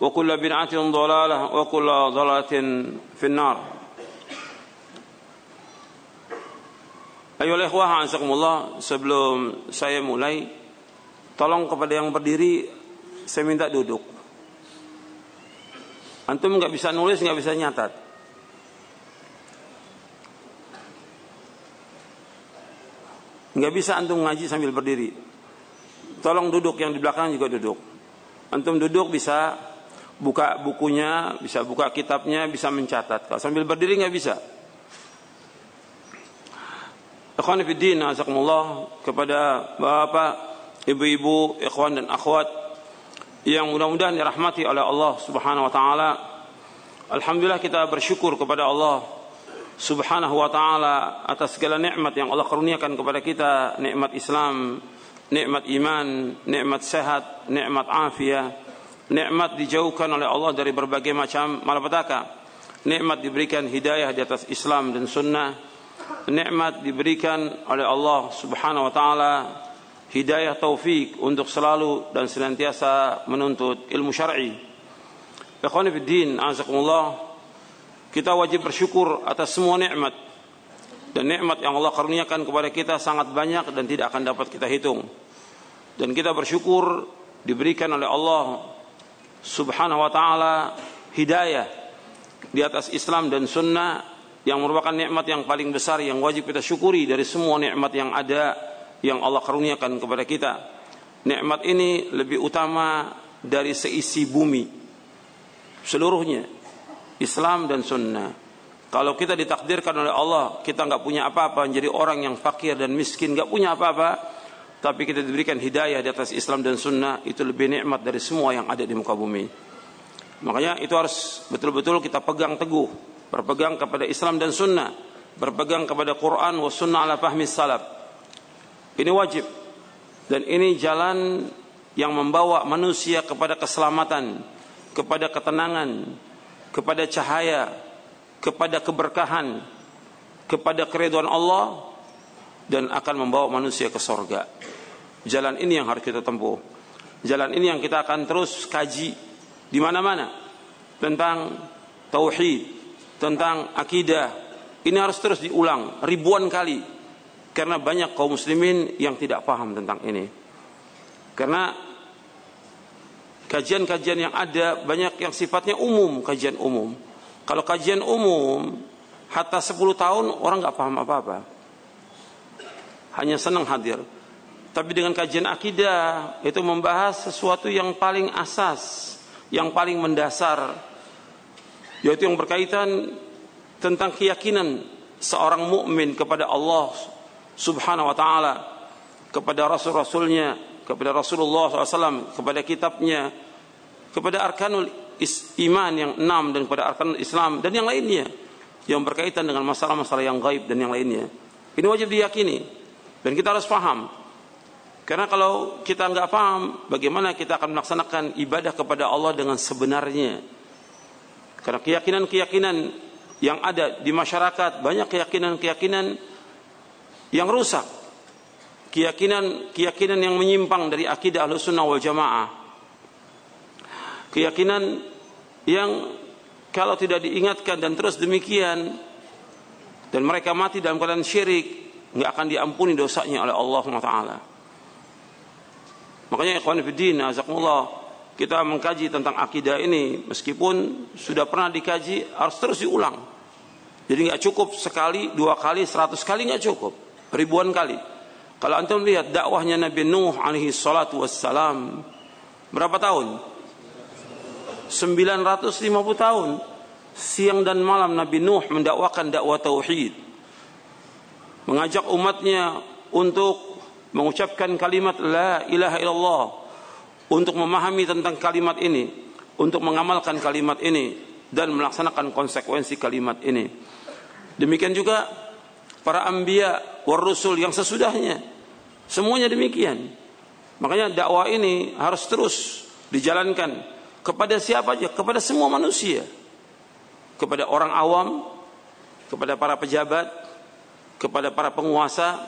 وكل بدعة ضلالة وكل ضلالة في النار Ayolah ikhwah azakumullah sebelum saya mulai tolong kepada yang berdiri saya minta duduk. Antum nggak bisa nulis nggak bisa nyatat. Nggak bisa antum ngaji sambil berdiri. Tolong duduk yang di belakang juga duduk. Antum duduk bisa buka bukunya, bisa buka kitabnya, bisa mencatat. Kalau sambil berdiri nggak bisa. Ikhwan fiddin, azakumullah kepada bapak, ibu-ibu, ikhwan dan akhwat yang mudah-mudahan dirahmati oleh Allah Subhanahu wa taala. Alhamdulillah kita bersyukur kepada Allah Subhanahu wa taala atas segala nikmat yang Allah karuniakan kepada kita, nikmat Islam, nikmat iman, nikmat sehat, nikmat afiah nikmat dijauhkan oleh Allah dari berbagai macam malapetaka. Nikmat diberikan hidayah di atas Islam dan sunnah. Nikmat diberikan oleh Allah Subhanahu wa taala hidayah taufik untuk selalu dan senantiasa menuntut ilmu syar'i. Ikhwani fid din, azakumullah. Kita wajib bersyukur atas semua nikmat. Dan nikmat yang Allah karuniakan kepada kita sangat banyak dan tidak akan dapat kita hitung. Dan kita bersyukur diberikan oleh Allah subhanahu wa ta'ala hidayah di atas Islam dan sunnah yang merupakan nikmat yang paling besar yang wajib kita syukuri dari semua nikmat yang ada yang Allah karuniakan kepada kita. Nikmat ini lebih utama dari seisi bumi seluruhnya Islam dan sunnah. Kalau kita ditakdirkan oleh Allah kita nggak punya apa-apa menjadi orang yang fakir dan miskin nggak punya apa-apa tapi kita diberikan hidayah di atas Islam dan sunnah itu lebih nikmat dari semua yang ada di muka bumi makanya itu harus betul-betul kita pegang teguh berpegang kepada Islam dan sunnah berpegang kepada Quran wa sunnah ala fahmi salaf ini wajib dan ini jalan yang membawa manusia kepada keselamatan kepada ketenangan kepada cahaya kepada keberkahan kepada keriduan Allah dan akan membawa manusia ke sorga. Jalan ini yang harus kita tempuh. Jalan ini yang kita akan terus kaji di mana-mana tentang tauhid, tentang akidah. Ini harus terus diulang ribuan kali karena banyak kaum muslimin yang tidak paham tentang ini. Karena kajian-kajian yang ada banyak yang sifatnya umum, kajian umum. Kalau kajian umum hatta 10 tahun orang nggak paham apa-apa hanya senang hadir. Tapi dengan kajian akidah itu membahas sesuatu yang paling asas, yang paling mendasar, yaitu yang berkaitan tentang keyakinan seorang mukmin kepada Allah Subhanahu wa taala, kepada rasul-rasulnya, kepada Rasulullah SAW, kepada kitabnya, kepada arkanul iman yang enam dan kepada arkanul Islam dan yang lainnya yang berkaitan dengan masalah-masalah yang gaib dan yang lainnya. Ini wajib diyakini. Dan kita harus paham. Karena kalau kita nggak paham, bagaimana kita akan melaksanakan ibadah kepada Allah dengan sebenarnya? Karena keyakinan-keyakinan yang ada di masyarakat banyak keyakinan-keyakinan yang rusak. Keyakinan-keyakinan yang menyimpang dari akidah Ahlussunnah wal Jamaah. Keyakinan yang kalau tidak diingatkan dan terus demikian dan mereka mati dalam keadaan syirik, nggak akan diampuni dosanya oleh Allah Taala. Makanya ikhwan fillah, azakumullah, kita mengkaji tentang akidah ini meskipun sudah pernah dikaji harus terus diulang. Jadi nggak cukup sekali, dua kali, seratus kali nggak cukup, ribuan kali. Kalau antum lihat dakwahnya Nabi Nuh alaihi salatu wassalam berapa tahun? 950 tahun. Siang dan malam Nabi Nuh mendakwakan dakwah tauhid mengajak umatnya untuk mengucapkan kalimat la ilaha illallah untuk memahami tentang kalimat ini untuk mengamalkan kalimat ini dan melaksanakan konsekuensi kalimat ini. Demikian juga para ambia war rusul yang sesudahnya. Semuanya demikian. Makanya dakwah ini harus terus dijalankan kepada siapa aja? Kepada semua manusia. Kepada orang awam kepada para pejabat kepada para penguasa,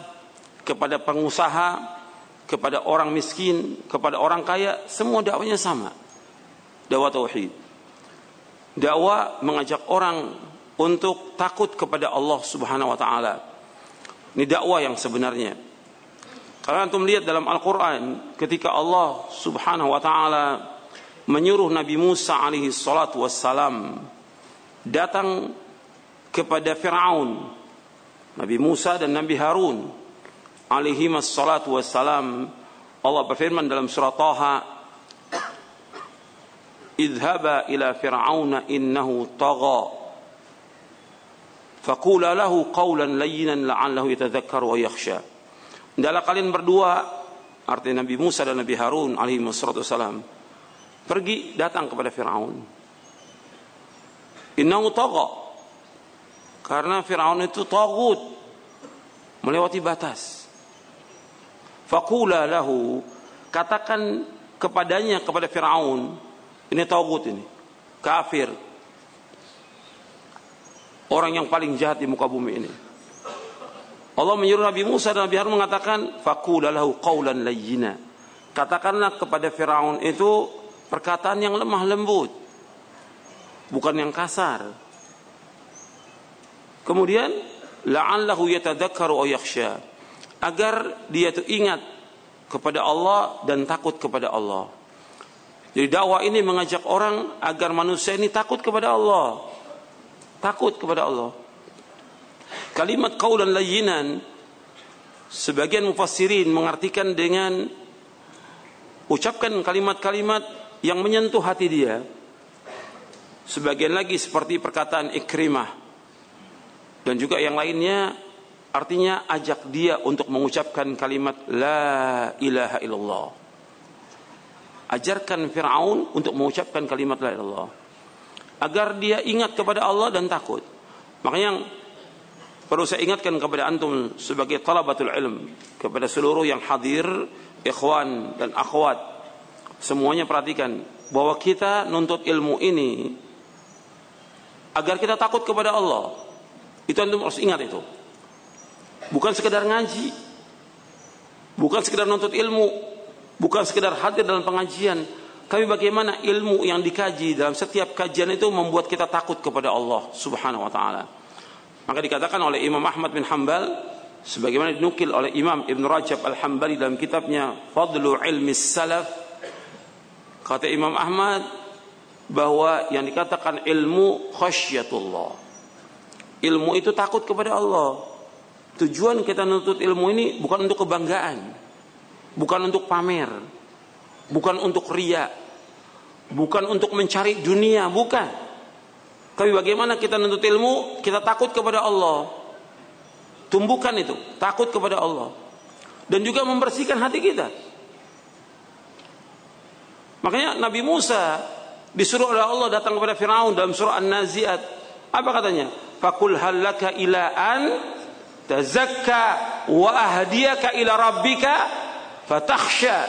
kepada pengusaha, kepada orang miskin, kepada orang kaya, semua dakwanya sama. Dakwah tauhid. Dakwah mengajak orang untuk takut kepada Allah Subhanahu wa taala. Ini dakwah yang sebenarnya. Karena antum lihat dalam Al-Qur'an ketika Allah Subhanahu wa taala menyuruh Nabi Musa alaihi salatu wassalam datang kepada Firaun Nabi Musa dan Nabi Harun alaihi wassalatu wassalam Allah berfirman dalam surah Taha Idhaba ila fir'auna innahu tagha Fakula lahu qawlan layyinan la'allahu yatadhakkar wa yakhsha Hendaklah kalian berdua artinya Nabi Musa dan Nabi Harun alaihi wassalam pergi datang kepada Firaun Innahu tagha karena Fir'aun itu tagut. Melewati batas. Fakula lahu. Katakan kepadanya, kepada Fir'aun. Ini tagut ini. Kafir. Orang yang paling jahat di muka bumi ini. Allah menyuruh Nabi Musa dan Nabi Harun mengatakan. Fakula lahu qawlan layyina. Katakanlah kepada Fir'aun itu perkataan yang lemah lembut. Bukan yang kasar. Kemudian la'allahu yatadzakkaru aw yakhsha agar dia itu ingat kepada Allah dan takut kepada Allah. Jadi dakwah ini mengajak orang agar manusia ini takut kepada Allah. Takut kepada Allah. Kalimat qaulan layyinan sebagian mufassirin mengartikan dengan ucapkan kalimat-kalimat yang menyentuh hati dia. Sebagian lagi seperti perkataan Ikrimah dan juga yang lainnya artinya ajak dia untuk mengucapkan kalimat la ilaha illallah. Ajarkan Firaun untuk mengucapkan kalimat la ilaha agar dia ingat kepada Allah dan takut. Makanya perlu saya ingatkan kepada antum sebagai talabatul ilm kepada seluruh yang hadir, ikhwan dan akhwat. Semuanya perhatikan bahwa kita nuntut ilmu ini agar kita takut kepada Allah itu antum harus ingat itu. Bukan sekedar ngaji. Bukan sekedar nuntut ilmu. Bukan sekedar hadir dalam pengajian. Tapi bagaimana ilmu yang dikaji dalam setiap kajian itu membuat kita takut kepada Allah subhanahu wa ta'ala. Maka dikatakan oleh Imam Ahmad bin Hanbal sebagaimana dinukil oleh Imam Ibn Rajab Al-Hambali dalam kitabnya Fadlu Ilmi Salaf kata Imam Ahmad bahwa yang dikatakan ilmu khasyatullah ilmu itu takut kepada Allah. Tujuan kita menuntut ilmu ini bukan untuk kebanggaan, bukan untuk pamer, bukan untuk ria, bukan untuk mencari dunia, bukan. Tapi bagaimana kita menuntut ilmu, kita takut kepada Allah. Tumbuhkan itu, takut kepada Allah. Dan juga membersihkan hati kita. Makanya Nabi Musa disuruh oleh Allah datang kepada Firaun dalam surah An-Nazi'at. Apa katanya? fakul halaka ila an tazakka wa ahdiyaka ila rabbika fatakhsha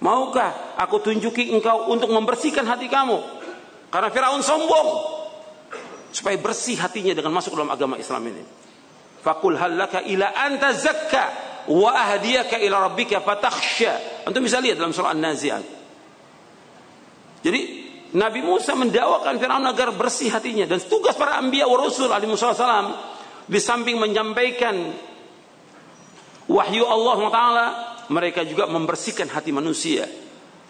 maukah aku tunjuki engkau untuk membersihkan hati kamu Karena Firaun sombong. Supaya bersih hatinya dengan masuk dalam agama Islam ini. Fakul halaka ila anta zakka wa ahdiyaka ila rabbika fatakhsha. Antum bisa lihat dalam surah An-Nazi'at. Jadi Nabi Musa mendakwakan Firaun agar bersih hatinya dan tugas para anbiya wa rasul alaihi wasallam di samping menyampaikan wahyu Allah taala mereka juga membersihkan hati manusia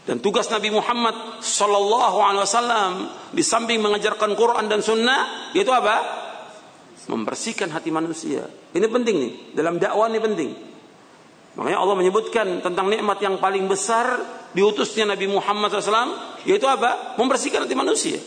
dan tugas Nabi Muhammad Sallallahu Alaihi Wasallam di samping mengajarkan Quran dan Sunnah yaitu apa? Membersihkan hati manusia. Ini penting nih dalam dakwah ini penting. Makanya Allah menyebutkan tentang nikmat yang paling besar diutusnya Nabi Muhammad SAW yaitu apa? Membersihkan hati manusia.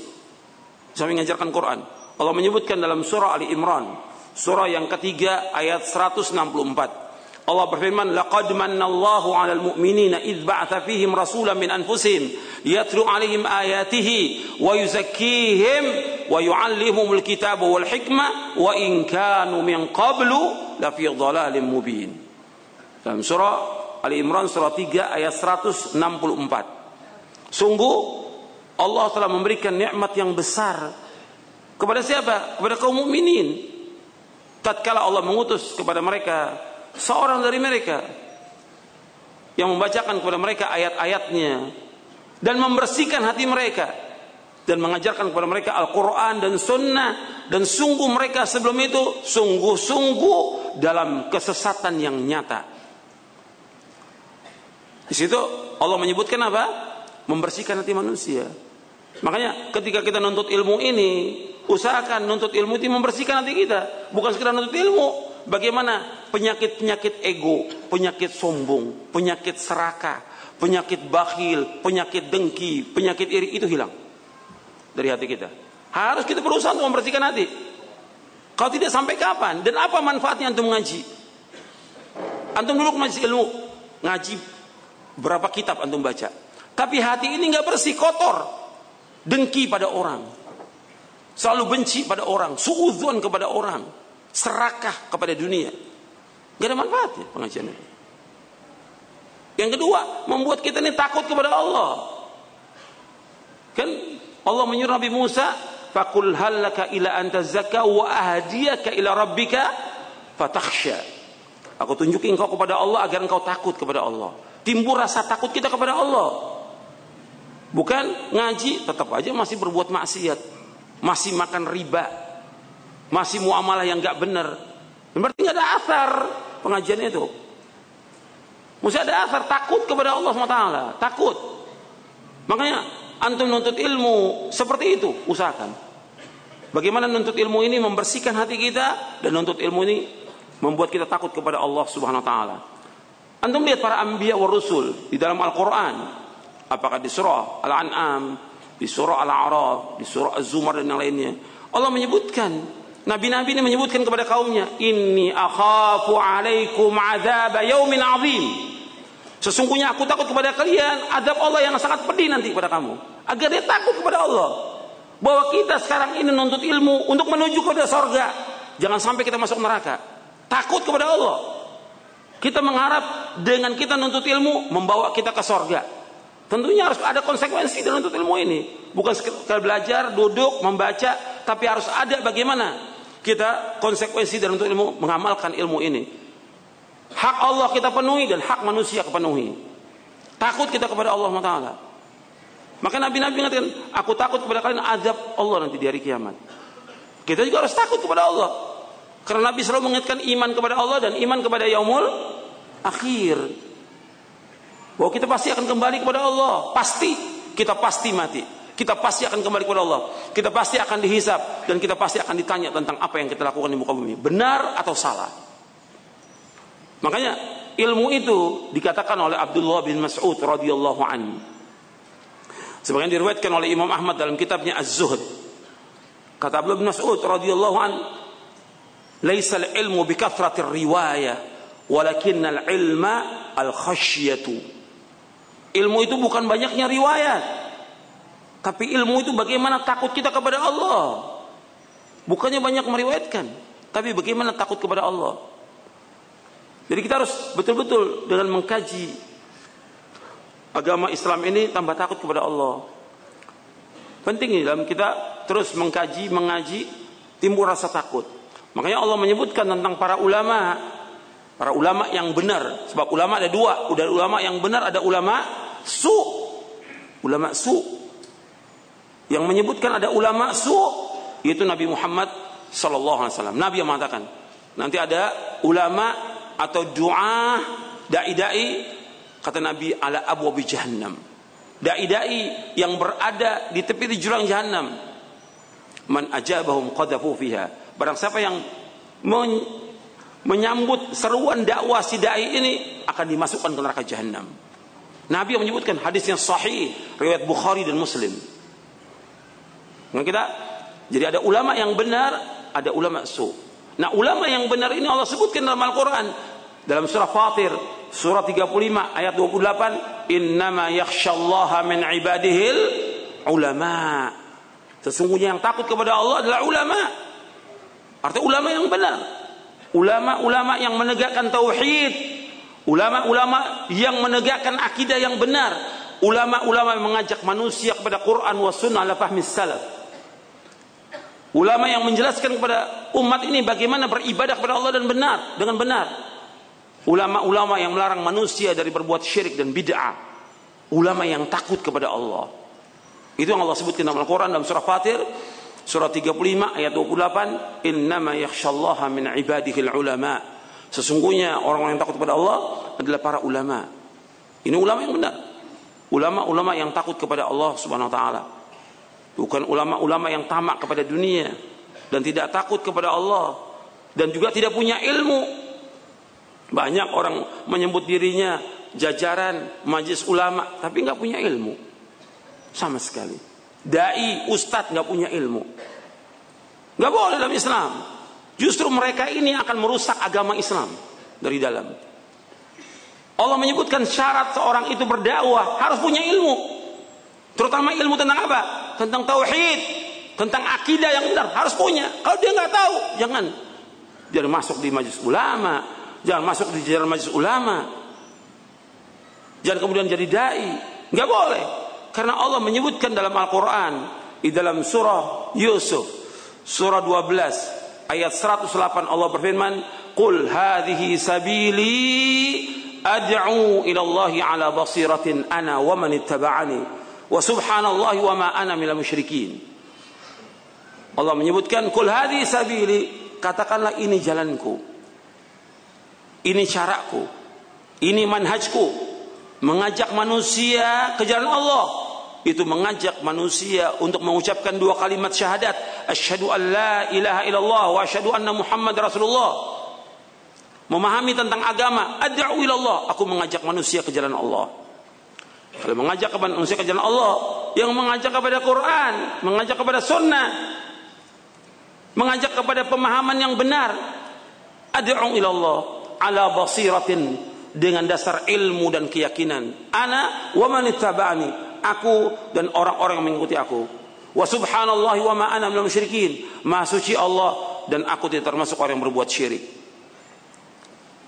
Sampai mengajarkan Quran. Allah menyebutkan dalam surah Ali Imran, surah yang ketiga ayat 164. Allah berfirman, "Laqad mannallahu 'alal mu'minina idz ba'atha fihim rasulan min anfusihim yatlu 'alaihim ayatihi wa yuzakkihim wa yu'allimuhumul kitaba wal hikmah wa in kanu min qablu dhalalin mubin." Dalam surah Ali Imran surah 3 ayat 164. Sungguh Allah telah memberikan nikmat yang besar kepada siapa? Kepada kaum mukminin. Tatkala Allah mengutus kepada mereka seorang dari mereka yang membacakan kepada mereka ayat-ayatnya dan membersihkan hati mereka dan mengajarkan kepada mereka Al-Quran dan Sunnah dan sungguh mereka sebelum itu sungguh-sungguh dalam kesesatan yang nyata. Di situ Allah menyebutkan apa? Membersihkan hati manusia. Makanya ketika kita nuntut ilmu ini, usahakan nuntut ilmu itu membersihkan hati kita, bukan sekedar nuntut ilmu, Bagaimana penyakit-penyakit ego, penyakit sombong, penyakit serakah, penyakit bakhil, penyakit dengki, penyakit iri itu hilang dari hati kita. Harus kita berusaha untuk membersihkan hati. Kalau tidak sampai kapan? Dan apa manfaatnya antum ngaji? Antum dulu ngaji ilmu, ngaji berapa kitab antum baca. Tapi hati ini nggak bersih, kotor, dengki pada orang, selalu benci pada orang, suudzon kepada orang, serakah kepada dunia. Gak ada manfaatnya pengajian itu. Yang kedua, membuat kita ini takut kepada Allah. Kan Allah menyuruh Nabi Musa, "Fakul halaka ila anta zakka wa ahdiyaka ila rabbika fatakhsha." Aku tunjukin engkau kepada Allah agar engkau takut kepada Allah. Timbul rasa takut kita kepada Allah. Bukan ngaji tetap aja masih berbuat maksiat, masih makan riba, masih muamalah yang nggak benar. Berarti nggak ada asar pengajian itu. Mesti ada asar takut kepada Allah SWT. Takut. Makanya antum nuntut ilmu seperti itu usahakan. Bagaimana nuntut ilmu ini membersihkan hati kita dan nuntut ilmu ini membuat kita takut kepada Allah Subhanahu wa taala. Antum lihat para anbiya wa rusul di dalam Al-Qur'an. Apakah di surah Al-An'am, di surah Al-A'raf, di surah Az-Zumar dan yang lainnya. Allah menyebutkan Nabi-nabi ini menyebutkan kepada kaumnya, "Inni akhafu 'alaikum 'adzab yaumin 'adzim." Sesungguhnya aku takut kepada kalian adab Allah yang sangat pedih nanti kepada kamu. Agar dia takut kepada Allah. Bahwa kita sekarang ini nuntut ilmu untuk menuju kepada sorga. Jangan sampai kita masuk neraka. Takut kepada Allah. Kita mengharap dengan kita nuntut ilmu membawa kita ke sorga. Tentunya harus ada konsekuensi dalam nuntut ilmu ini. Bukan sekedar belajar, duduk, membaca, tapi harus ada bagaimana kita konsekuensi dalam untuk ilmu mengamalkan ilmu ini. Hak Allah kita penuhi dan hak manusia kepenuhi. Takut kita kepada Allah Taala. Maka Nabi-Nabi mengatakan, aku takut kepada kalian azab Allah nanti di hari kiamat. Kita juga harus takut kepada Allah. Karena Nabi selalu mengingatkan iman kepada Allah dan iman kepada yaumul akhir. Bahwa kita pasti akan kembali kepada Allah. Pasti. Kita pasti mati. Kita pasti akan kembali kepada Allah. Kita pasti akan dihisap dan kita pasti akan ditanya tentang apa yang kita lakukan di muka bumi. Benar atau salah? Makanya ilmu itu dikatakan oleh Abdullah bin Mas'ud radhiyallahu anhu. Sebagian diriwayatkan oleh Imam Ahmad dalam kitabnya Az-Zuhd. Kata Abdullah bin Mas'ud radhiyallahu anhu, "Laisa al-ilmu bi kathratir riwayah, walakin al-ilma al-khasyatu." Ilmu itu bukan banyaknya riwayat, tapi ilmu itu bagaimana takut kita kepada Allah. Bukannya banyak meriwayatkan, tapi bagaimana takut kepada Allah. Jadi kita harus betul-betul dengan mengkaji agama Islam ini tambah takut kepada Allah. Penting dalam kita terus mengkaji, mengaji, timbul rasa takut. Makanya Allah menyebutkan tentang para ulama, para ulama yang benar. Sebab ulama ada dua, udah ulama yang benar, ada ulama su, ulama su. Yang menyebutkan ada ulama su, yaitu Nabi Muhammad Sallallahu Alaihi Wasallam. Nabi yang mengatakan, nanti ada ulama atau doa dai-dai kata Nabi ala abu jahannam. Dai-dai yang berada di tepi di jurang jahanam man ajabahum qadhafu fiha. Barang siapa yang menyambut seruan dakwah si dai ini akan dimasukkan ke neraka jahanam Nabi yang menyebutkan hadis yang sahih riwayat Bukhari dan Muslim nah, kita jadi ada ulama yang benar ada ulama su nah ulama yang benar ini Allah sebutkan dalam Al-Quran dalam surah Fatir surah 35 ayat 28 innama yakhsyallaha min ibadihil ulama. Sesungguhnya yang takut kepada Allah adalah ulama. Artinya ulama yang benar. Ulama-ulama yang menegakkan tauhid. Ulama-ulama yang menegakkan akidah yang benar. Ulama-ulama yang mengajak manusia kepada Quran wa sunnah ala fahmi salaf. Ulama yang menjelaskan kepada umat ini bagaimana beribadah kepada Allah dan benar dengan benar. Ulama-ulama yang melarang manusia dari berbuat syirik dan bid'ah. Ulama yang takut kepada Allah. Itu yang Allah sebutkan dalam Al-Quran dalam surah Fatir. Surah 35 ayat 28. Innama yakhshallaha min ibadihil ulama. Sesungguhnya orang-orang yang takut kepada Allah adalah para ulama. Ini ulama yang benar. Ulama-ulama yang takut kepada Allah subhanahu wa ta'ala. Bukan ulama-ulama yang tamak kepada dunia. Dan tidak takut kepada Allah. Dan juga tidak punya ilmu banyak orang menyebut dirinya jajaran majlis ulama tapi nggak punya ilmu sama sekali. Dai, ustadz nggak punya ilmu. Nggak boleh dalam Islam. Justru mereka ini akan merusak agama Islam dari dalam. Allah menyebutkan syarat seorang itu berdakwah harus punya ilmu. Terutama ilmu tentang apa? Tentang tauhid, tentang akidah yang benar harus punya. Kalau dia nggak tahu, jangan jangan masuk di majlis ulama, Jangan masuk di jalan majelis ulama. Jangan kemudian jadi dai. Enggak boleh. Karena Allah menyebutkan dalam Al-Quran. Di dalam surah Yusuf. Surah 12. Ayat 108 Allah berfirman. Qul hadhihi sabili ad'u ila Allah ala basiratin ana wa man ittaba'ani. Wa subhanallahi wa ma ana minal musyrikin. Allah menyebutkan. Qul hadhihi sabili. Katakanlah ini jalanku ini caraku. Ini manhajku. Mengajak manusia ke jalan Allah. Itu mengajak manusia untuk mengucapkan dua kalimat syahadat. Asyhadu an la ilaha illallah wa asyhadu anna Muhammad Rasulullah. Memahami tentang agama. Ad'u ilallah. Aku mengajak manusia ke jalan Allah. Kalau mengajak kepada manusia ke jalan Allah. Yang mengajak kepada Quran. Mengajak kepada sunnah. Mengajak kepada pemahaman yang benar. Ad'u ilallah ala basiratin dengan dasar ilmu dan keyakinan. Ana wa man ittaba'ani. Aku dan orang-orang yang mengikuti aku. Wa subhanallahi wa ma ana minal musyrikin. Maha suci Allah dan aku tidak termasuk orang yang berbuat syirik.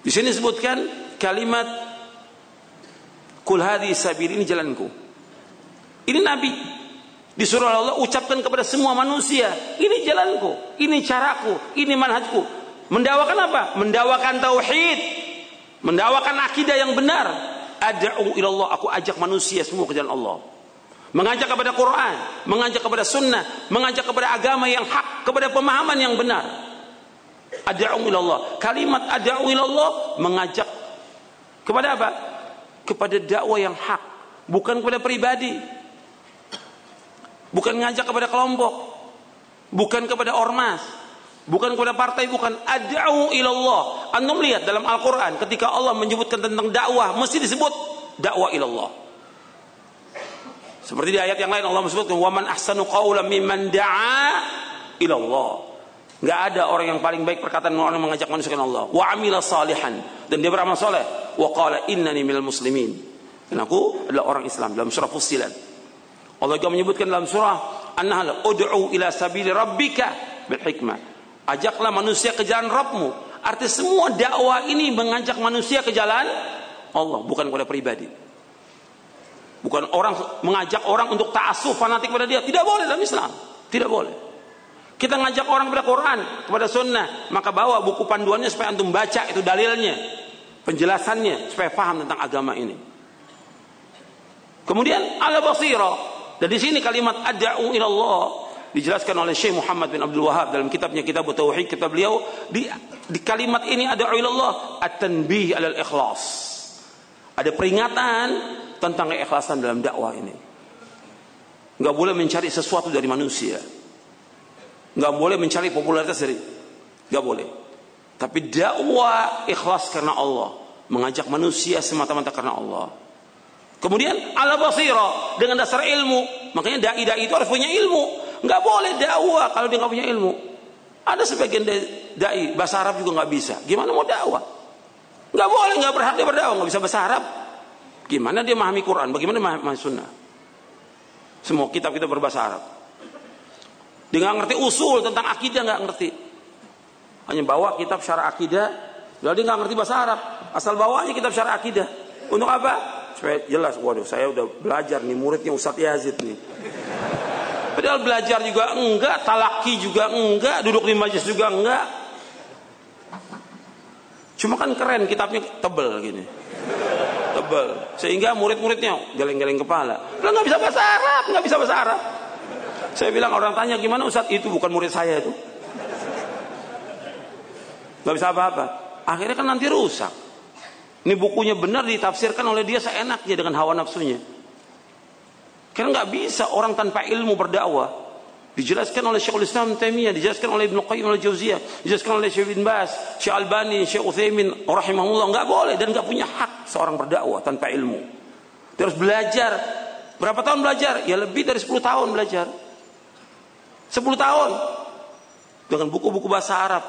Di sini disebutkan kalimat kul hadhi sabil ini jalanku. Ini nabi disuruh Allah ucapkan kepada semua manusia, ini jalanku, ini caraku, ini manhajku. Mendawakan apa? Mendawakan tauhid. Mendawakan akidah yang benar. Ad'u ilallah, aku ajak manusia semua ke jalan Allah. Mengajak kepada Quran, mengajak kepada sunnah, mengajak kepada agama yang hak, kepada pemahaman yang benar. Ad'u ilallah. Kalimat ad'u ilallah mengajak kepada apa? Kepada dakwah yang hak, bukan kepada pribadi. Bukan ngajak kepada kelompok, bukan kepada ormas, Bukan kepada partai, bukan ad'u ilallah. Anda melihat dalam Al-Quran ketika Allah menyebutkan tentang dakwah, mesti disebut dakwah ilallah. Seperti di ayat yang lain Allah menyebutkan waman ahsanu qawlan mimman da'a ilallah. Enggak ada orang yang paling baik perkataan orang yang mengajak manusia ke Allah. Wa amila salihan dan dia beramal soleh. Wa qala innani minal muslimin. Dan aku adalah orang Islam dalam surah Fussilat. Allah juga menyebutkan dalam surah An-Nahl, "Ud'u ila sabili rabbika bil hikmah." Ajaklah manusia ke jalan Rabbmu. Arti semua dakwah ini mengajak manusia ke jalan Allah, bukan kepada pribadi. Bukan orang mengajak orang untuk ta'asuf fanatik pada dia. Tidak boleh dalam Islam. Tidak boleh. Kita ngajak orang kepada Quran, kepada sunnah. Maka bawa buku panduannya supaya antum baca itu dalilnya. Penjelasannya supaya paham tentang agama ini. Kemudian ala basira. Dan di sini kalimat ad'u ila Allah dijelaskan oleh Syekh Muhammad bin Abdul Wahab dalam kitabnya Kitab Tauhid kitab beliau di, di kalimat ini ada Allah at-tanbih alal ikhlas. Ada peringatan tentang keikhlasan dalam dakwah ini. Enggak boleh mencari sesuatu dari manusia. Enggak boleh mencari popularitas dari enggak boleh. Tapi dakwah ikhlas karena Allah, mengajak manusia semata-mata karena Allah. Kemudian ala basira dengan dasar ilmu. Makanya dai-dai itu harus punya ilmu. Enggak boleh dakwah kalau dia enggak punya ilmu. Ada sebagian dai bahasa Arab juga enggak bisa. Gimana mau dakwah? Enggak boleh, enggak berhak dia berdakwah, enggak bisa bahasa Arab. Gimana dia memahami Quran? Bagaimana memahami sunnah? Semua kitab kita berbahasa Arab. Dia nggak ngerti usul tentang akidah nggak ngerti. Hanya bawa kitab syara akidah, lalu dia nggak ngerti bahasa Arab. Asal bawanya kitab syara akidah. Untuk apa? Supaya jelas, waduh saya udah belajar nih muridnya Ustadz Yazid nih. Padahal belajar juga enggak, talaki juga enggak, duduk di majelis juga enggak. Cuma kan keren kitabnya tebel gini. Tebal sehingga murid-muridnya geleng-geleng kepala. Lo nggak bisa bahasa Arab nggak bisa bahasa Arab. Saya bilang orang tanya gimana Ustadz? Itu bukan murid saya itu. Nggak bisa apa-apa. Akhirnya kan nanti rusak. Ini bukunya benar ditafsirkan oleh dia seenaknya dengan hawa nafsunya karena nggak bisa orang tanpa ilmu berdakwah Dijelaskan oleh Syekhul Islam Taimiyah, dijelaskan oleh Ibnu Qayyim al-Jauziyah, dijelaskan oleh Syekh bin Bas, Syekh Albani, Syekh Utsaimin rahimahullah enggak boleh dan enggak punya hak seorang berdakwah tanpa ilmu. Harus belajar. Berapa tahun belajar? Ya lebih dari 10 tahun belajar. 10 tahun. Dengan buku-buku bahasa Arab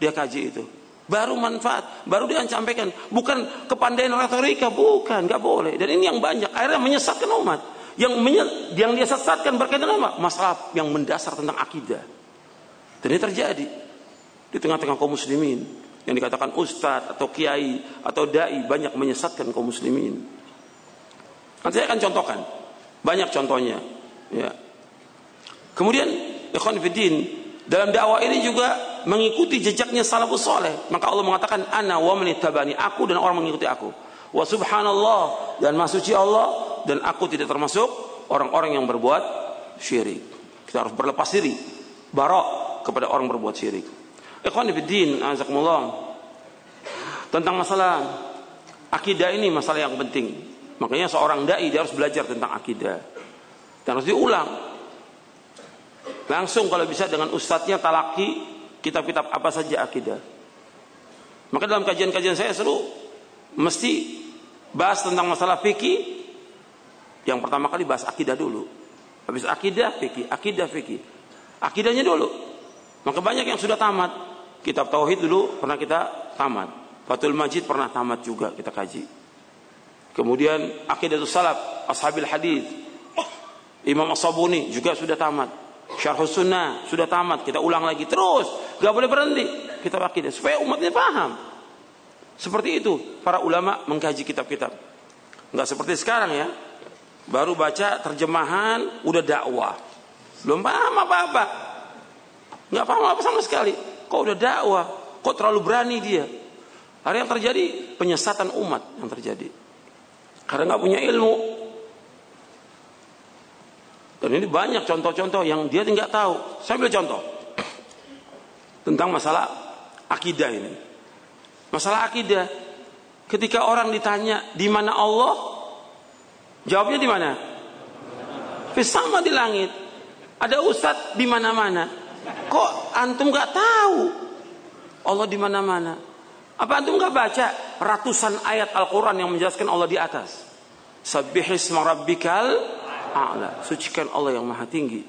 dia kaji itu. Baru manfaat, baru dia sampaikan. Bukan kepandaian retorika, bukan, enggak boleh. Dan ini yang banyak, akhirnya menyesatkan umat yang yang dia sesatkan berkaitan apa? Masalah yang mendasar tentang akidah. Dan ini terjadi di tengah-tengah kaum muslimin yang dikatakan ustadz atau kiai atau dai banyak menyesatkan kaum muslimin. Nanti saya akan contohkan banyak contohnya. Ya. Kemudian ikhwan fiddin dalam dakwah ini juga mengikuti jejaknya salafus soleh. Maka Allah mengatakan ana wa tabani aku dan orang mengikuti aku. Wa subhanallah dan masuci Allah dan aku tidak termasuk orang-orang yang berbuat syirik. Kita harus berlepas diri barok kepada orang berbuat syirik. Ikhwan fillah. Tentang masalah akidah ini masalah yang penting. Makanya seorang dai dia harus belajar tentang akidah. Dan harus diulang. Langsung kalau bisa dengan ustadznya talaki kitab-kitab apa saja akidah. Maka dalam kajian-kajian saya seru mesti bahas tentang masalah fikih yang pertama kali bahas akidah dulu. Habis akidah, fikih, akidah, fikih. Akidahnya dulu. Maka banyak yang sudah tamat. Kitab Tauhid dulu pernah kita tamat. Fatul Majid pernah tamat juga kita kaji. Kemudian akidah salaf, ashabil hadis. Imam As-Sabuni juga sudah tamat. Syarh Sunnah sudah tamat. Kita ulang lagi terus. Gak boleh berhenti. Kita akidah supaya umatnya paham. Seperti itu para ulama mengkaji kitab-kitab. Enggak seperti sekarang ya. Baru baca terjemahan udah dakwah. Belum paham apa-apa. Nggak paham apa sama sekali. Kok udah dakwah? Kok terlalu berani dia? Hari yang terjadi penyesatan umat yang terjadi. Karena nggak punya ilmu. Dan ini banyak contoh-contoh yang dia tidak tahu. Saya ambil contoh tentang masalah akidah ini. Masalah akidah, ketika orang ditanya di mana Allah, Jawabnya di mana? Sama di langit. Ada ustadz di mana-mana. Kok antum nggak tahu Allah di mana-mana? Apa antum nggak baca ratusan ayat Al-Quran yang menjelaskan Allah di atas? Sabihis rabbikal a'la. Sucikan Allah yang maha tinggi.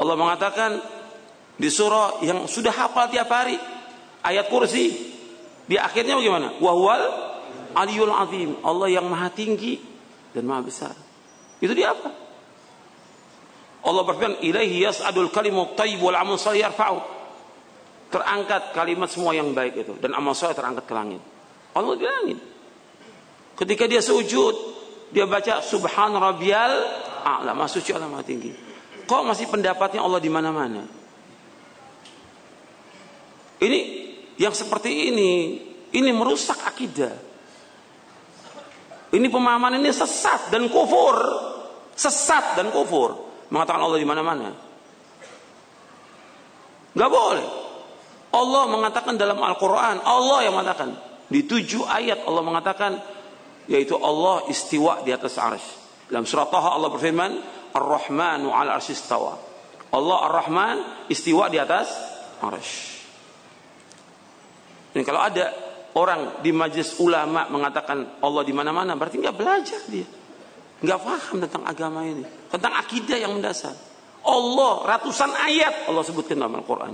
Allah mengatakan di surah yang sudah hafal tiap hari ayat kursi di akhirnya bagaimana? Wahwal Aliyul Azim, Allah yang maha tinggi dan maha besar. Itu dia apa? Allah berfirman, "Ilaihi yas'adul kalimut thayyib wal 'amal shalih yarfa'u." Terangkat kalimat semua yang baik itu dan amal saleh terangkat ke langit. Allah di langit. Ketika dia sujud, dia baca subhan rabbiyal a'la, maha suci Allah maha tinggi. Kok masih pendapatnya Allah di mana-mana? Ini yang seperti ini, ini merusak akidah. Ini pemahaman ini sesat dan kufur. Sesat dan kufur. Mengatakan Allah di mana-mana. Gak boleh. Allah mengatakan dalam Al-Quran. Allah yang mengatakan. Di tujuh ayat Allah mengatakan. Yaitu Allah istiwa di atas arsh. Dalam surat Taha Allah berfirman. Ar-Rahmanu ala arsistawa. Allah Ar-Rahman istiwa di atas arsh. Dan kalau ada orang di majelis ulama mengatakan Allah di mana-mana, berarti nggak belajar dia, nggak paham tentang agama ini, tentang akidah yang mendasar. Allah ratusan ayat Allah sebutkan dalam Al-Quran.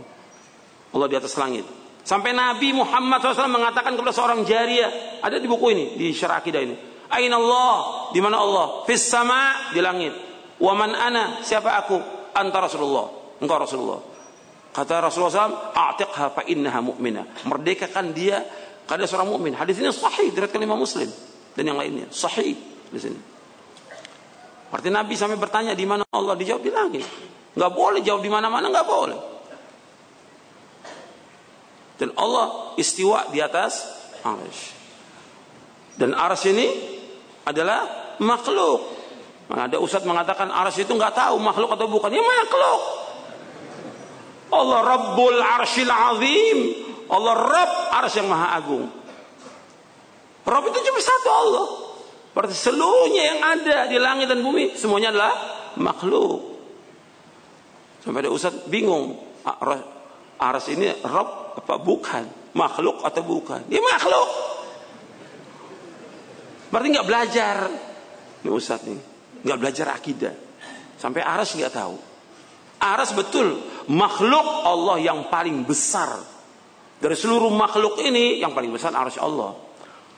Allah di atas langit. Sampai Nabi Muhammad SAW mengatakan kepada seorang jariah, ada di buku ini, di syarah akidah ini. Ain Allah, di mana Allah? Fis sama di langit. Waman ana, siapa aku? Anta Rasulullah. Engkau Rasulullah. Kata Rasulullah SAW, A'tiqha fa innaha mu'mina. Merdekakan dia karena seorang mukmin. Hadis ini sahih dari Imam Muslim dan yang lainnya. Sahih di sini. Arti Nabi sampai bertanya di mana Allah dijawab di langit. Enggak boleh jawab di mana-mana enggak boleh. Dan Allah istiwa di atas arsy. Dan arsy ini adalah makhluk. Nah, ada ustaz mengatakan arsy itu enggak tahu makhluk atau bukan. Ya makhluk. Allah Rabbul Arsyil Azim. Allah Rabb arsy yang maha agung. Rabb itu cuma satu Allah. Berarti seluruhnya yang ada di langit dan bumi semuanya adalah makhluk. Sampai ada ustaz bingung. Aras ini Rabb apa bukan? Makhluk atau bukan? Dia makhluk. Berarti nggak belajar. Ini ustaz nih. Nggak belajar akidah. Sampai Aras nggak tahu. Aras betul makhluk Allah yang paling besar dari seluruh makhluk ini yang paling besar aras Allah.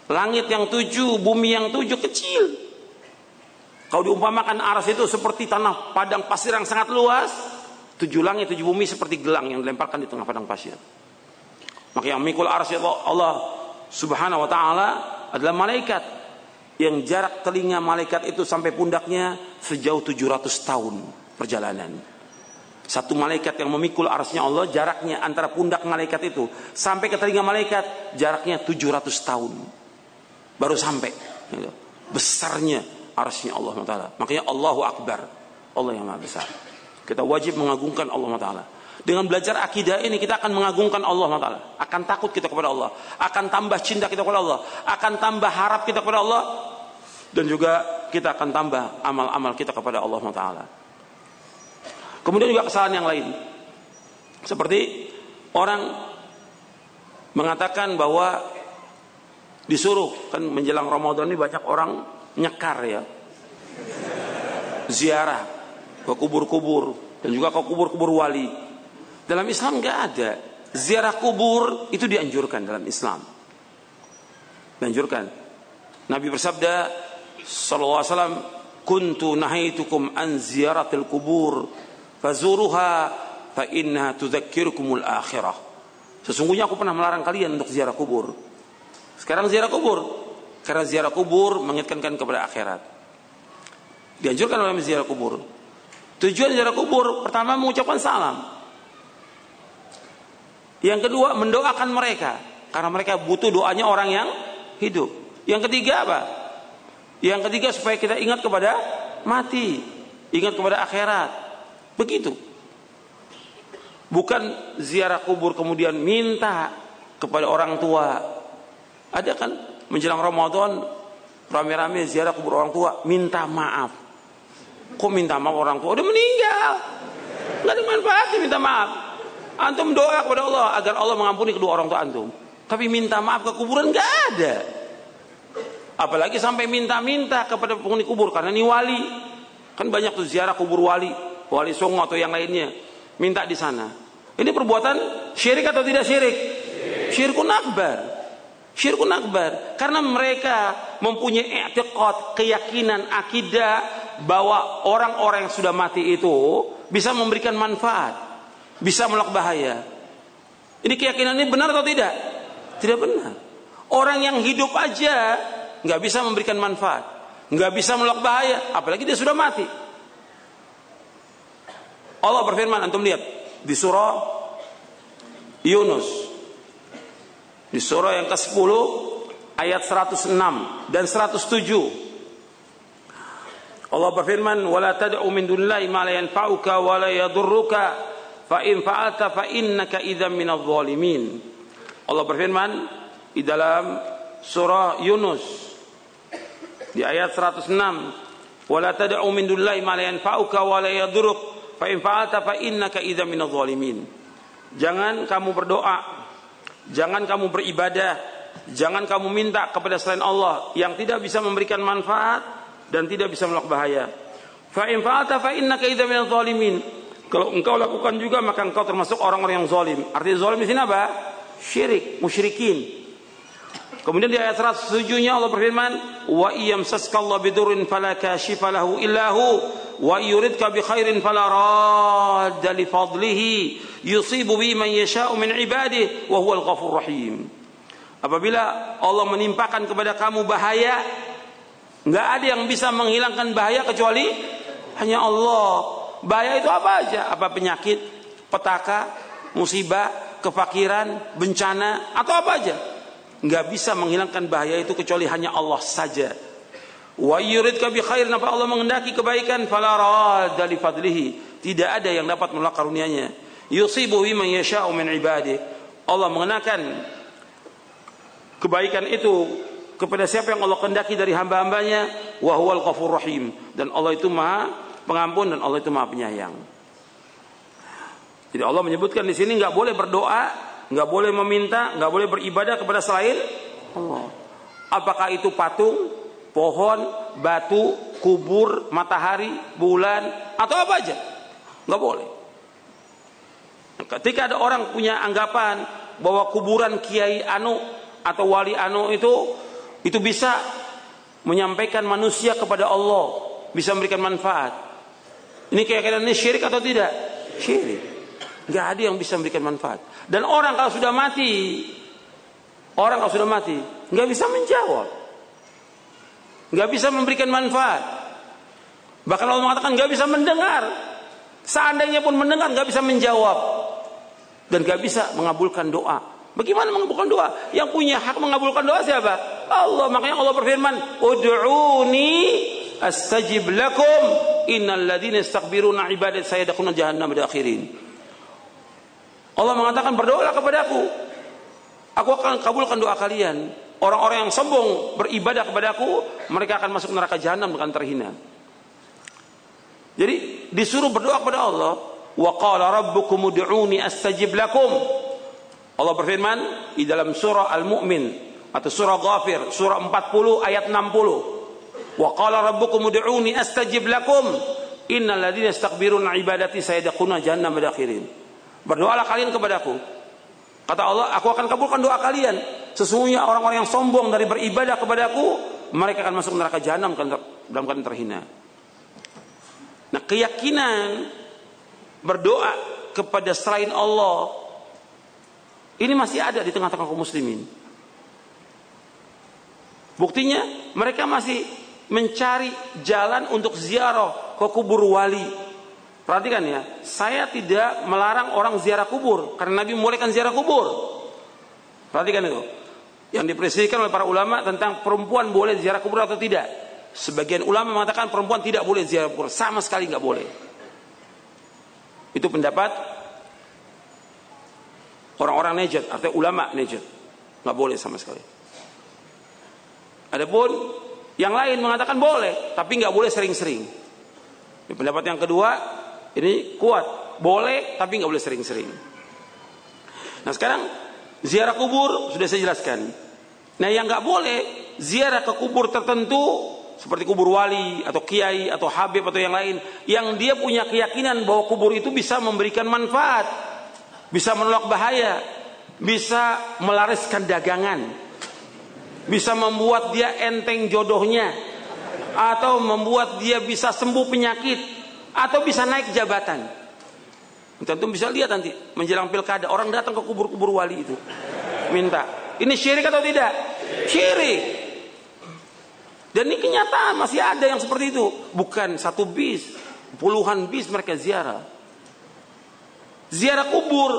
Langit yang tujuh, bumi yang tujuh kecil. Kalau diumpamakan aras itu seperti tanah padang pasir yang sangat luas, tujuh langit, tujuh bumi seperti gelang yang dilemparkan di tengah padang pasir. Maka yang mikul itu Allah Subhanahu wa taala adalah malaikat yang jarak telinga malaikat itu sampai pundaknya sejauh 700 tahun perjalanan. Satu malaikat yang memikul arasnya Allah jaraknya antara pundak malaikat itu sampai ke telinga malaikat jaraknya 700 tahun. Baru sampai. Gitu. besarnya arasnya Allah Taala. Makanya Allahu Akbar. Allah yang maha besar. Kita wajib mengagungkan Allah Taala. Dengan belajar akidah ini kita akan mengagungkan Allah Taala. Akan takut kita kepada Allah. Akan tambah cinta kita kepada Allah. Akan tambah harap kita kepada Allah. Dan juga kita akan tambah amal-amal kita kepada Allah Taala kemudian juga kesalahan yang lain. Seperti orang mengatakan bahwa disuruh kan menjelang Ramadan ini banyak orang nyekar ya. Ziarah ke kubur-kubur dan juga ke kubur-kubur wali. Dalam Islam nggak ada. Ziarah kubur itu dianjurkan dalam Islam. Dianjurkan. Nabi bersabda sallallahu alaihi wasallam kuntu nahaitukum an ziyaratil kubur fazuruha fa innaha tudzakkirukumul akhirah sesungguhnya aku pernah melarang kalian untuk ziarah kubur sekarang ziarah kubur. Karena ziarah kubur mengingatkan kepada akhirat. Dianjurkan oleh ziarah kubur. Tujuan ziarah kubur pertama mengucapkan salam. Yang kedua mendoakan mereka karena mereka butuh doanya orang yang hidup. Yang ketiga apa? Yang ketiga supaya kita ingat kepada mati, ingat kepada akhirat. Begitu. Bukan ziarah kubur kemudian minta kepada orang tua, ada kan menjelang Ramadan rame-rame ziarah kubur orang tua minta maaf. Kok minta maaf orang tua? Udah meninggal. Gak ada manfaatnya minta maaf. Antum doa kepada Allah agar Allah mengampuni kedua orang tua antum. Tapi minta maaf ke kuburan gak ada. Apalagi sampai minta-minta kepada penghuni kubur karena ini wali. Kan banyak tuh ziarah kubur wali, wali songo atau yang lainnya. Minta di sana. Ini perbuatan syirik atau tidak syirik? Syirkun akbar. Syirkun akbar. Karena mereka mempunyai i'tiqad, keyakinan, akidah bahwa orang-orang yang sudah mati itu bisa memberikan manfaat, bisa melak bahaya. Ini keyakinan ini benar atau tidak? Tidak benar. Orang yang hidup aja nggak bisa memberikan manfaat. nggak bisa menolak bahaya, apalagi dia sudah mati. Allah berfirman, antum lihat di surah Yunus. Di surah yang ke-10 ayat 106 dan 107. Allah berfirman, "Wala tad'u min dunillahi ma la yanfa'uka wa la yadurruka, fa in fa'alta fa innaka idzan minadh dhalimin." Allah berfirman di dalam surah Yunus di ayat 106, "Wala tad'u min dunillahi ma la yanfa'uka wa la yadurruk, fa in fa'alta fa innaka idzan minadh dhalimin." Jangan kamu berdoa, jangan kamu beribadah, jangan kamu minta kepada selain Allah yang tidak bisa memberikan manfaat dan tidak bisa menolak bahaya. Fa in fa'alta fa innaka idza minadh zalimin. Kalau engkau lakukan juga maka engkau termasuk orang-orang yang zalim. Artinya zalim di sini apa? Syirik, musyrikin. Kemudian di ayat 107-nya Allah berfirman, "Wa iyamsaskallahu bidurrin fala kashifa lahu illa hu wa yuridka bi khairin fala radda li fadlihi yusibu bi man yasha'u min ibadihi wa huwal ghafurur rahim." Apabila Allah menimpakan kepada kamu bahaya, Nggak ada yang bisa menghilangkan bahaya kecuali hanya Allah. Bahaya itu apa aja? Apa penyakit, petaka, musibah, kefakiran, bencana, atau apa aja? Nggak bisa menghilangkan bahaya itu kecuali hanya Allah saja. Wa yuridka bi khairin apa Allah mengendaki kebaikan fala radda li fadlihi. Tidak ada yang dapat menolak karunia-Nya. Yusibu man yasha'u min ibadihi. Allah mengenakan kebaikan itu kepada siapa yang Allah kendaki dari hamba-hambanya wa huwal rahim dan Allah itu maha pengampun dan Allah itu maha penyayang jadi Allah menyebutkan di sini nggak boleh berdoa nggak boleh meminta nggak boleh beribadah kepada selain Allah apakah itu patung pohon batu kubur matahari bulan atau apa aja nggak boleh ketika ada orang punya anggapan bahwa kuburan kiai anu atau wali anu itu itu bisa menyampaikan manusia kepada Allah, bisa memberikan manfaat. Ini keyakinan ini syirik atau tidak? Syirik. Gak ada yang bisa memberikan manfaat. Dan orang kalau sudah mati, orang kalau sudah mati, nggak bisa menjawab, nggak bisa memberikan manfaat. Bahkan Allah mengatakan nggak bisa mendengar. Seandainya pun mendengar nggak bisa menjawab dan nggak bisa mengabulkan doa. Bagaimana mengabulkan doa? Yang punya hak mengabulkan doa siapa? Allah. Makanya Allah berfirman, "Ud'uni astajib lakum innal ladzina yastakbiruna ibadat saya dakhuluna jahannam akhirin." Allah mengatakan berdoalah kepadaku. Aku akan kabulkan doa kalian. Orang-orang yang sombong beribadah kepadaku, mereka akan masuk neraka jahanam dengan terhina. Jadi disuruh berdoa kepada Allah, wa qala rabbukum ud'uni astajib lakum. Allah berfirman di dalam surah Al-Mu'min atau surah Ghafir, surah 40 ayat 60. Wa qala rabbukum ud'uni astajib lakum innal ladzina yastakbiruna ibadati sayadkhuluna jahannam madakhirin. Berdoalah kalian kepadaku. Kata Allah, aku akan kabulkan doa kalian. Sesungguhnya orang-orang yang sombong dari beribadah kepadaku, mereka akan masuk neraka jahanam dalam keadaan terhina. Nah, keyakinan berdoa kepada selain Allah ini masih ada di tengah-tengah kaum muslimin. Buktinya mereka masih mencari jalan untuk ziarah ke kubur wali. Perhatikan ya, saya tidak melarang orang ziarah kubur karena Nabi membolehkan ziarah kubur. Perhatikan itu. Yang dipresisikan oleh para ulama tentang perempuan boleh ziarah kubur atau tidak. Sebagian ulama mengatakan perempuan tidak boleh ziarah kubur, sama sekali nggak boleh. Itu pendapat orang-orang Najd atau ulama Najd nggak boleh sama sekali. Adapun yang lain mengatakan boleh, tapi nggak boleh sering-sering. Pendapat yang kedua ini kuat, boleh tapi nggak boleh sering-sering. Nah sekarang ziarah kubur sudah saya jelaskan. Nah yang nggak boleh ziarah ke kubur tertentu seperti kubur wali atau kiai atau habib atau yang lain yang dia punya keyakinan bahwa kubur itu bisa memberikan manfaat bisa menolak bahaya, bisa melariskan dagangan, bisa membuat dia enteng jodohnya, atau membuat dia bisa sembuh penyakit, atau bisa naik jabatan. Tentu bisa lihat nanti menjelang pilkada orang datang ke kubur-kubur wali itu minta. Ini syirik atau tidak? Syirik. Dan ini kenyataan masih ada yang seperti itu. Bukan satu bis, puluhan bis mereka ziarah. Ziarah kubur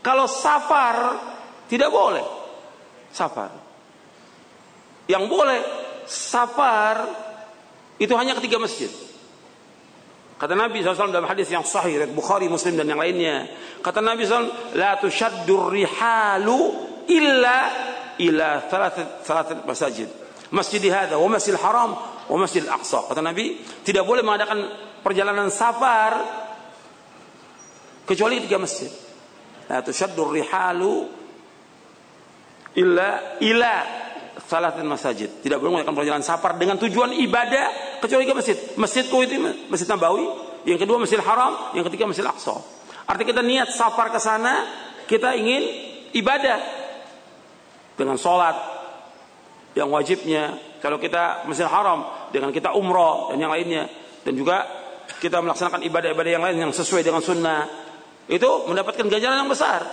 kalau safar tidak boleh. Safar. Yang boleh safar itu hanya ketiga masjid. Kata Nabi SAW dalam hadis yang sahih dari Bukhari, Muslim dan yang lainnya. Kata Nabi SAW, La tushaddur rihalu illa ila thalathat, thalathat masajid. Masjid hadha wa masjid haram wa masjid aqsa. Kata Nabi, tidak boleh mengadakan perjalanan safar kecuali tiga masjid. La tushaddur rihalu illa ila salatin masajid. Tidak boleh melakukan perjalanan safar dengan tujuan ibadah kecuali ke masjid. Masjidku itu Masjid Nabawi, yang kedua Masjid Haram, yang ketiga Masjid Aqsa. Artinya kita niat safar ke sana, kita ingin ibadah dengan sholat yang wajibnya. Kalau kita Masjid Haram dengan kita umroh dan yang lainnya dan juga kita melaksanakan ibadah-ibadah yang lain yang sesuai dengan sunnah itu mendapatkan ganjaran yang besar.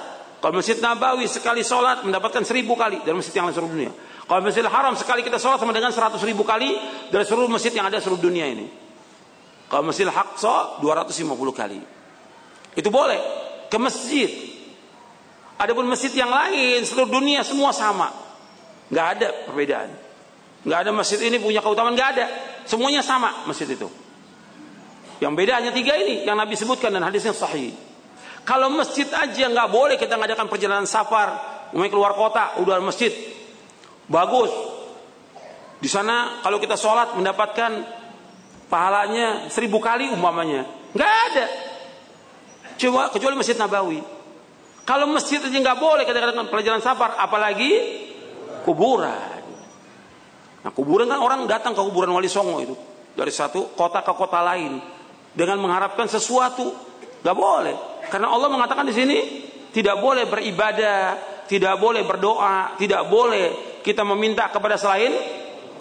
Kalau Masjid Nabawi sekali sholat mendapatkan seribu kali dari masjid yang lain seluruh dunia. Kalau Masjidil Haram sekali kita sholat sama dengan 100 ribu kali dari seluruh masjid yang ada seluruh dunia ini. Kalau Masjidil Aqsa 250 kali. Itu boleh ke masjid. Adapun masjid yang lain seluruh dunia semua sama. Nggak ada perbedaan. Nggak ada masjid ini punya keutamaan nggak ada. Semuanya sama masjid itu. Yang beda hanya tiga ini yang Nabi sebutkan dan hadisnya sahih. Kalau masjid aja nggak boleh kita ngadakan perjalanan safar, mau keluar kota, udah masjid, Bagus. Di sana kalau kita sholat mendapatkan pahalanya seribu kali umpamanya. Nggak ada. Coba kecuali Masjid Nabawi. Kalau masjid aja nggak boleh katakan pelajaran safar, apalagi kuburan. Nah kuburan kan orang datang ke kuburan Wali Songo itu dari satu kota ke kota lain dengan mengharapkan sesuatu, nggak boleh. Karena Allah mengatakan di sini tidak boleh beribadah, tidak boleh berdoa, tidak boleh kita meminta kepada selain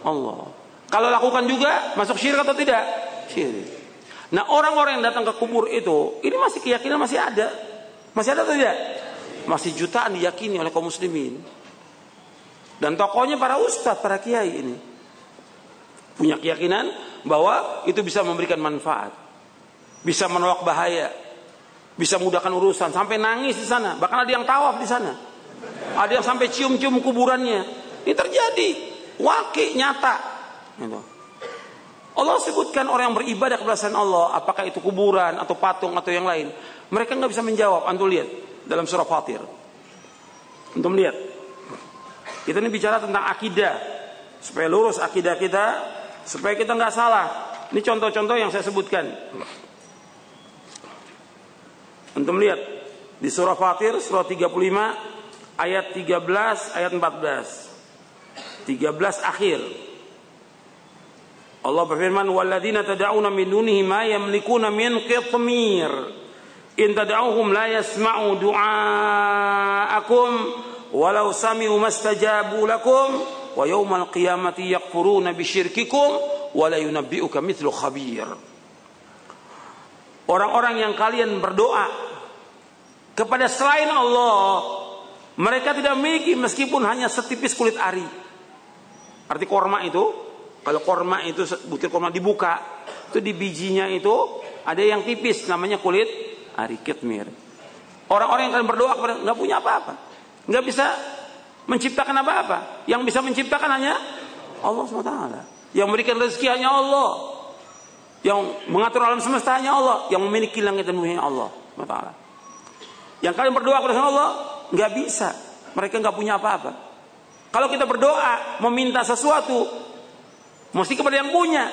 Allah. Kalau lakukan juga masuk syirik atau tidak? Syirik. Nah orang-orang yang datang ke kubur itu, ini masih keyakinan masih ada. Masih ada atau tidak? Masih jutaan diyakini oleh kaum muslimin. Dan tokohnya para ustadz, para kiai ini. Punya keyakinan bahwa itu bisa memberikan manfaat. Bisa menolak bahaya. Bisa mudahkan urusan. Sampai nangis di sana. Bahkan ada yang tawaf di sana. Ada yang sampai cium-cium kuburannya. Ini terjadi. Wakil nyata. Gitu. Allah sebutkan orang yang beribadah kepada selain Allah, apakah itu kuburan atau patung atau yang lain. Mereka nggak bisa menjawab. Antum lihat dalam surah Fatir. Antum lihat. Kita ini bicara tentang akidah supaya lurus akidah kita, supaya kita nggak salah. Ini contoh-contoh yang saya sebutkan. Antum lihat di surah Fatir surah 35 ayat 13 ayat 14. 13 akhir. Allah berfirman walladzina tad'una min dunihi ma yamlikuna min qitmir. In tad'uhum la yasma'u du'aakum walau sami'u mastajabu lakum wa yawmal qiyamati yakfuruna bisyirkikum wa la yunabbi'uka mithlu khabir. Orang-orang yang kalian berdoa kepada selain Allah mereka tidak memiliki meskipun hanya setipis kulit ari Arti korma itu, kalau korma itu butir korma dibuka, itu di bijinya itu ada yang tipis namanya kulit ari kitmir. Orang-orang yang akan berdoa kepada nggak punya apa-apa, nggak bisa menciptakan apa-apa. Yang bisa menciptakan hanya Allah SWT. Yang memberikan rezeki hanya Allah. Yang mengatur alam semesta hanya Allah. Yang memiliki langit dan bumi Allah SWT. Yang kalian berdoa kepada Allah nggak bisa. Mereka nggak punya apa-apa. Kalau kita berdoa meminta sesuatu, mesti kepada yang punya.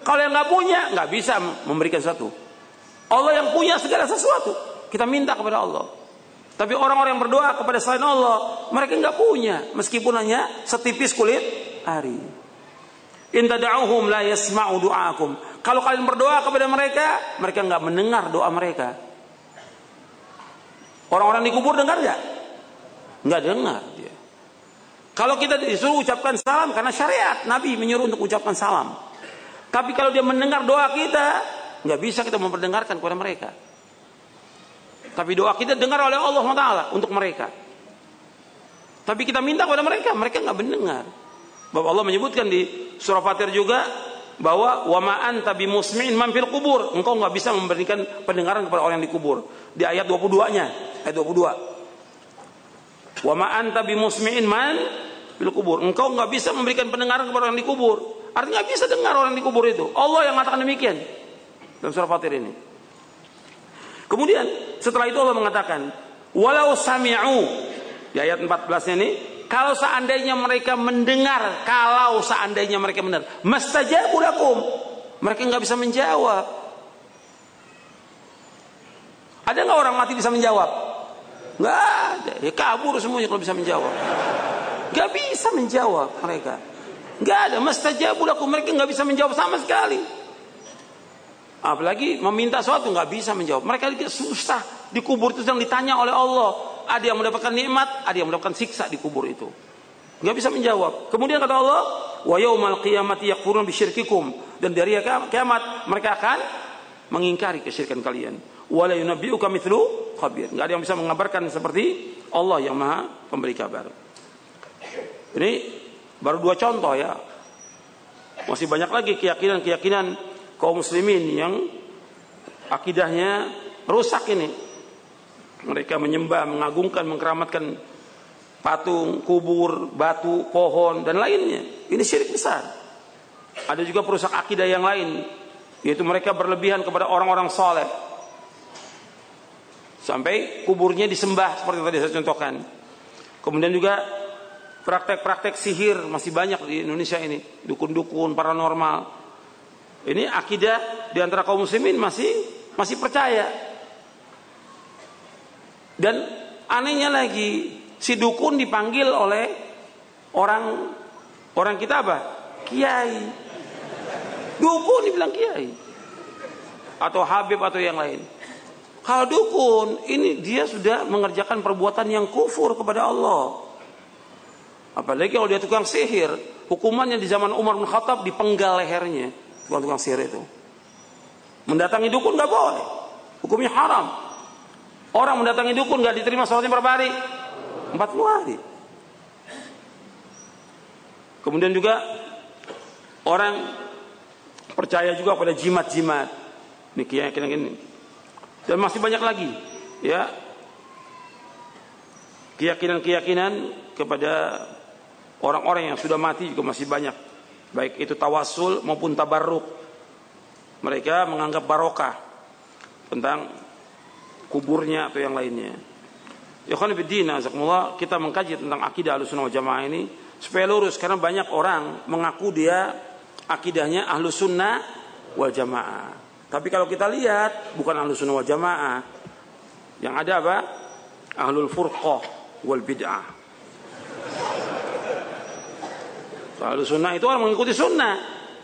Kalau yang nggak punya, nggak bisa memberikan sesuatu. Allah yang punya segala sesuatu, kita minta kepada Allah. Tapi orang-orang yang berdoa kepada selain Allah, mereka nggak punya, meskipun hanya setipis kulit hari. Intada'uhum la yasma'u du'akum. Kalau kalian berdoa kepada mereka, mereka nggak mendengar doa mereka. Orang-orang di kubur dengar nggak? Nggak dengar. Kalau kita disuruh ucapkan salam karena syariat Nabi menyuruh untuk ucapkan salam. Tapi kalau dia mendengar doa kita, nggak bisa kita memperdengarkan kepada mereka. Tapi doa kita dengar oleh Allah SWT untuk mereka. Tapi kita minta kepada mereka, mereka nggak mendengar. Bapak Allah menyebutkan di surah Fatir juga bahwa wa ma anta bimusmi'in man fil kubur. Engkau nggak bisa memberikan pendengaran kepada orang yang dikubur. Di ayat 22-nya, ayat 22. Wa ma anta man fil kubur. Engkau nggak bisa memberikan pendengaran kepada orang yang dikubur. Artinya nggak bisa dengar orang yang dikubur itu. Allah yang mengatakan demikian dalam surah Fatir ini. Kemudian setelah itu Allah mengatakan, walau sami'u di ayat 14 ini kalau seandainya mereka mendengar, kalau seandainya mereka mendengar, mastajabu lakum. Mereka nggak bisa menjawab. Ada nggak orang mati bisa menjawab? Nggak ada. Ya kabur semuanya kalau bisa menjawab. Nggak bisa menjawab mereka. Nggak ada. Mastajabu lakum. Mereka nggak bisa menjawab sama sekali. Apalagi meminta sesuatu nggak bisa menjawab. Mereka susah dikubur itu sedang ditanya oleh Allah ada yang mendapatkan nikmat, ada yang mendapatkan siksa di kubur itu. Nggak bisa menjawab. Kemudian kata Allah, wa yaumal qiyamati yakfurun bisyirkikum dan dari kiamat mereka akan mengingkari kesyirikan kalian. Wala yunabbi'uka mithlu khabir. Enggak ada yang bisa mengabarkan seperti Allah yang Maha pemberi kabar. Ini baru dua contoh ya. Masih banyak lagi keyakinan-keyakinan kaum muslimin yang akidahnya rusak ini. Mereka menyembah, mengagungkan, mengkeramatkan patung, kubur, batu, pohon, dan lainnya. Ini syirik besar. Ada juga perusak akidah yang lain, yaitu mereka berlebihan kepada orang-orang soleh. Sampai kuburnya disembah seperti tadi saya contohkan. Kemudian juga praktek-praktek sihir masih banyak di Indonesia ini. Dukun-dukun, paranormal. Ini akidah di antara kaum muslimin masih masih percaya. Dan anehnya lagi, si dukun dipanggil oleh orang orang kita apa? Kiai. Dukun dibilang kiai. Atau Habib atau yang lain. Kalau dukun, ini dia sudah mengerjakan perbuatan yang kufur kepada Allah. Apalagi kalau dia tukang sihir, hukumannya di zaman Umar bin Khattab dipenggal lehernya, tukang-tukang sihir itu. Mendatangi dukun nggak boleh, hukumnya haram. Orang mendatangi dukun nggak diterima sholatnya berapa hari? 40 hari. Kemudian juga orang percaya juga pada jimat-jimat. Ini keyakinan ini. Dan masih banyak lagi, ya. Keyakinan-keyakinan kepada orang-orang yang sudah mati juga masih banyak. Baik itu tawasul maupun tabarruk. Mereka menganggap barokah tentang kuburnya atau yang lainnya. Ya kita mengkaji tentang akidah Ahlussunnah wal Jamaah ini supaya lurus karena banyak orang mengaku dia akidahnya Ahlussunnah wal Jamaah. Tapi kalau kita lihat bukan Ahlussunnah wal Jamaah. Yang ada apa? Ahlul Furqah wal Bid'ah. Ahlus sunnah itu orang mengikuti sunnah.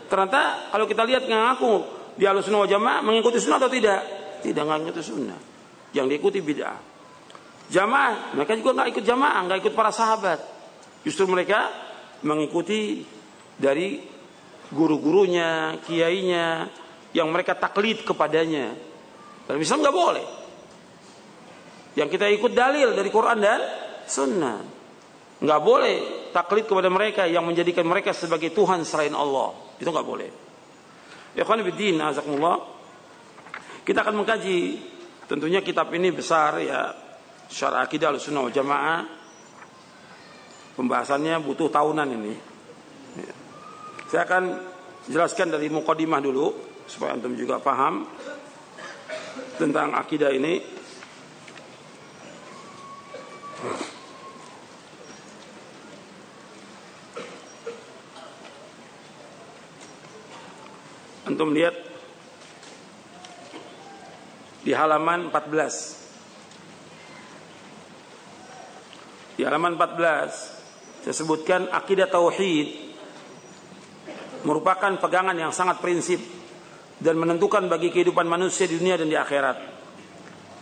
Ternyata kalau kita lihat ngaku di ahlus sunnah wal jamaah mengikuti sunnah atau tidak? Tidak mengikuti sunnah yang diikuti bid'ah. Jamaah, mereka juga nggak ikut jamaah, nggak ikut para sahabat. Justru mereka mengikuti dari guru-gurunya, kiainya, yang mereka taklid kepadanya. Dan Islam nggak boleh. Yang kita ikut dalil dari Quran dan Sunnah. Nggak boleh taklid kepada mereka yang menjadikan mereka sebagai Tuhan selain Allah. Itu nggak boleh. Ya Kita akan mengkaji Tentunya kitab ini besar ya. Syarah akidah al-sunnah jamaah. Pembahasannya butuh tahunan ini. Ya. Saya akan jelaskan dari mukadimah dulu supaya antum juga paham tentang akidah ini. Antum lihat di halaman 14. Di halaman 14 saya sebutkan akidah tauhid merupakan pegangan yang sangat prinsip dan menentukan bagi kehidupan manusia di dunia dan di akhirat.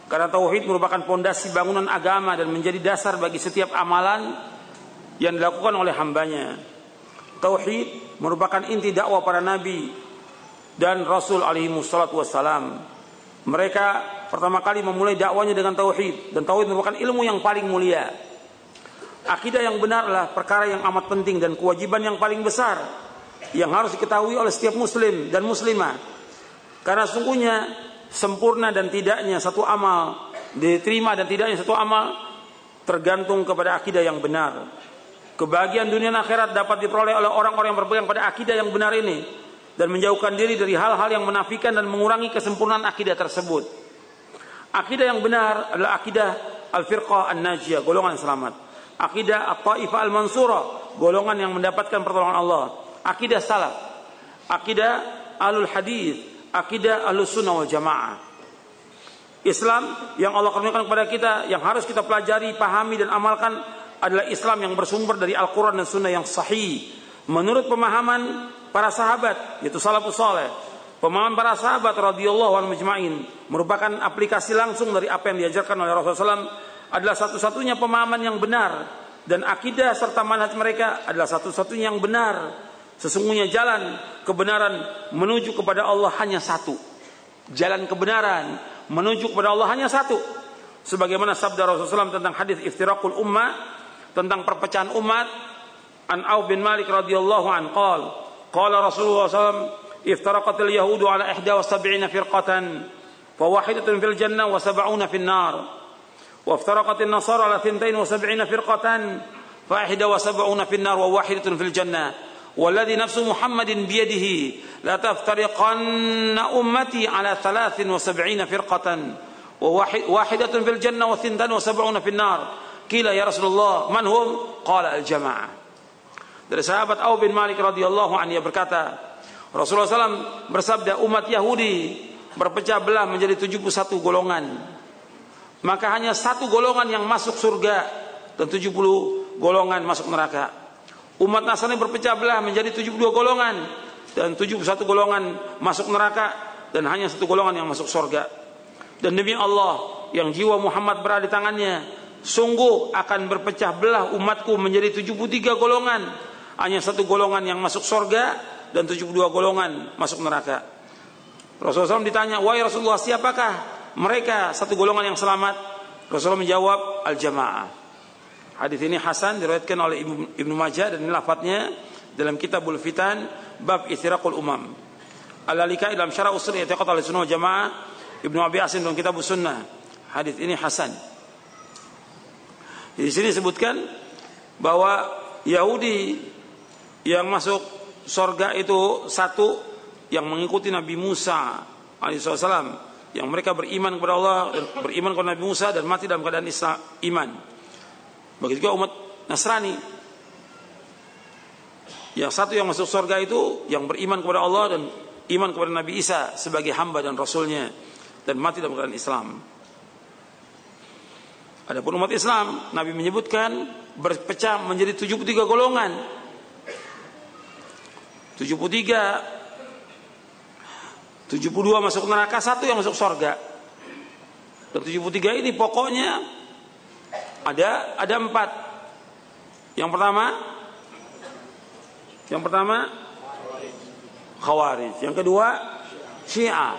Karena tauhid merupakan pondasi bangunan agama dan menjadi dasar bagi setiap amalan yang dilakukan oleh hambanya. Tauhid merupakan inti dakwah para nabi dan rasul alaihi wassalam mereka pertama kali memulai dakwanya dengan tauhid dan tauhid merupakan ilmu yang paling mulia. Akidah yang benar adalah perkara yang amat penting dan kewajiban yang paling besar yang harus diketahui oleh setiap muslim dan muslimah. Karena sungguhnya sempurna dan tidaknya satu amal diterima dan tidaknya satu amal tergantung kepada akidah yang benar. Kebahagiaan dunia dan akhirat dapat diperoleh oleh orang-orang yang berpegang pada akidah yang benar ini dan menjauhkan diri dari hal-hal yang menafikan dan mengurangi kesempurnaan akidah tersebut. Akidah yang benar adalah akidah al-firqah an-najiyah, golongan yang selamat. Akidah at-taifah al-mansurah, golongan yang mendapatkan pertolongan Allah. Akidah salaf, akidah alul hadis, akidah alus sunnah wal jamaah. Islam yang Allah karuniakan kepada kita, yang harus kita pelajari, pahami dan amalkan adalah Islam yang bersumber dari Al-Quran dan Sunnah yang sahih. Menurut pemahaman para sahabat, yaitu salafus saleh. Pemahaman para sahabat radhiyallahu anhu majma'in merupakan aplikasi langsung dari apa yang diajarkan oleh Rasulullah SAW adalah satu-satunya pemahaman yang benar dan akidah serta manhaj mereka adalah satu-satunya yang benar. Sesungguhnya jalan kebenaran menuju kepada Allah hanya satu. Jalan kebenaran menuju kepada Allah hanya satu. Sebagaimana sabda Rasulullah SAW tentang hadis iftirakul ummah tentang perpecahan umat an Auf bin Malik radhiyallahu an qala qala Rasulullah SAW افترقت اليهود على 71 فرقة فواحدة في الجنة وسبعون في النار وافترقت النصارى على 72 فرقة فواحدة وسبعون في النار وواحدة في الجنة والذي نفس محمد بيده لا تفترقن أمتي على 73 فرقة وواحدة في الجنة وثنتان وسبعون في النار قيل يا رسول الله من هم قال الجماعة dari sahabat Auf bin Malik radhiyallahu anhu ia berkata Rasulullah SAW bersabda umat Yahudi berpecah belah menjadi 71 golongan. Maka hanya satu golongan yang masuk surga dan 70 golongan masuk neraka. Umat Nasrani berpecah belah menjadi 72 golongan dan 71 golongan masuk neraka dan hanya satu golongan yang masuk surga. Dan demi Allah yang jiwa Muhammad berada di tangannya, sungguh akan berpecah belah umatku menjadi 73 golongan. Hanya satu golongan yang masuk surga dan 72 golongan masuk neraka. Rasulullah SAW ditanya, wahai Rasulullah siapakah mereka satu golongan yang selamat? Rasulullah menjawab, al-jamaah. Hadis ini Hasan diriwayatkan oleh Ibnu, Majah dan lafadznya dalam Kitabul Fitan bab Istiraqul Umam. Al-Alika dalam syarah usul i'tiqad oleh sunnah jamaah Ibnu Abi Asim dalam Kitab Sunnah. Hadis ini Hasan. Di sini disebutkan bahwa Yahudi yang masuk sorga itu satu yang mengikuti Nabi Musa alaihissalam yang mereka beriman kepada Allah beriman kepada Nabi Musa dan mati dalam keadaan Islam, iman. Begitu juga umat Nasrani. Yang satu yang masuk sorga itu yang beriman kepada Allah dan iman kepada Nabi Isa sebagai hamba dan rasulnya dan mati dalam keadaan Islam. Adapun umat Islam, Nabi menyebutkan berpecah menjadi 73 golongan 73 72 masuk neraka satu yang masuk surga dan 73 ini pokoknya ada ada empat. Yang pertama yang pertama khawarij. Yang kedua syiah.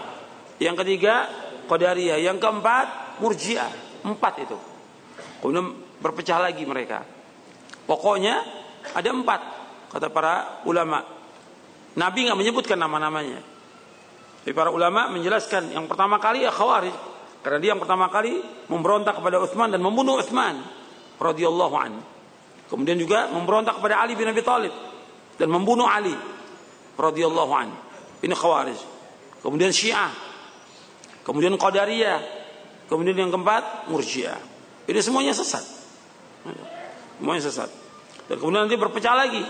Yang ketiga qadariyah. Yang keempat murjiah. Empat itu. Kemudian berpecah lagi mereka. Pokoknya ada empat kata para ulama. Nabi nggak menyebutkan nama-namanya. Tapi para ulama menjelaskan yang pertama kali ya Khawarij karena dia yang pertama kali memberontak kepada Utsman dan membunuh Utsman radhiyallahu an. Kemudian juga memberontak kepada Ali bin Abi Thalib dan membunuh Ali radhiyallahu an. Ini Khawarij. Kemudian Syiah. Kemudian Qadariyah. Kemudian yang keempat Murji'ah. Ini semuanya sesat. Semuanya sesat. Dan kemudian nanti berpecah lagi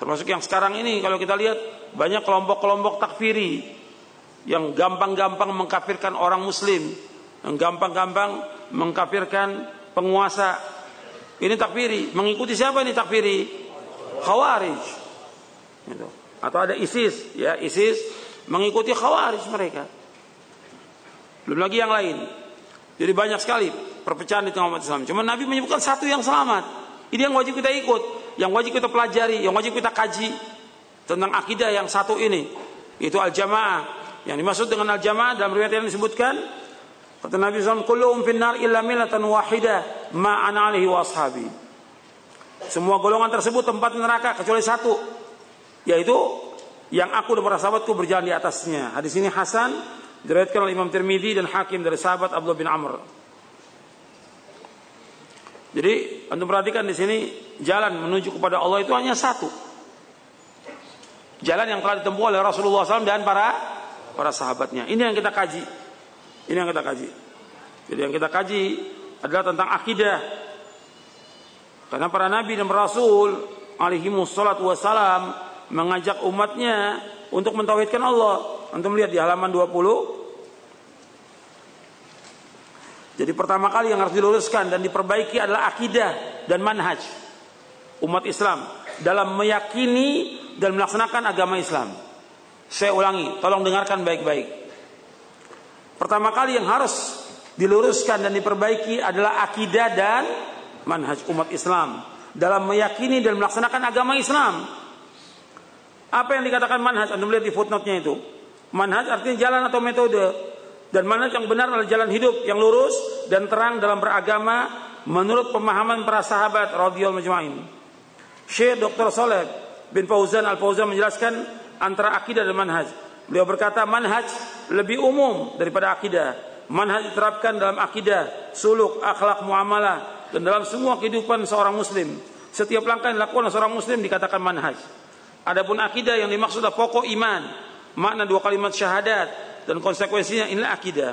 Termasuk yang sekarang ini kalau kita lihat banyak kelompok-kelompok takfiri yang gampang-gampang mengkafirkan orang muslim, yang gampang-gampang mengkafirkan penguasa. Ini takfiri, mengikuti siapa ini takfiri? Khawarij. Gitu. Atau ada ISIS, ya ISIS mengikuti Khawarij mereka. Belum lagi yang lain. Jadi banyak sekali perpecahan di tengah umat Islam. Cuma Nabi menyebutkan satu yang selamat. Ini yang wajib kita ikut yang wajib kita pelajari, yang wajib kita kaji tentang akidah yang satu ini, itu al-jamaah. Yang dimaksud dengan al-jamaah dalam riwayat yang disebutkan kata Nabi SAW, "Kulluhum finnar illa milatan wahida ma ana alihi wa ashabi." Semua golongan tersebut tempat neraka kecuali satu, yaitu yang aku dan para sahabatku berjalan di atasnya. Hadis ini Hasan diriwayatkan oleh Imam Tirmidzi dan Hakim dari sahabat Abdullah bin Amr. Jadi, antum perhatikan di sini jalan menuju kepada Allah itu hanya satu. Jalan yang telah ditempuh oleh Rasulullah SAW dan para para sahabatnya. Ini yang kita kaji. Ini yang kita kaji. Jadi yang kita kaji adalah tentang akidah. Karena para nabi dan rasul alaihi wassalatu wassalam mengajak umatnya untuk mentauhidkan Allah. Antum lihat di halaman 20 Jadi pertama kali yang harus diluruskan dan diperbaiki adalah akidah dan manhaj umat Islam dalam meyakini dan melaksanakan agama Islam. Saya ulangi, tolong dengarkan baik-baik. Pertama kali yang harus diluruskan dan diperbaiki adalah akidah dan manhaj umat Islam dalam meyakini dan melaksanakan agama Islam. Apa yang dikatakan manhaj? Anda melihat di footnote-nya itu. Manhaj artinya jalan atau metode dan mana yang benar adalah jalan hidup yang lurus dan terang dalam beragama menurut pemahaman para sahabat radhiyallahu majma'in. Syekh Dr. Saleh bin Fauzan Al Fauzan menjelaskan antara akidah dan manhaj. Beliau berkata manhaj lebih umum daripada akidah. Manhaj diterapkan dalam akidah, suluk, akhlak, muamalah dan dalam semua kehidupan seorang muslim. Setiap langkah yang dilakukan seorang muslim dikatakan manhaj. Adapun akidah yang dimaksud adalah pokok iman, makna dua kalimat syahadat, dan konsekuensinya inilah akidah.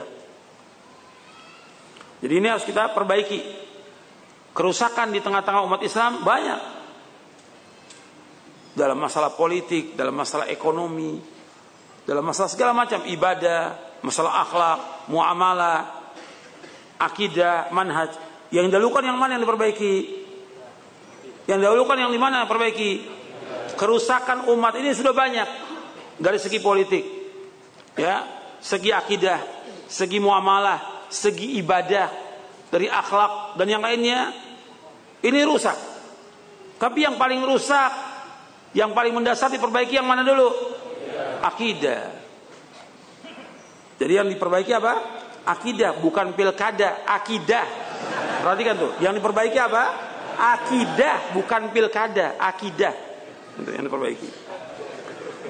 Jadi ini harus kita perbaiki. Kerusakan di tengah-tengah umat Islam banyak. Dalam masalah politik, dalam masalah ekonomi, dalam masalah segala macam ibadah, masalah akhlak, muamalah, akidah, manhaj. Yang dahulukan yang mana yang diperbaiki? Yang dahulukan yang di mana yang diperbaiki? Kerusakan umat ini sudah banyak dari segi politik. Ya, segi akidah, segi muamalah, segi ibadah, dari akhlak dan yang lainnya ini rusak. Tapi yang paling rusak, yang paling mendasar diperbaiki yang mana dulu? Akidah. Jadi yang diperbaiki apa? Akidah, bukan pilkada, akidah. Perhatikan tuh, yang diperbaiki apa? Akidah, bukan pilkada, akidah. Yang diperbaiki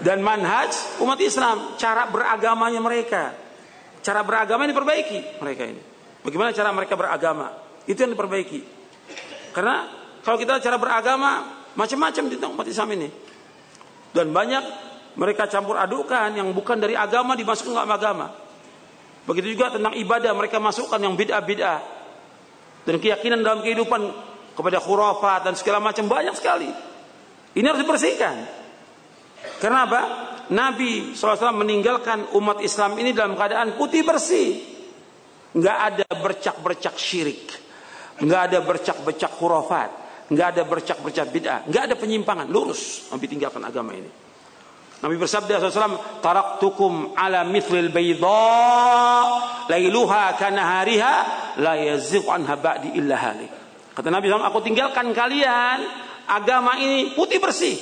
dan manhaj umat Islam, cara beragamanya mereka. Cara beragama ini diperbaiki mereka ini. Bagaimana cara mereka beragama? Itu yang diperbaiki. Karena kalau kita cara beragama macam-macam di umat Islam ini. Dan banyak mereka campur adukan yang bukan dari agama dimasukkan ke agama. Begitu juga tentang ibadah mereka masukkan yang bid'ah-bid'ah. Dan keyakinan dalam kehidupan kepada khurafat dan segala macam banyak sekali. Ini harus dibersihkan. Karena apa? Nabi SAW meninggalkan umat Islam ini dalam keadaan putih bersih. Nggak ada bercak-bercak syirik. Nggak ada bercak-bercak khurafat. Nggak ada bercak-bercak bid'ah. Nggak ada penyimpangan. Lurus Nabi tinggalkan agama ini. Nabi bersabda SAW, Taraktukum ala mithlil bayda lailuha kanahariha la yazigh anha ba'di illa halik. Kata Nabi SAW, aku tinggalkan kalian agama ini putih bersih.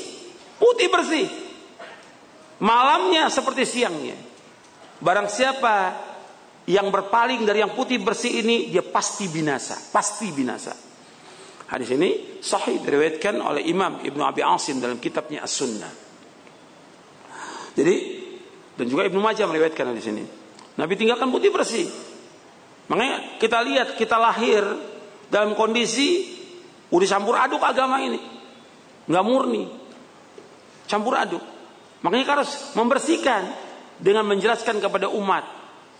Putih bersih. Malamnya seperti siangnya. Barang siapa yang berpaling dari yang putih bersih ini dia pasti binasa, pasti binasa. Hadis ini sahih diriwayatkan oleh Imam Ibnu Abi Asim dalam kitabnya As-Sunnah. Jadi dan juga Ibnu Majah meriwayatkan hadis ini. Nabi tinggalkan putih bersih. Makanya kita lihat kita lahir dalam kondisi udah campur aduk agama ini. Nggak murni. Campur aduk. Makanya kita harus membersihkan dengan menjelaskan kepada umat.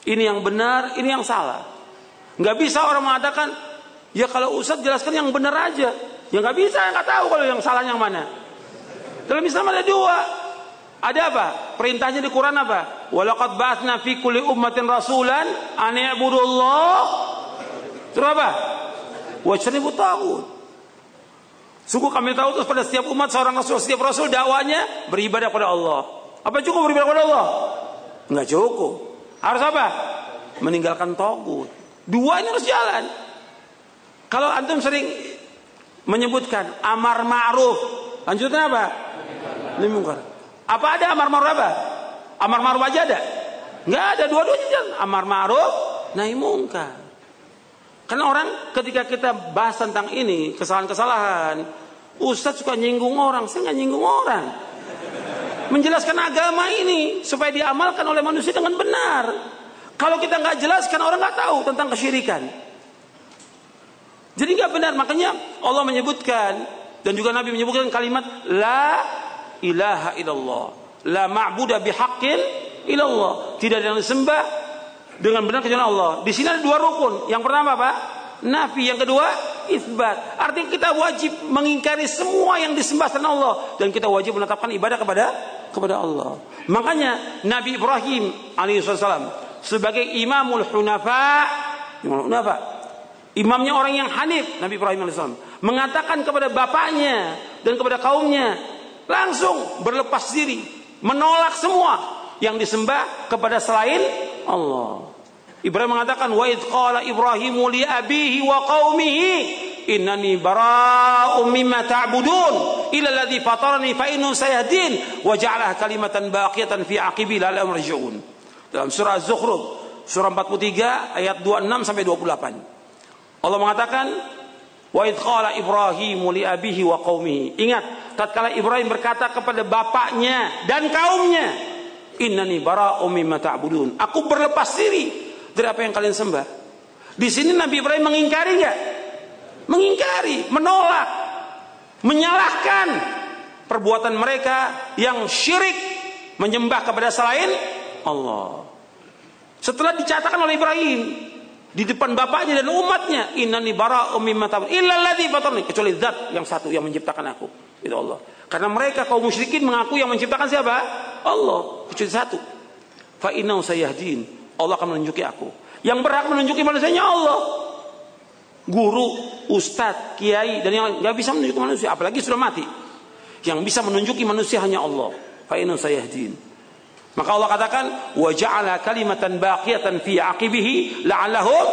Ini yang benar, ini yang salah. Nggak bisa orang mengatakan, ya kalau Ustaz jelaskan yang benar aja. Ya nggak bisa, nggak tahu kalau yang salah yang mana. Dalam Islam ada dua. Ada apa? Perintahnya di Quran apa? Walaqad ba'atsna fi kulli ummatin rasulan an ya'budullah. Terus apa? Wajtanibu tagut. Sungguh kami tahu terus pada setiap umat seorang rasul, setiap rasul dakwanya beribadah kepada Allah. Apa cukup beribadah kepada Allah? Enggak cukup. Harus apa? Meninggalkan togut. Dua ini harus jalan. Kalau antum sering menyebutkan amar ma'ruf, lanjutnya apa? Nahi mungkar. Apa ada amar ma'ruf apa? Amar ma'ruf aja ada? Enggak ada dua-duanya jalan. Amar ma'ruf, nahi mungkar. Karena orang ketika kita bahas tentang ini, kesalahan-kesalahan, Ustadz suka nyinggung orang, saya nggak nyinggung orang. Menjelaskan agama ini supaya diamalkan oleh manusia dengan benar. Kalau kita nggak jelaskan orang nggak tahu tentang kesyirikan. Jadi nggak benar, makanya Allah menyebutkan dan juga Nabi menyebutkan kalimat la ilaha illallah, la ma'budu bihaqqin illallah. Tidak ada yang disembah dengan benar kecuali Allah. Di sini ada dua rukun. Yang pertama apa? Nafi. Yang kedua isbat. Artinya kita wajib mengingkari semua yang disembah selain Allah dan kita wajib menetapkan ibadah kepada kepada Allah. Makanya Nabi Ibrahim alaihissalam sebagai imamul hunafa, imamul hunafa Imamnya orang yang hanif, Nabi Ibrahim alaihissalam, mengatakan kepada bapaknya dan kepada kaumnya, langsung berlepas diri, menolak semua yang disembah kepada selain Allah. Ibrahim mengatakan, "Wa idh qala li abihi wa qaumihi innani bara'um mimma ta'budun ila alladhi fatarani fa innahu sayahdin wa ja'alaha kalimatan baqiyatan fi aqibi la yarji'un." Dalam surah Az-Zukhruf, surah 43 ayat 26 sampai 28. Allah mengatakan wa idh Ibrahim li abihi wa qaumihi. Ingat, tatkala Ibrahim berkata kepada bapaknya dan kaumnya, "Innani bara'um mimma ta'budun." Aku berlepas diri dari apa yang kalian sembah. Di sini Nabi Ibrahim mengingkari enggak? Mengingkari, menolak, menyalahkan perbuatan mereka yang syirik menyembah kepada selain Allah. Setelah dicatatkan oleh Ibrahim, di depan bapaknya dan umatnya. Innani bara'um mimma kecuali zat yang satu yang menciptakan aku. Itu Allah. Karena mereka kaum musyrikin mengaku yang menciptakan siapa? Allah. Kecuali satu. Fa innahu sayahdin. Allah akan menunjuki aku. Yang berhak menunjuki manusianya Allah. Guru ustadz kiai dan yang nggak bisa menunjuki manusia apalagi sudah mati. Yang bisa menunjuki manusia hanya Allah. Fa innahu sayahdin maka Allah katakan wa ja'ala kalimatan baqiyatan fi aqibihi la'allahum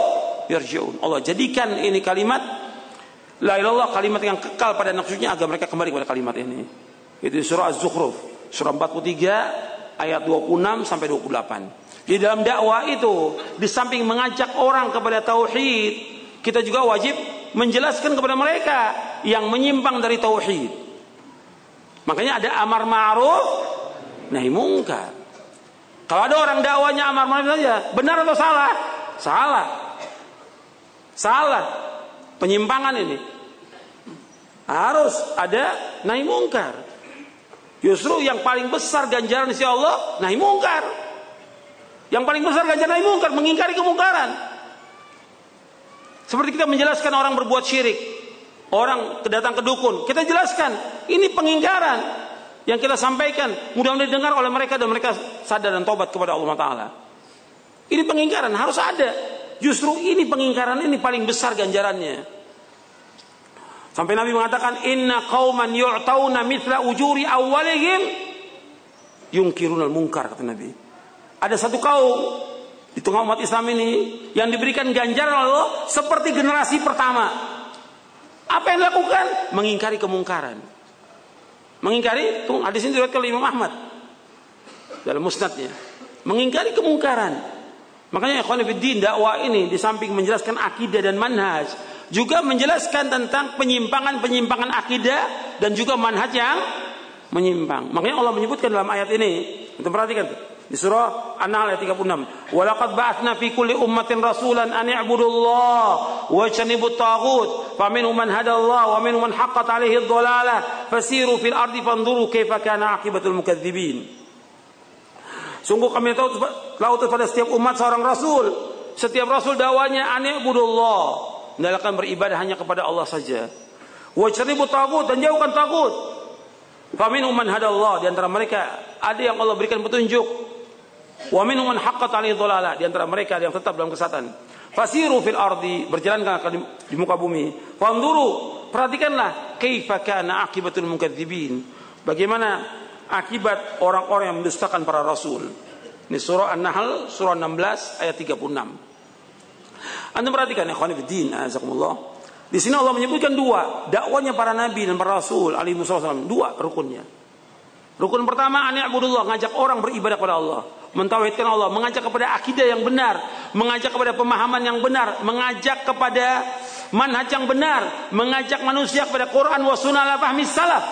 yarji'un. Allah jadikan ini kalimat la ilallah kalimat yang kekal pada nafsunya agar mereka kembali kepada kalimat ini. Itu surah Az-Zukhruf, surah 43 ayat 26 sampai 28. Di dalam dakwah itu di samping mengajak orang kepada tauhid, kita juga wajib menjelaskan kepada mereka yang menyimpang dari tauhid. Makanya ada amar ma'ruf nahi mungkar. Kalau ada orang dakwanya amar ma'ruf saja, benar atau salah? Salah. Salah. Penyimpangan ini. Harus ada nahi mungkar. Justru yang paling besar ganjaran di Allah nahi mungkar. Yang paling besar ganjaran nahi mungkar mengingkari kemungkaran. Seperti kita menjelaskan orang berbuat syirik, orang kedatang ke dukun, kita jelaskan ini pengingkaran yang kita sampaikan mudah-mudahan didengar oleh mereka dan mereka sadar dan tobat kepada Allah Taala. Ini pengingkaran harus ada. Justru ini pengingkaran ini paling besar ganjarannya. Sampai Nabi mengatakan inna qauman yu'tauna mithla ujuri awwalihim yunkirunal munkar kata Nabi. Ada satu kaum di tengah umat Islam ini yang diberikan ganjaran Allah seperti generasi pertama. Apa yang dilakukan? Mengingkari kemungkaran. Mengingkari hadis ini diriwayatkan oleh Imam Ahmad dalam musnadnya. Mengingkari kemungkaran. Makanya ikhwan fillah dakwah ini di samping menjelaskan akidah dan manhaj juga menjelaskan tentang penyimpangan-penyimpangan akidah dan juga manhaj yang menyimpang. Makanya Allah menyebutkan dalam ayat ini. Kita perhatikan tuh. Di surah An-Nahl ayat 36. Walaqad ba'atsna fi kulli ummatin rasulan an i'budullaha wa ijtanibut taghut. Faminhum man hadallahu wa minhum man haqqat 'alaihi ad-dhalalah. Fasiru fil ardi fanzuru kaifa kana 'aqibatul mukadzibin. Sungguh kami tahu tahu pada setiap umat seorang rasul. Setiap rasul dakwanya an i'budullah. Hendaklah beribadah hanya kepada Allah saja. Wa ijtanibut taghut dan jauhkan tagut. Faminhum man hadallah di antara mereka ada yang Allah berikan petunjuk Wa minhum man haqqat alaihi di antara mereka yang tetap dalam kesesatan. Fasiru fil ardi berjalan di muka bumi. Fanduru perhatikanlah kaifa kana akibatul mukadzibin. Bagaimana akibat orang-orang yang mendustakan para rasul. Ini surah An-Nahl surah 16 ayat 36. Anda perhatikan ya khawani fiddin azakumullah. Di sini Allah menyebutkan dua, dakwanya para nabi dan para rasul alaihi wasallam, dua rukunnya. Rukun pertama an Abdullah ngajak orang beribadah kepada Allah mentauhidkan Allah, mengajak kepada akidah yang benar, mengajak kepada pemahaman yang benar, mengajak kepada manhaj yang benar, mengajak manusia kepada Quran wa sunnah la fahmi salaf.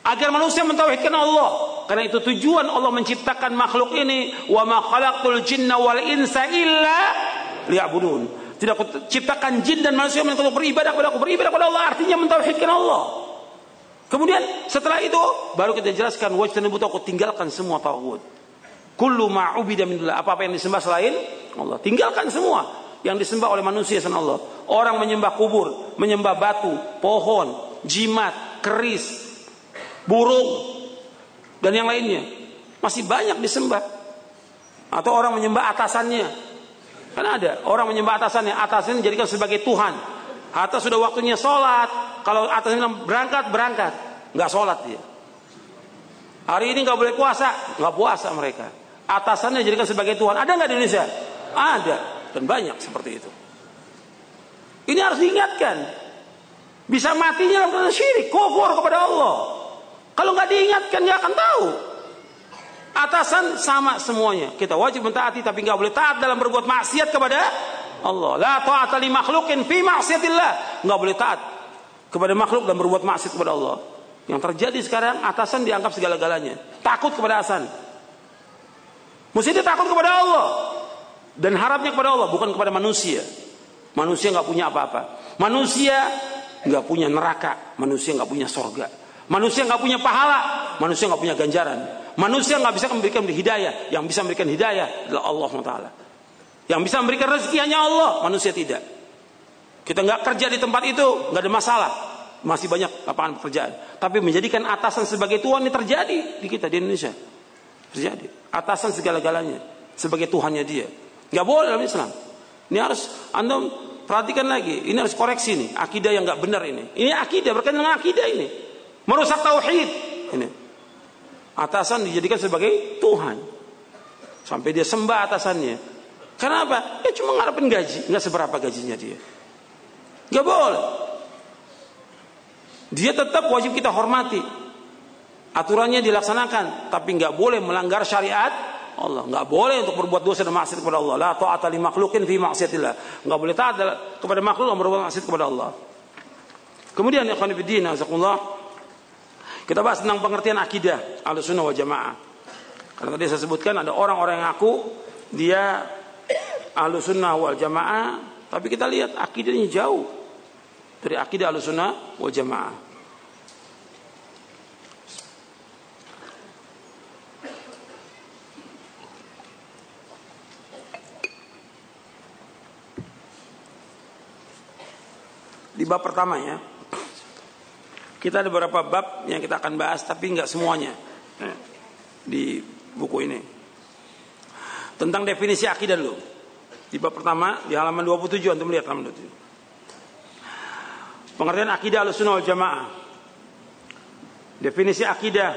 Agar manusia mentauhidkan Allah. Karena itu tujuan Allah menciptakan makhluk ini, wa ma khalaqtul jinna wal insa illa liya'budun. Tidak aku ciptakan jin dan manusia untuk beribadah kepada aku, beribadah kepada Allah artinya mentauhidkan Allah. Kemudian setelah itu baru kita jelaskan wajib aku tinggalkan semua tauhid. Kullu ma'ubida minullah. Apa-apa yang disembah selain Allah. Tinggalkan semua yang disembah oleh manusia selain Allah. Orang menyembah kubur, menyembah batu, pohon, jimat, keris, burung, dan yang lainnya. Masih banyak disembah. Atau orang menyembah atasannya. Kan ada orang menyembah atasannya. Atasannya dijadikan sebagai Tuhan. Atau sudah waktunya sholat, kalau atasnya bilang berangkat, berangkat. Nggak sholat dia. Hari ini nggak boleh puasa, nggak puasa mereka. Atasannya jadikan sebagai Tuhan. Ada nggak di Indonesia? Ada dan banyak seperti itu. Ini harus diingatkan. Bisa matinya dalam keadaan syirik, kufur kepada Allah. Kalau nggak diingatkan nggak akan tahu. Atasan sama semuanya. Kita wajib mentaati tapi nggak boleh taat dalam berbuat maksiat kepada Allah. La ta'ata li makhlukin fi maksiatillah. Nggak boleh taat kepada makhluk dan berbuat maksiat kepada Allah. Yang terjadi sekarang atasan dianggap segala-galanya. Takut kepada atasan. Mesti dia takut kepada Allah. Dan harapnya kepada Allah, bukan kepada manusia. Manusia nggak punya apa-apa. Manusia nggak punya neraka. Manusia nggak punya sorga. Manusia nggak punya pahala. Manusia nggak punya ganjaran. Manusia nggak bisa memberikan hidayah. Yang bisa memberikan hidayah adalah Allah Taala. Yang bisa memberikan rezeki hanya Allah. Manusia tidak. Kita nggak kerja di tempat itu, nggak ada masalah. Masih banyak lapangan pekerjaan. Tapi menjadikan atasan sebagai Tuhan ini terjadi di kita di Indonesia. Terjadi. Atasan segala-galanya sebagai Tuhannya dia. Nggak boleh dalam Islam. Ini harus Anda perhatikan lagi. Ini harus koreksi nih. Akidah yang nggak benar ini. Ini akidah berkaitan dengan akidah ini. Merusak tauhid. Ini. Atasan dijadikan sebagai Tuhan. Sampai dia sembah atasannya. Kenapa? Ya cuma ngarepin gaji, nggak seberapa gajinya dia. Gak boleh. Dia tetap wajib kita hormati. Aturannya dilaksanakan, tapi nggak boleh melanggar syariat Allah. Nggak boleh untuk berbuat dosa dan maksiat kepada Allah. La ta'ata li makhlukin fi maksiatillah. Nggak boleh taat kepada makhluk yang berbuat maksiat kepada Allah. Kemudian ya fillah, kita bahas tentang pengertian akidah Ahlussunnah wal Jamaah. Karena tadi saya sebutkan ada orang-orang yang ngaku dia Ahlussunnah wal Jamaah, tapi kita lihat akidahnya jauh dari akidah al-sunnah wal jamaah. Di bab pertama ya, kita ada beberapa bab yang kita akan bahas tapi nggak semuanya eh, di buku ini. Tentang definisi akidah dulu. Di bab pertama di halaman 27 antum lihat halaman 27. Pengertian akidah al-sunnah wal jamaah. Definisi akidah.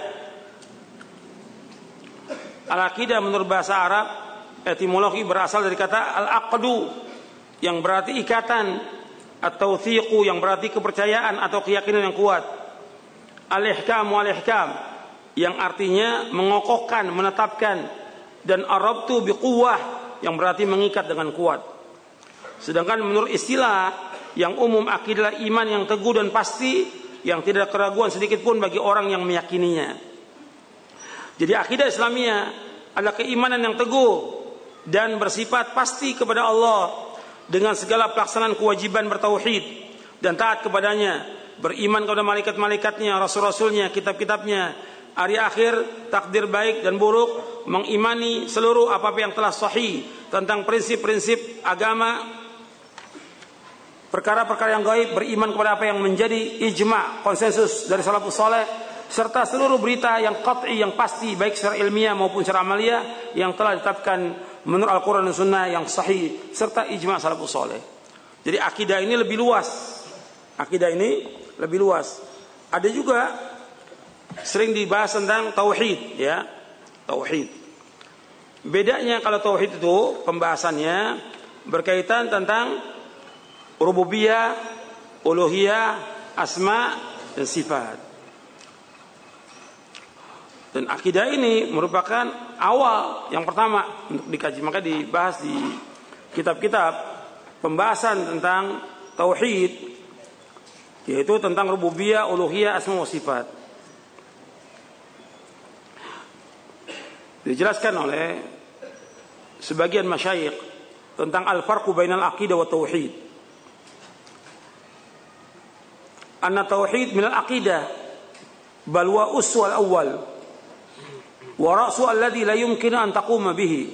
Al-akidah menurut bahasa Arab etimologi berasal dari kata al-aqdu yang berarti ikatan atau thiqu yang berarti kepercayaan atau keyakinan yang kuat. Al-ihkam wal-ihkam yang artinya mengokohkan, menetapkan dan arabtu biquwah yang berarti mengikat dengan kuat. Sedangkan menurut istilah yang umum akidah iman yang teguh dan pasti yang tidak keraguan sedikit pun bagi orang yang meyakininya. Jadi akidah Islamiyah adalah keimanan yang teguh dan bersifat pasti kepada Allah dengan segala pelaksanaan kewajiban bertauhid dan taat kepadanya, beriman kepada malaikat-malaikatnya, rasul-rasulnya, kitab-kitabnya, hari akhir, takdir baik dan buruk, mengimani seluruh apa-apa yang telah sahih tentang prinsip-prinsip agama perkara-perkara yang gaib, beriman kepada apa yang menjadi ijma, konsensus dari salafus saleh, serta seluruh berita yang qat'i yang pasti baik secara ilmiah maupun secara amalia yang telah ditetapkan menurut Al-Qur'an dan Sunnah yang sahih serta ijma salafus saleh. Jadi akidah ini lebih luas. Akidah ini lebih luas. Ada juga sering dibahas tentang tauhid ya. Tauhid. Bedanya kalau tauhid itu pembahasannya berkaitan tentang rububiyah, uluhiyah, asma dan sifat. Dan akidah ini merupakan awal yang pertama untuk dikaji. Maka dibahas di kitab-kitab pembahasan tentang tauhid yaitu tentang rububiyah, uluhiyah, asma wa sifat. Dijelaskan oleh sebagian masyayikh tentang al-farqu bainal aqidah wa tauhid. Anna tauhid minal aqidah bal wa uswal awal wa ra'su alladhi la yumkin an taquma bihi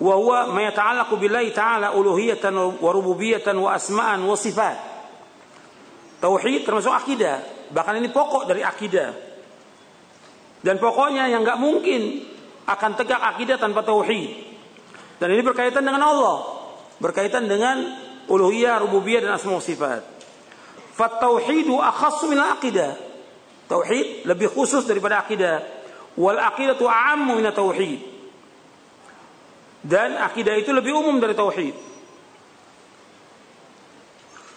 wa huwa ma yata'allaqu billahi ta'ala uluhiyatan wa rububiyatan wa asma'an wa sifat. Tauhid termasuk akidah, bahkan ini pokok dari akidah. Dan pokoknya yang nggak mungkin akan tegak akidah tanpa tauhid. Dan ini berkaitan dengan Allah. Berkaitan dengan uluhiyah, rububiyah dan asma sifat. Fattauhidu akhassu min akidah. Tauhid lebih khusus daripada akidah. Wal aqidatu a'ammu min tauhid. Dan akidah itu lebih umum dari tauhid.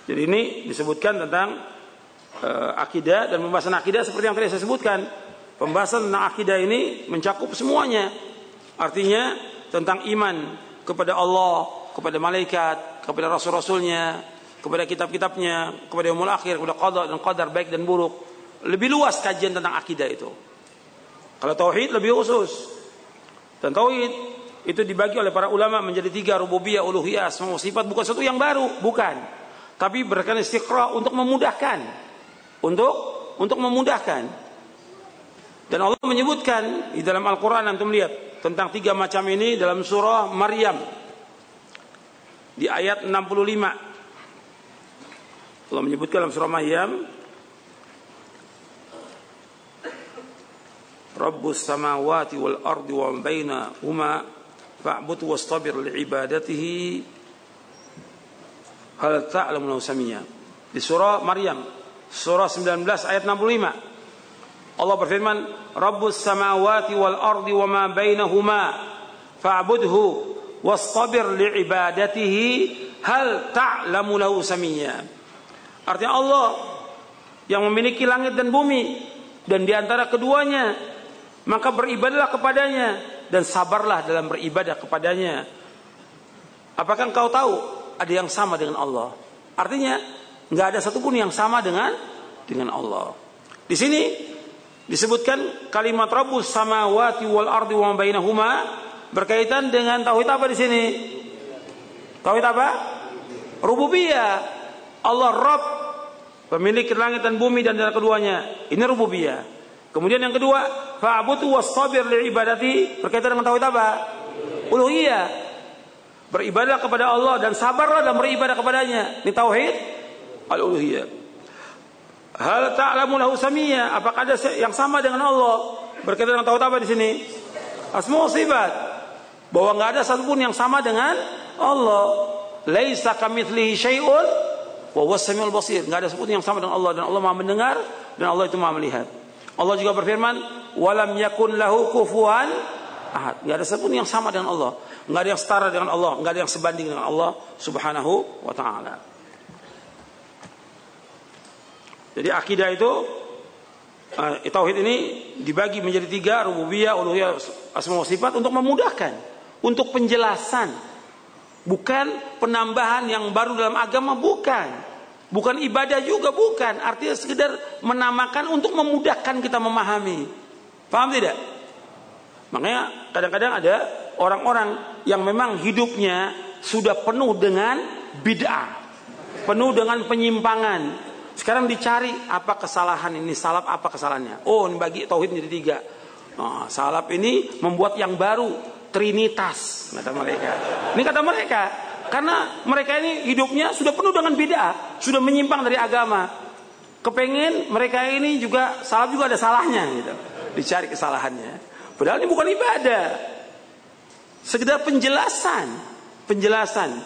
Jadi ini disebutkan tentang uh, akidah dan pembahasan akidah seperti yang tadi saya sebutkan. Pembahasan tentang akidah ini mencakup semuanya. Artinya tentang iman kepada Allah, kepada malaikat, kepada rasul-rasulnya, kepada kitab-kitabnya, kepada umul akhir, kepada qadar dan qadar baik dan buruk. Lebih luas kajian tentang akidah itu. Kalau tauhid lebih khusus. Dan tauhid itu dibagi oleh para ulama menjadi tiga rububiyah, uluhiyah, semua sifat bukan sesuatu yang baru, bukan. Tapi berikan istiqra untuk memudahkan. Untuk untuk memudahkan. Dan Allah menyebutkan di dalam Al-Qur'an antum lihat tentang tiga macam ini dalam surah Maryam. Di ayat 65. Allah menyebutkan dalam surah Maryam Rabbus samawati wal ardi wa bainahuma fa'bud wastabir li'ibadatihi hal ta'lamu lahu di surah Maryam surah 19 ayat 65 Allah berfirman Rabbus samawati wal ardi wa ma bainahuma fa'budhu wastabir li'ibadatihi hal ta'lamu lahu samia artinya Allah yang memiliki langit dan bumi dan di antara keduanya maka beribadahlah kepadanya dan sabarlah dalam beribadah kepadanya. Apakah engkau tahu ada yang sama dengan Allah? Artinya nggak ada satupun yang sama dengan dengan Allah. Di sini disebutkan kalimat Rabbus samawati wal ardi wa bainahuma berkaitan dengan tauhid apa di sini? Tauhid apa? Rububiyah. Allah Rabb pemilik langit dan bumi dan dalam keduanya. Ini rububiyah. Kemudian yang kedua, fa'budu wastabir li ibadati berkaitan dengan tauhid apa? Uluhiyah. Beribadah kepada Allah dan sabarlah dalam beribadah kepadanya. Ini tauhid al-uluhiyah. Hal ta'lamu lahu samiyya? Apakah ada yang sama dengan Allah? Berkaitan dengan tauhid apa di sini? Asma sifat. Bahwa enggak ada satupun yang sama dengan Allah. Laisa kamitslihi syai'un wa huwas samiul basir. Enggak ada satupun yang sama dengan Allah dan Allah Maha mendengar dan Allah itu Maha melihat. Allah juga berfirman, "Walam yakun lahu kufuwan ahad." Enggak ada satupun yang sama dengan Allah. Enggak ada yang setara dengan Allah, enggak ada yang sebanding dengan Allah Subhanahu wa taala. Jadi akidah itu uh, tauhid ini dibagi menjadi tiga, rububiyah, uluhiyah, asma wa sifat untuk memudahkan, untuk penjelasan. Bukan penambahan yang baru dalam agama, bukan. Bukan ibadah juga, bukan. Artinya sekedar menamakan untuk memudahkan kita memahami. Paham tidak? Makanya kadang-kadang ada orang-orang yang memang hidupnya sudah penuh dengan bid'ah. Penuh dengan penyimpangan. Sekarang dicari apa kesalahan ini, salaf apa kesalahannya. Oh, ini bagi tauhid menjadi tiga. Nah, salaf ini membuat yang baru, trinitas kata mereka. Ini kata mereka. Karena mereka ini hidupnya sudah penuh dengan bid'ah, sudah menyimpang dari agama. Kepengen mereka ini juga salah juga ada salahnya gitu. Dicari kesalahannya. Padahal ini bukan ibadah. Sekedar penjelasan, penjelasan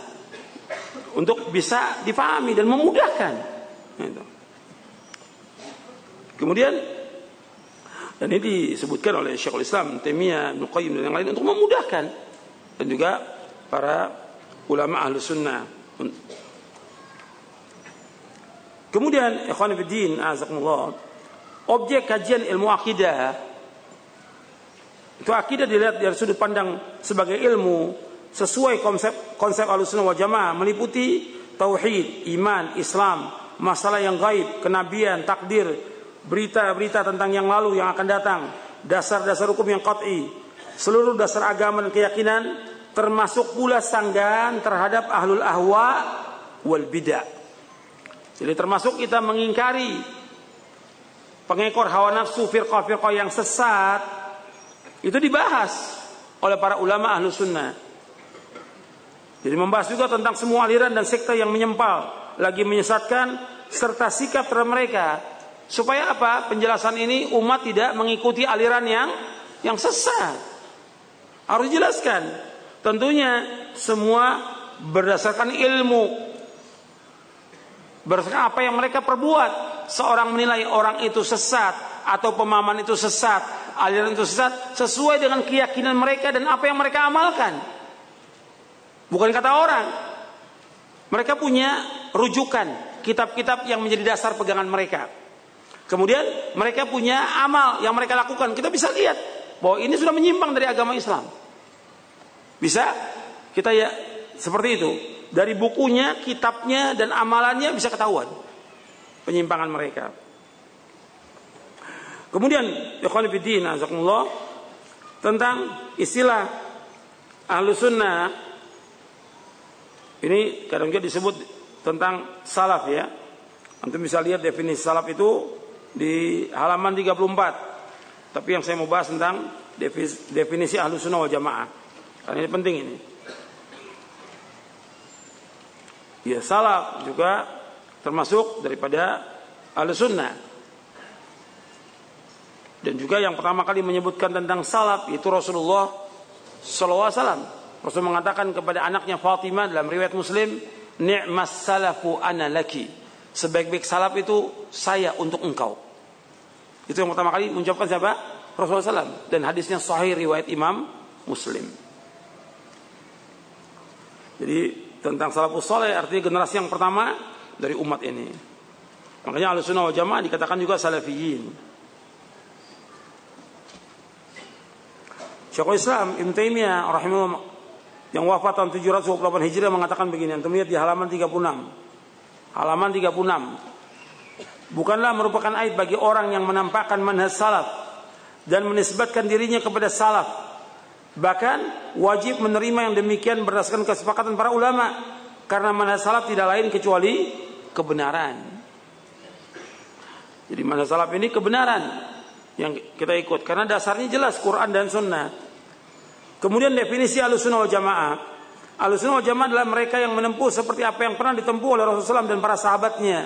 untuk bisa dipahami dan memudahkan. Gitu. Kemudian dan ini disebutkan oleh Syekhul Islam, Taimiyah, Ibnu dan yang lain untuk memudahkan dan juga para ulama ahlu sunnah. Kemudian ikhwan fiddin azakumullah objek kajian ilmu akidah itu akidah dilihat dari sudut pandang sebagai ilmu sesuai konsep konsep Ahlussunnah wal Jamaah meliputi tauhid, iman, Islam, masalah yang gaib, kenabian, takdir, berita-berita tentang yang lalu yang akan datang, dasar-dasar hukum yang qat'i, seluruh dasar agama dan keyakinan termasuk pula sanggahan terhadap ahlul ahwa wal bidah. Jadi termasuk kita mengingkari pengekor hawa nafsu firqah-firqah yang sesat itu dibahas oleh para ulama ahlu sunnah. Jadi membahas juga tentang semua aliran dan sekte yang menyempal, lagi menyesatkan serta sikap terhadap mereka. Supaya apa? Penjelasan ini umat tidak mengikuti aliran yang yang sesat. Harus dijelaskan. Tentunya semua berdasarkan ilmu. Berdasarkan apa yang mereka perbuat. Seorang menilai orang itu sesat atau pemahaman itu sesat, aliran itu sesat sesuai dengan keyakinan mereka dan apa yang mereka amalkan. Bukan kata orang. Mereka punya rujukan, kitab-kitab yang menjadi dasar pegangan mereka. Kemudian mereka punya amal yang mereka lakukan. Kita bisa lihat bahwa ini sudah menyimpang dari agama Islam. Bisa kita ya seperti itu. Dari bukunya, kitabnya dan amalannya bisa ketahuan penyimpangan mereka. Kemudian ikhwan fillah tentang istilah ahlu sunnah ini kadang kadang disebut tentang salaf ya. Antum bisa lihat definisi salaf itu di halaman 34. Tapi yang saya mau bahas tentang definisi ahlu sunnah wal jamaah. Karena ini penting ini. Ya salaf juga termasuk daripada ahlu sunnah. Dan juga yang pertama kali menyebutkan tentang salaf itu Rasulullah SAW. Rasul mengatakan kepada anaknya Fatimah dalam riwayat Muslim, "Ni'mas salafu ana laki." Sebaik-baik salaf itu saya untuk engkau. Itu yang pertama kali mengucapkan siapa? Rasulullah SAW. Dan hadisnya sahih riwayat Imam Muslim. Jadi tentang salafus soleh artinya generasi yang pertama dari umat ini. Makanya al sunnah wal jamaah dikatakan juga salafiyin. Syekhul Islam Ibn rahimahullah yang wafat tahun 728 Hijriah mengatakan begini, antum lihat di halaman 36. Halaman 36. Bukanlah merupakan aib bagi orang yang menampakkan manhaj salaf dan menisbatkan dirinya kepada salaf. Bahkan wajib menerima yang demikian berdasarkan kesepakatan para ulama karena manhaj salaf tidak lain kecuali kebenaran. Jadi manhaj salaf ini kebenaran yang kita ikut karena dasarnya jelas Quran dan Sunnah. Kemudian definisi alusunah wal jamaah. Alusunah jamaah adalah mereka yang menempuh seperti apa yang pernah ditempuh oleh Rasulullah SAW dan para sahabatnya.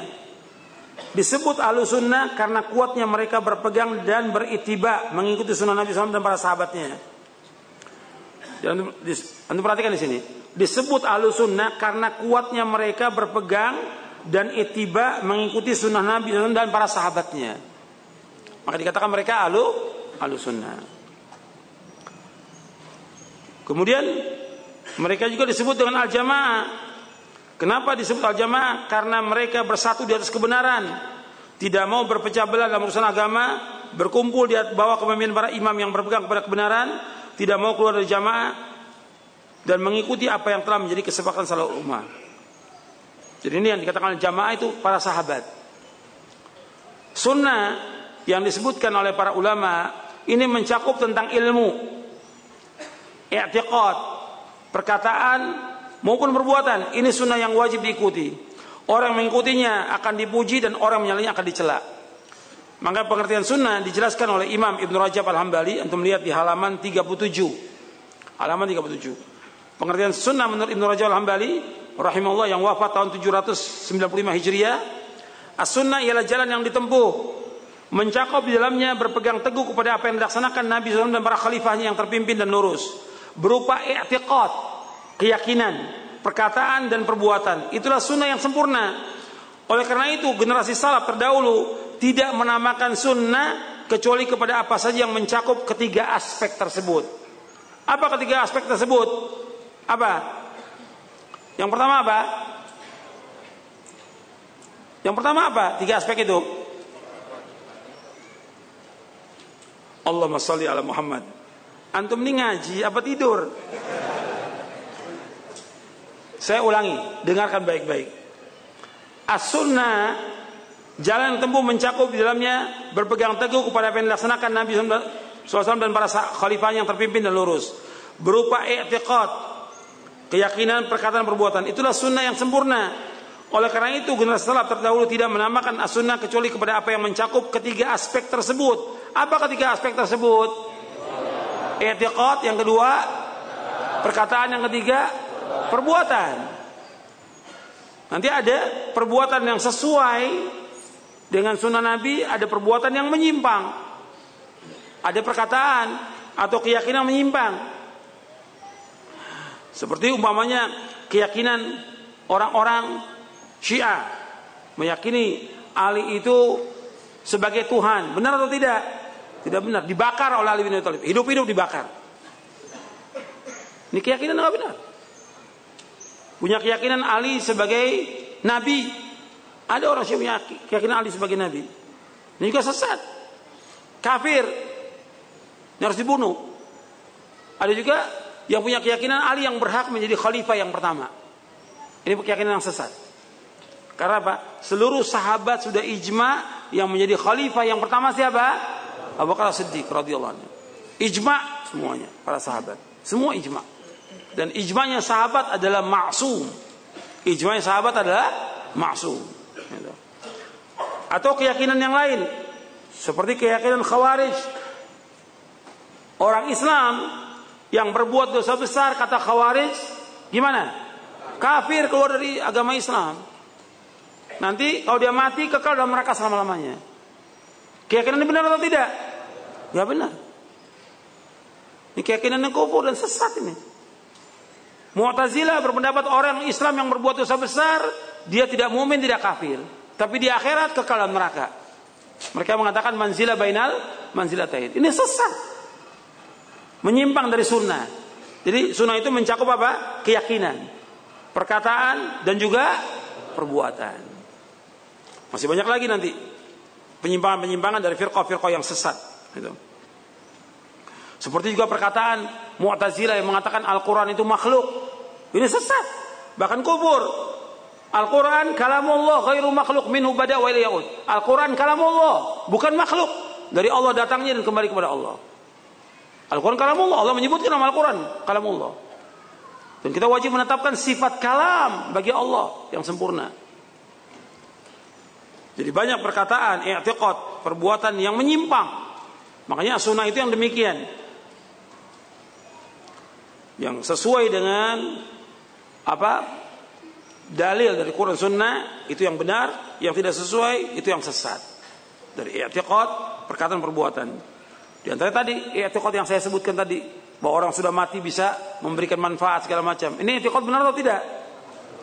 Disebut alusunnah karena kuatnya mereka berpegang dan beritiba mengikuti sunnah Nabi SAW dan para sahabatnya. Anda perhatikan di sini. Disebut alusunnah karena kuatnya mereka berpegang dan itiba mengikuti sunnah Nabi SAW dan para sahabatnya. Maka dikatakan mereka alu alusunnah. Kemudian mereka juga disebut dengan al-jamaah. Kenapa disebut al-jamaah? Karena mereka bersatu di atas kebenaran. Tidak mau berpecah belah dalam urusan agama, berkumpul di bawah kepemimpinan para imam yang berpegang kepada kebenaran, tidak mau keluar dari jamaah dan mengikuti apa yang telah menjadi kesepakatan salah umat. Jadi ini yang dikatakan jamaah itu para sahabat. Sunnah yang disebutkan oleh para ulama ini mencakup tentang ilmu, i'tiqad, perkataan maupun perbuatan. Ini sunnah yang wajib diikuti. Orang mengikutinya akan dipuji dan orang menyalahinya akan dicela. Maka pengertian sunnah dijelaskan oleh Imam Ibn Rajab Al-Hambali untuk melihat di halaman 37. Halaman 37. Pengertian sunnah menurut Ibn Rajab Al-Hambali rahimahullah yang wafat tahun 795 Hijriah. As-sunnah ialah jalan yang ditempuh mencakup di dalamnya berpegang teguh kepada apa yang dilaksanakan Nabi SAW dan para khalifahnya yang terpimpin dan lurus berupa i'tiqad, keyakinan, perkataan dan perbuatan. Itulah sunnah yang sempurna. Oleh karena itu generasi salaf terdahulu tidak menamakan sunnah kecuali kepada apa saja yang mencakup ketiga aspek tersebut. Apa ketiga aspek tersebut? Apa? Yang pertama apa? Yang pertama apa? Tiga aspek itu. Allahumma salli ala Muhammad. Antum ini ngaji apa tidur? Saya ulangi, dengarkan baik-baik. As-sunnah jalan tempuh mencakup di dalamnya berpegang teguh kepada apa yang dilaksanakan Nabi SAW dan para khalifah yang terpimpin dan lurus. Berupa i'tiqad, keyakinan, perkataan, perbuatan. Itulah sunnah yang sempurna. Oleh karena itu generasi salaf terdahulu tidak menamakan as-sunnah kecuali kepada apa yang mencakup ketiga aspek tersebut. Apa ketiga aspek tersebut? I'tiqad yang kedua, perkataan yang ketiga, perbuatan. Nanti ada perbuatan yang sesuai dengan sunnah Nabi, ada perbuatan yang menyimpang. Ada perkataan atau keyakinan menyimpang. Seperti umpamanya keyakinan orang-orang Syiah meyakini Ali itu sebagai Tuhan. Benar atau tidak? Tidak benar. Dibakar oleh Ali bin Abi Thalib. Hidup-hidup dibakar. Ini keyakinan enggak benar. Punya keyakinan Ali sebagai nabi. Ada orang yang punya keyakinan Ali sebagai nabi. Ini juga sesat. Kafir. Ini harus dibunuh. Ada juga yang punya keyakinan Ali yang berhak menjadi khalifah yang pertama. Ini keyakinan yang sesat. Karena apa? Seluruh sahabat sudah ijma yang menjadi khalifah yang pertama siapa? Abu Bakar Siddiq radhiyallahu anhu. Ijma semuanya para sahabat. Semua ijma. Dan ijmanya sahabat adalah maksum. Ijmanya sahabat adalah maksum. Atau keyakinan yang lain. Seperti keyakinan khawarij. Orang Islam yang berbuat dosa besar kata khawarij. Gimana? Kafir keluar dari agama Islam. Nanti kalau dia mati kekal dalam neraka selama-lamanya. Keyakinan ini benar atau tidak? Ya benar. Ini keyakinan yang kufur dan sesat ini. Mu'tazilah berpendapat orang Islam yang berbuat dosa besar, dia tidak mumin, tidak kafir. Tapi di akhirat kekal neraka. Mereka mengatakan manzilah bainal manzilah tahid. Ini sesat. Menyimpang dari sunnah. Jadi sunnah itu mencakup apa? Keyakinan. Perkataan dan juga perbuatan. Masih banyak lagi nanti penyimpangan-penyimpangan dari firqah-firqah yang sesat. Gitu. Seperti juga perkataan Mu'tazilah yang mengatakan Al-Quran itu makhluk. Ini sesat. Bahkan kubur. Al-Quran kalamullah ghairu makhluk minhu bada wa yaud. Al-Quran kalamullah. Bukan makhluk. Dari Allah datangnya dan kembali kepada Allah. Al-Quran kalamullah. Allah menyebutkan nama Al-Quran kalamullah. Dan kita wajib menetapkan sifat kalam bagi Allah yang sempurna. Jadi banyak perkataan, i'tiqad, perbuatan yang menyimpang. Makanya sunnah itu yang demikian. Yang sesuai dengan apa? Dalil dari Quran Sunnah itu yang benar, yang tidak sesuai itu yang sesat. Dari i'tiqad, perkataan, perbuatan. Di antara tadi i'tiqad yang saya sebutkan tadi bahwa orang sudah mati bisa memberikan manfaat segala macam. Ini i'tiqad benar atau tidak?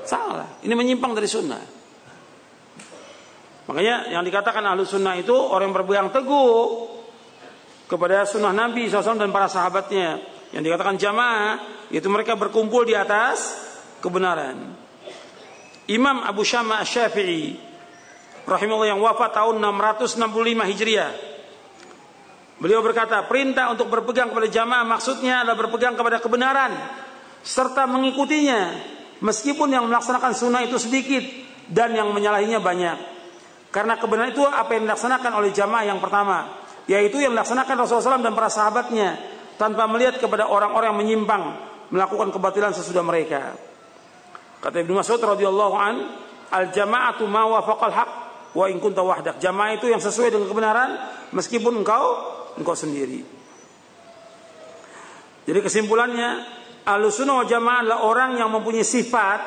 Salah. Ini menyimpang dari sunnah. Makanya yang dikatakan ahlu sunnah itu orang yang berpegang teguh kepada sunnah Nabi SAW dan para sahabatnya. Yang dikatakan jamaah itu mereka berkumpul di atas kebenaran. Imam Abu Syama Syafi'i rahimahullah yang wafat tahun 665 Hijriah. Beliau berkata, perintah untuk berpegang kepada jamaah maksudnya adalah berpegang kepada kebenaran serta mengikutinya meskipun yang melaksanakan sunnah itu sedikit dan yang menyalahinya banyak. Karena kebenaran itu apa yang dilaksanakan oleh jamaah yang pertama, yaitu yang dilaksanakan Rasulullah SAW dan para sahabatnya tanpa melihat kepada orang-orang yang menyimpang melakukan kebatilan sesudah mereka. Kata Ibnu Mas'ud radhiyallahu an, al jama'atu ma wafaqal haq wa in kunta wahdak. Jamaah itu yang sesuai dengan kebenaran meskipun engkau engkau sendiri. Jadi kesimpulannya, Ahlussunnah wal Jamaah adalah orang yang mempunyai sifat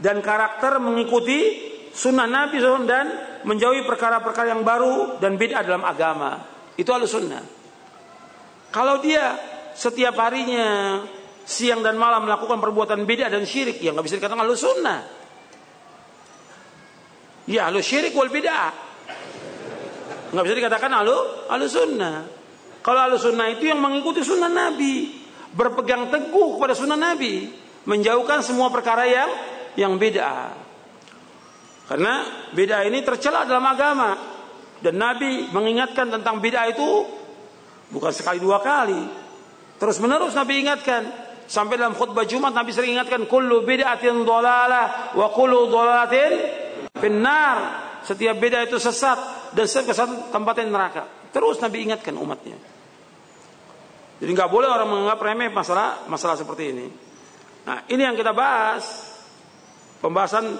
dan karakter mengikuti sunnah Nabi SAW dan menjauhi perkara-perkara yang baru dan bid'ah dalam agama. Itu ahlu sunnah. Kalau dia setiap harinya siang dan malam melakukan perbuatan bid'ah dan syirik, ya nggak bisa dikatakan ahlu sunnah. Ya ahlu syirik wal bid'ah. Nggak bisa dikatakan ahlu, ahlu sunnah. Kalau ahlu sunnah itu yang mengikuti sunnah Nabi. Berpegang teguh kepada sunnah Nabi. Menjauhkan semua perkara yang yang bid'ah. Karena bid'ah ini tercela dalam agama. Dan Nabi mengingatkan tentang bid'ah itu bukan sekali dua kali. Terus menerus Nabi ingatkan. Sampai dalam khutbah Jumat Nabi sering ingatkan kullu bid'atin dhalalah wa kullu dhalalatin finnar. Setiap beda itu sesat dan setiap kesatuan tempatnya neraka. Terus Nabi ingatkan umatnya. Jadi nggak boleh orang menganggap remeh masalah masalah seperti ini. Nah, ini yang kita bahas. Pembahasan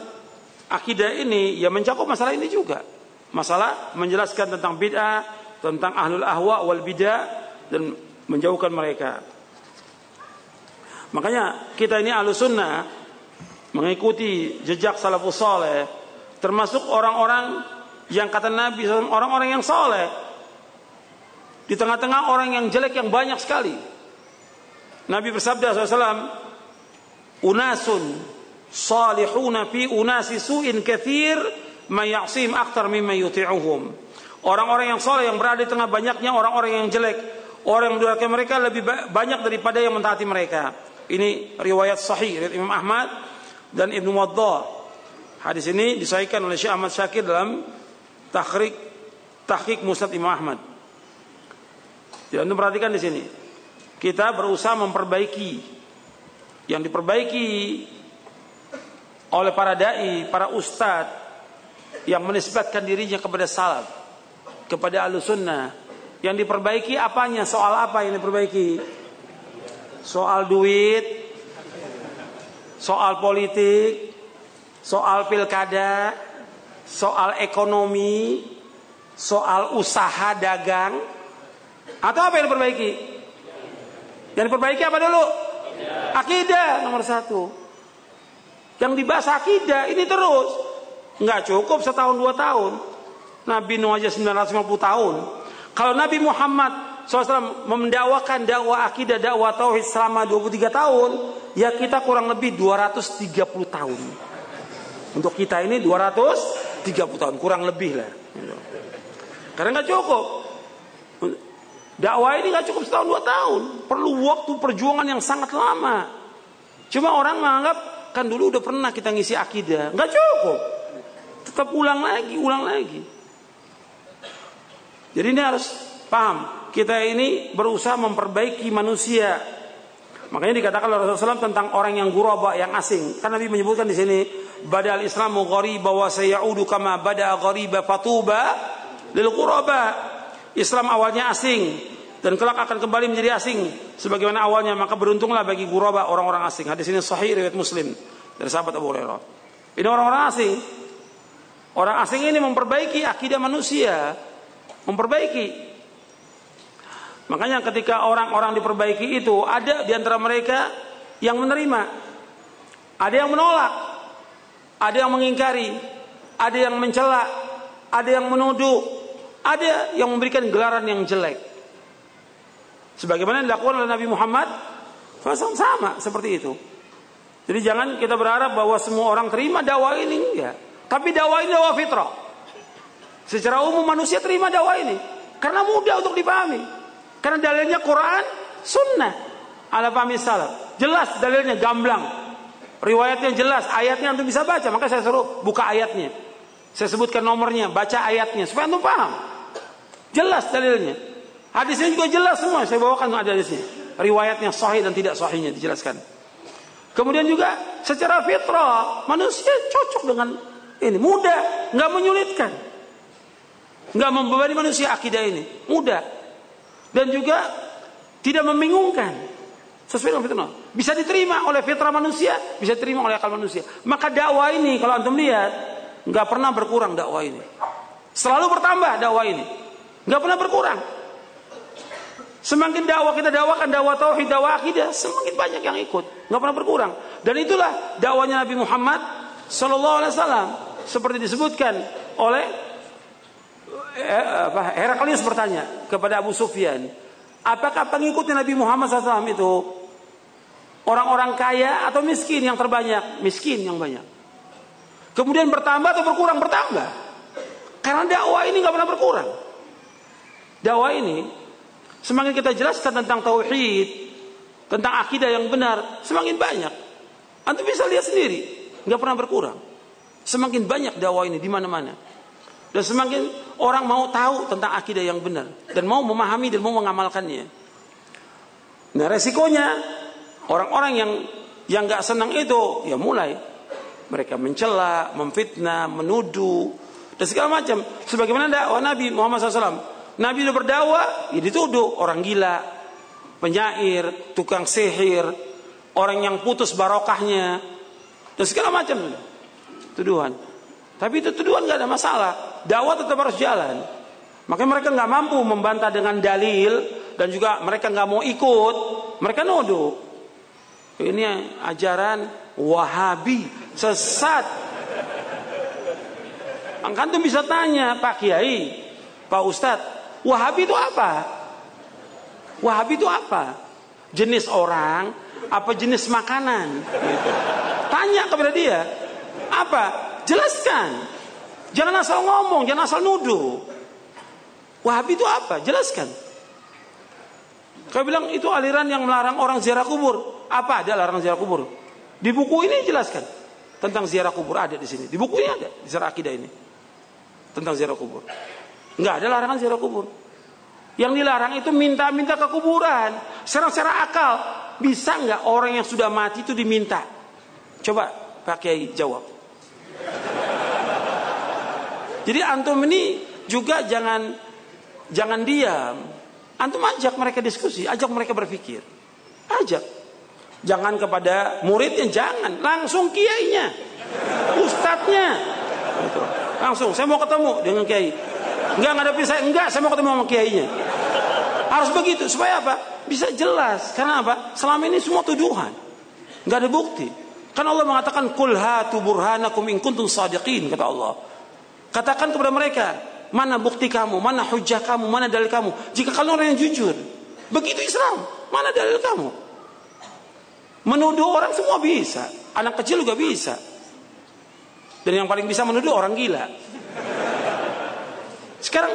akidah ini ya mencakup masalah ini juga. Masalah menjelaskan tentang bid'ah, tentang ahlul ahwa wal bid'ah dan menjauhkan mereka. Makanya kita ini ahlu sunnah mengikuti jejak salafus soleh termasuk orang-orang yang kata Nabi orang-orang yang soleh di tengah-tengah orang yang jelek yang banyak sekali Nabi bersabda SAW unasun salihuna fi unasi su'in kathir yuti'uhum orang-orang yang soleh yang berada di tengah banyaknya orang-orang yang jelek orang yang mendurhakai mereka lebih banyak daripada yang mentaati mereka ini riwayat sahih riwayat Imam Ahmad dan Ibnu Waddah. Hadis ini disahihkan oleh Syekh Ahmad Syakir dalam tahqiq tahqiq Musnad Imam Ahmad. Jadi untuk perhatikan di sini. Kita berusaha memperbaiki yang diperbaiki oleh para dai, para ustadz yang menisbatkan dirinya kepada salaf, kepada alusunnah. Yang diperbaiki apanya? Soal apa yang diperbaiki? soal duit, soal politik, soal pilkada, soal ekonomi, soal usaha dagang, atau apa yang diperbaiki? Yang diperbaiki apa dulu? Akidah nomor satu. Yang dibahas akidah ini terus. Nggak cukup setahun dua tahun. Nabi Nuh aja 950 tahun. Kalau Nabi Muhammad SAW mendakwakan dakwah akidah dakwah tauhid selama 23 tahun, ya kita kurang lebih 230 tahun. Untuk kita ini 230 tahun, kurang lebih lah. Karena nggak cukup. Dakwah ini nggak cukup setahun dua tahun, perlu waktu perjuangan yang sangat lama. Cuma orang menganggap kan dulu udah pernah kita ngisi akidah, nggak cukup. Tetap ulang lagi, ulang lagi. Jadi ini harus paham kita ini berusaha memperbaiki manusia. Makanya dikatakan oleh Rasulullah SAW tentang orang yang guraba, yang asing. Kan Nabi menyebutkan di sini, badal Islamu ghariba wa sayaudu kama bada ghariba fatuba lil ghuraba. Islam awalnya asing dan kelak akan kembali menjadi asing sebagaimana awalnya maka beruntunglah bagi guraba orang-orang asing. Hadis ini sahih riwayat Muslim dari sahabat Abu Hurairah. Ini orang-orang asing. Orang asing ini memperbaiki akidah manusia, memperbaiki Makanya ketika orang-orang diperbaiki itu ada di antara mereka yang menerima, ada yang menolak, ada yang mengingkari, ada yang mencela, ada yang menuduh, ada yang memberikan gelaran yang jelek. Sebagaimana dilakukan oleh Nabi Muhammad sama seperti itu. Jadi jangan kita berharap bahwa semua orang terima dakwah ini enggak. Tapi dakwah ini dakwah fitrah. Secara umum manusia terima dakwah ini karena mudah untuk dipahami. Karena dalilnya Quran, Sunnah. Ala pahami salaf. Jelas dalilnya gamblang. Riwayatnya jelas, ayatnya antum bisa baca. Maka saya suruh buka ayatnya. Saya sebutkan nomornya, baca ayatnya supaya antum paham. Jelas dalilnya. Hadisnya juga jelas semua. Saya bawakan ada hadisnya. Riwayatnya sahih dan tidak sahihnya dijelaskan. Kemudian juga secara fitrah manusia cocok dengan ini mudah, nggak menyulitkan, nggak membebani manusia akidah ini mudah dan juga tidak membingungkan sesuai dengan fitrah. Bisa diterima oleh fitrah manusia, bisa diterima oleh akal manusia. Maka dakwah ini kalau antum lihat nggak pernah berkurang dakwah ini. Selalu bertambah dakwah ini. nggak pernah berkurang. Semakin dakwah kita dakwakan dakwah tauhid, dakwah akidah, semakin banyak yang ikut, nggak pernah berkurang. Dan itulah dakwanya Nabi Muhammad Sallallahu Alaihi Wasallam seperti disebutkan oleh Eh, Heraklius bertanya kepada Abu Sufyan, apakah pengikutnya Nabi Muhammad SAW itu orang-orang kaya atau miskin yang terbanyak? Miskin yang banyak. Kemudian bertambah atau berkurang? Bertambah. Karena dakwah ini nggak pernah berkurang. Dakwah ini semakin kita jelaskan tentang tauhid, tentang akidah yang benar, semakin banyak. Antum bisa lihat sendiri, nggak pernah berkurang. Semakin banyak dakwah ini di mana-mana. Dan semakin orang mau tahu tentang akidah yang benar dan mau memahami dan mau mengamalkannya. Nah resikonya orang-orang yang yang nggak senang itu ya mulai mereka mencela, memfitnah, menuduh dan segala macam. Sebagaimana dakwah Nabi Muhammad SAW. Nabi itu berdakwah, ya dituduh orang gila, penyair, tukang sihir, orang yang putus barokahnya dan segala macam tuduhan. Tapi itu tuduhan nggak ada masalah. Dakwah tetap harus jalan. Makanya mereka nggak mampu membantah dengan dalil dan juga mereka nggak mau ikut. Mereka nuduh. Ini ajaran Wahabi sesat. Antum bisa tanya Pak Kiai, Pak Ustadz, Wahabi itu apa? Wahabi itu apa? Jenis orang, apa jenis makanan? Tanya kepada dia, apa? Jelaskan. Jangan asal ngomong, jangan asal nuduh. Wahabi itu apa? Jelaskan. Kau bilang itu aliran yang melarang orang ziarah kubur. Apa ada larang ziarah kubur? Di buku ini jelaskan tentang ziarah kubur ada di sini. Di buku ini ada ziarah akidah ini tentang ziarah kubur. Enggak ada larangan ziarah kubur. Yang dilarang itu minta-minta ke kuburan. Secara akal bisa nggak orang yang sudah mati itu diminta? Coba pakai jawab. Jadi antum ini juga jangan jangan diam. Antum ajak mereka diskusi, ajak mereka berpikir. Ajak. Jangan kepada muridnya, jangan. Langsung kiainya. Ustadznya. Gitu. Langsung, saya mau ketemu dengan kiai. Enggak, ada saya. Enggak, saya mau ketemu sama kiainya. Harus begitu. Supaya apa? Bisa jelas. Karena apa? Selama ini semua tuduhan. Enggak ada bukti. Kan Allah mengatakan kul hatu burhanakum in kuntum sadiqin kata Allah. Katakan kepada mereka, mana bukti kamu, mana hujah kamu, mana dalil kamu. Jika kalian orang yang jujur. Begitu Islam. Mana dalil kamu? Menuduh orang semua bisa. Anak kecil juga bisa. Dan yang paling bisa menuduh orang gila. Sekarang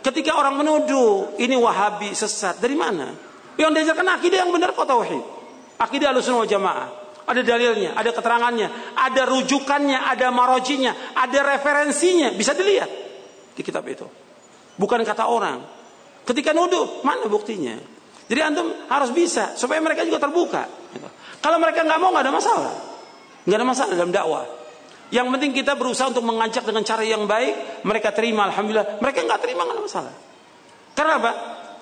ketika orang menuduh ini wahabi sesat dari mana? Yang diajarkan akidah yang benar kok tauhid. Akidah alusun jamaah. Ada dalilnya, ada keterangannya, ada rujukannya, ada marojinya, ada referensinya. Bisa dilihat di kitab itu. Bukan kata orang. Ketika nuduh, mana buktinya? Jadi antum harus bisa supaya mereka juga terbuka. Kalau mereka nggak mau nggak ada masalah, nggak ada masalah dalam dakwah. Yang penting kita berusaha untuk mengajak dengan cara yang baik, mereka terima, alhamdulillah. Mereka nggak terima nggak masalah. Karena apa?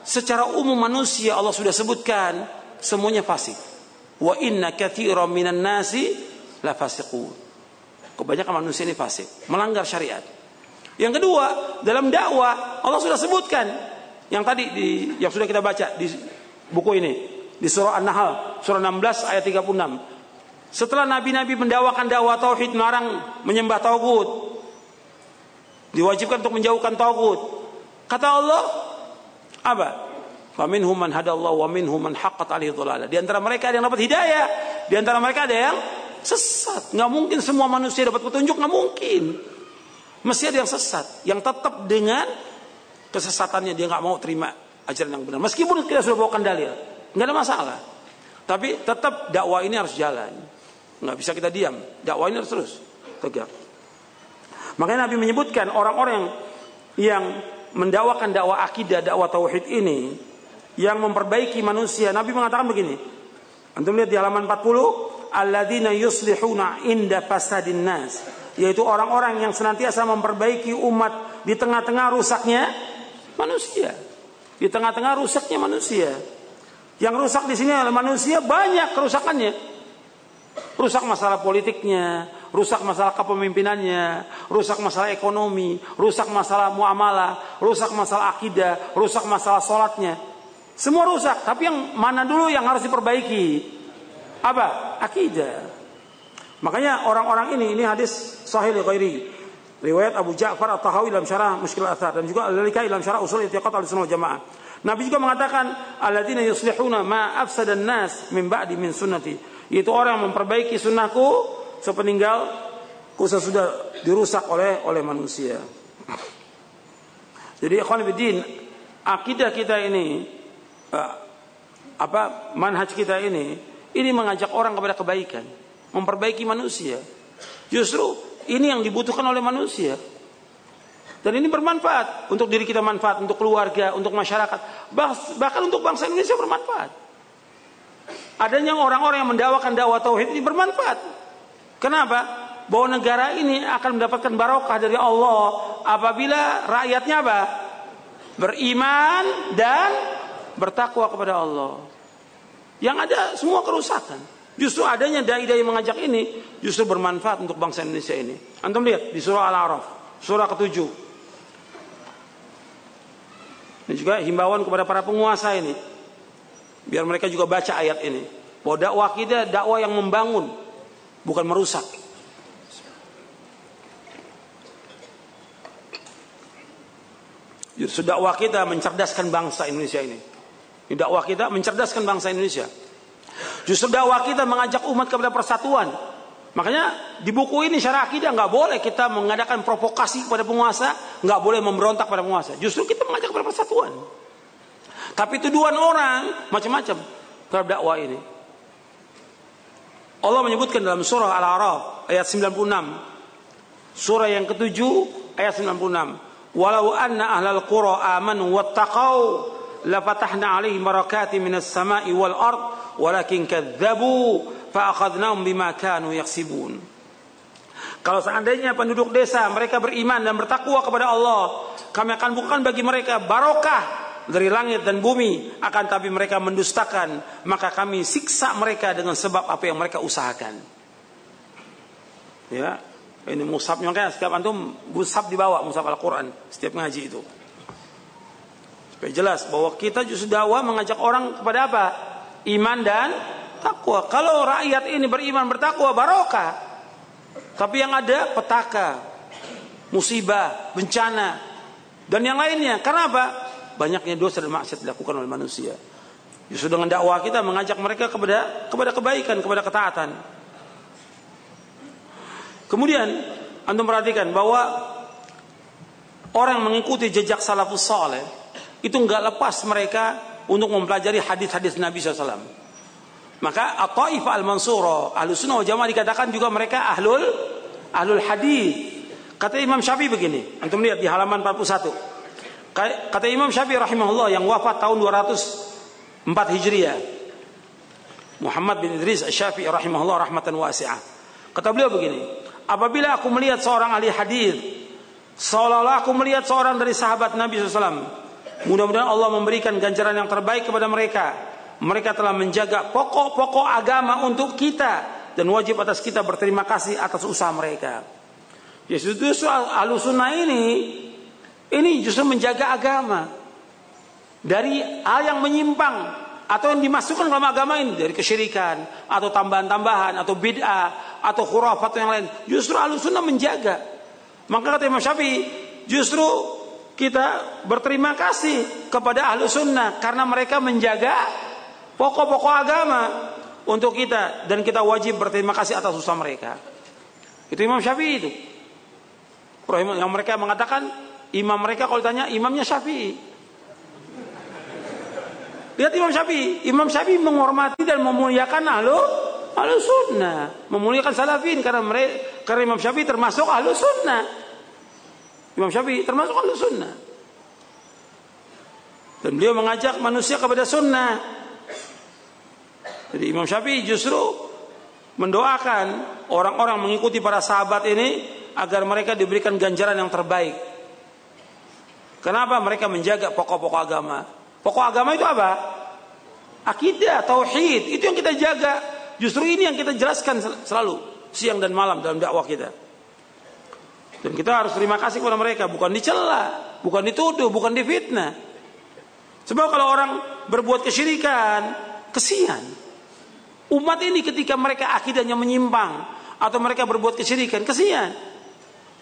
Secara umum manusia Allah sudah sebutkan semuanya fasik. Wa inna katsiran minan nasi la fasiqun. Kebanyakan manusia ini fasik, melanggar syariat. Yang kedua, dalam dakwah Allah sudah sebutkan yang tadi di yang sudah kita baca di buku ini di surah An-Nahl, surah 16 ayat 36. Setelah nabi-nabi mendawakan dakwah tauhid melarang menyembah tauhid, diwajibkan untuk menjauhkan tauhid. Kata Allah, apa? Faminhum man hadallahu wa minhum man haqqat alaihi dhalalah. Di antara mereka ada yang dapat hidayah, di antara mereka ada yang sesat. Nggak mungkin semua manusia dapat petunjuk, nggak mungkin. Mesti ada yang sesat, yang tetap dengan kesesatannya dia nggak mau terima ajaran yang benar. Meskipun kita sudah bawakan dalil nggak ada masalah. Tapi tetap dakwah ini harus jalan. Nggak bisa kita diam. Dakwah ini harus terus tegak. Makanya Nabi menyebutkan orang-orang yang mendakwakan dakwah akidah, dakwah tauhid ini yang memperbaiki manusia. Nabi mengatakan begini. Antum lihat di halaman 40, alladzina yuslihuna inda fasadin nas, yaitu orang-orang yang senantiasa memperbaiki umat di tengah-tengah rusaknya manusia. Di tengah-tengah rusaknya manusia. Yang rusak di sini adalah manusia banyak kerusakannya. Rusak masalah politiknya, rusak masalah kepemimpinannya, rusak masalah ekonomi, rusak masalah muamalah, rusak masalah akidah, rusak masalah sholatnya. Semua rusak, tapi yang mana dulu yang harus diperbaiki? Apa? Akidah. Makanya orang-orang ini, ini hadis sahih ghairi. Riwayat Abu Ja'far At-Tahawi dalam syarah Muskil Athar dan juga Al-Lalikai dalam syarah Usul Itiqat Al-Sunnah Jamaah. Nabi juga mengatakan alladzina yuslihuna ma afsadan nas min ba'di min sunnati. Yaitu orang yang memperbaiki sunnahku sepeninggal ku sudah dirusak oleh oleh manusia. Jadi ikhwan akidah kita ini uh, apa manhaj kita ini ini mengajak orang kepada kebaikan, memperbaiki manusia. Justru ini yang dibutuhkan oleh manusia. Dan ini bermanfaat untuk diri kita manfaat, untuk keluarga, untuk masyarakat, bahkan untuk bangsa Indonesia bermanfaat. Adanya orang-orang yang mendakwakan dakwah tauhid ini bermanfaat. Kenapa? Bahwa negara ini akan mendapatkan barokah dari Allah apabila rakyatnya apa? Beriman dan bertakwa kepada Allah. Yang ada semua kerusakan. Justru adanya dai-dai mengajak ini justru bermanfaat untuk bangsa Indonesia ini. Antum lihat di surah Al-A'raf, surah ke-7. Ini juga himbauan kepada para penguasa ini. Biar mereka juga baca ayat ini. Bahwa dakwah kita dakwah yang membangun, bukan merusak. Justru dakwah kita mencerdaskan bangsa Indonesia ini. Dakwah kita mencerdaskan bangsa Indonesia. Justru dakwah kita mengajak umat kepada persatuan. Makanya di buku ini syarah akidah nggak boleh kita mengadakan provokasi kepada penguasa, nggak boleh memberontak pada penguasa. Justru kita mengajak kepada persatuan. Tapi tuduhan orang macam-macam terhadap dakwah ini. Allah menyebutkan dalam surah Al-A'raf ayat 96. Surah yang ketujuh ayat 96. Walau anna ahlal qura amanu wattaqau lafatahna alaihim barakati minas sama'i wal ard walakin kadzabu fa akhadnahum bima kanu yaksibun. Kalau seandainya penduduk desa mereka beriman dan bertakwa kepada Allah, kami akan bukan bagi mereka barokah dari langit dan bumi akan tapi mereka mendustakan maka kami siksa mereka dengan sebab apa yang mereka usahakan. Ya ini musab makanya setiap antum musab dibawa musab Al-Quran setiap ngaji itu. Supaya jelas bahwa kita justru dakwah mengajak orang kepada apa? Iman dan takwa. Kalau rakyat ini beriman bertakwa barokah. Tapi yang ada petaka musibah bencana dan yang lainnya. Karena apa banyaknya dosa dan maksiat dilakukan oleh manusia. Justru dengan dakwah kita mengajak mereka kepada kepada kebaikan, kepada ketaatan. Kemudian antum perhatikan bahwa orang mengikuti jejak salafus saleh itu enggak lepas mereka untuk mempelajari hadis-hadis Nabi SAW. Maka At-Taif Al-Mansura, Ahlus Sunnah wal Jamaah dikatakan juga mereka ahlul ahlul hadis. Kata Imam Syafi'i begini, antum lihat di halaman 41. Kata Imam Syafi'i rahimahullah yang wafat tahun 204 Hijriah. Muhammad bin Idris Syafi'i rahimahullah rahmatan wasi'ah. Kata beliau begini, apabila aku melihat seorang ahli hadis seolah-olah aku melihat seorang dari sahabat Nabi SAW. Mudah-mudahan Allah memberikan ganjaran yang terbaik kepada mereka. Mereka telah menjaga pokok-pokok agama untuk kita dan wajib atas kita berterima kasih atas usaha mereka. Yesus itu soal alusunah ini ini justru menjaga agama dari hal yang menyimpang atau yang dimasukkan dalam agama ini dari kesyirikan atau tambahan-tambahan atau bid'ah atau khurafat yang lain. Justru sunnah menjaga. Maka kata Imam Syafi'i, justru kita berterima kasih kepada ahlu sunnah karena mereka menjaga pokok-pokok agama untuk kita dan kita wajib berterima kasih atas usaha mereka. Itu Imam Syafi'i itu. Yang mereka mengatakan Imam mereka kalau ditanya imamnya Syafi'i. Lihat Imam Syafi'i. Imam Syafi'i menghormati dan memuliakan ahlu ahlu sunnah. Memuliakan salafin karena mereka karena Imam Syafi'i termasuk ahlu sunnah. Imam Syafi'i termasuk ahlu sunnah. Dan beliau mengajak manusia kepada sunnah. Jadi Imam Syafi'i justru mendoakan orang-orang mengikuti para sahabat ini agar mereka diberikan ganjaran yang terbaik. Kenapa mereka menjaga pokok-pokok agama? Pokok agama itu apa? Akidah, tauhid, itu yang kita jaga. Justru ini yang kita jelaskan selalu siang dan malam dalam dakwah kita. Dan kita harus terima kasih kepada mereka, bukan dicela, bukan dituduh, bukan difitnah. Sebab kalau orang berbuat kesyirikan, kesian. Umat ini ketika mereka akidahnya menyimpang atau mereka berbuat kesyirikan, kesian.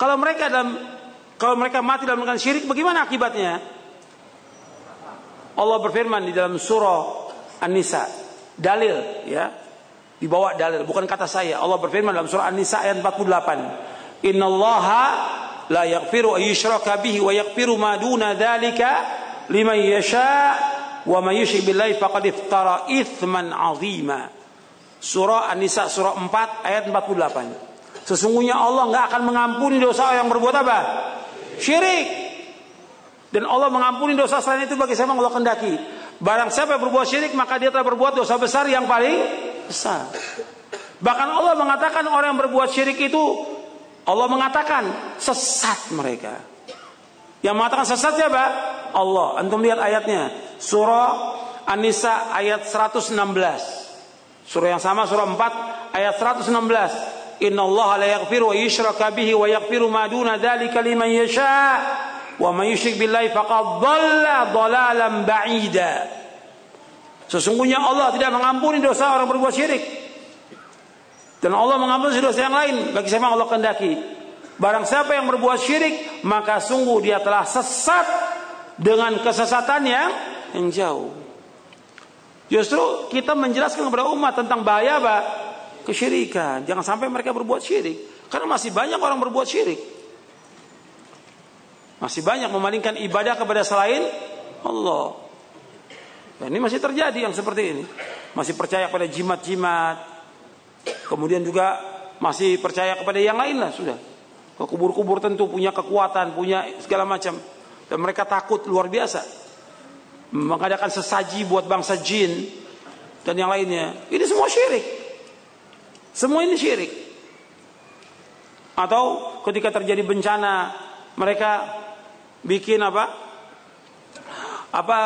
Kalau mereka dalam kalau mereka mati dalam melakukan syirik, bagaimana akibatnya? Allah berfirman di dalam surah An-Nisa, dalil ya. Dibawa dalil, bukan kata saya. Allah berfirman dalam surah An-Nisa ayat 48. Innallaha la yaghfiru ayyushraka bihi wa yaghfiru ma duna dzalika liman yasha wa may yushrik billahi faqad iftara itsman 'azima. Surah An-Nisa surah 4 ayat 48. Sesungguhnya Allah nggak akan mengampuni dosa yang berbuat apa? Syirik. Dan Allah mengampuni dosa selain itu bagi siapa Allah kendaki. Barang siapa yang berbuat syirik maka dia telah berbuat dosa besar yang paling besar. Bahkan Allah mengatakan orang yang berbuat syirik itu Allah mengatakan sesat mereka. Yang mengatakan sesat siapa? Allah. Antum lihat ayatnya. Surah An-Nisa ayat 116. Surah yang sama surah 4 ayat 116. Inna Allah la yaghfiru wa yushraka bihi wa yaghfiru ma duna dzalika liman yasha wa man yusyrik billahi faqad. Sesungguhnya Allah tidak mengampuni dosa orang berbuat syirik. Dan Allah mengampuni dosa yang lain bagi siapa Allah kehendaki. Barang siapa yang berbuat syirik, maka sungguh dia telah sesat dengan kesesatan yang, yang jauh. Justru kita menjelaskan kepada umat tentang bahaya apa? Kesyirikan. Jangan sampai mereka berbuat syirik. Karena masih banyak orang berbuat syirik. Masih banyak memalingkan ibadah kepada selain Allah. Dan ini masih terjadi yang seperti ini. Masih percaya pada jimat-jimat. Kemudian juga masih percaya kepada yang lain lah sudah. Ke kubur-kubur tentu punya kekuatan, punya segala macam. Dan mereka takut luar biasa. Mengadakan sesaji buat bangsa jin dan yang lainnya. Ini semua syirik. Semua ini syirik. Atau ketika terjadi bencana, mereka bikin apa? Apa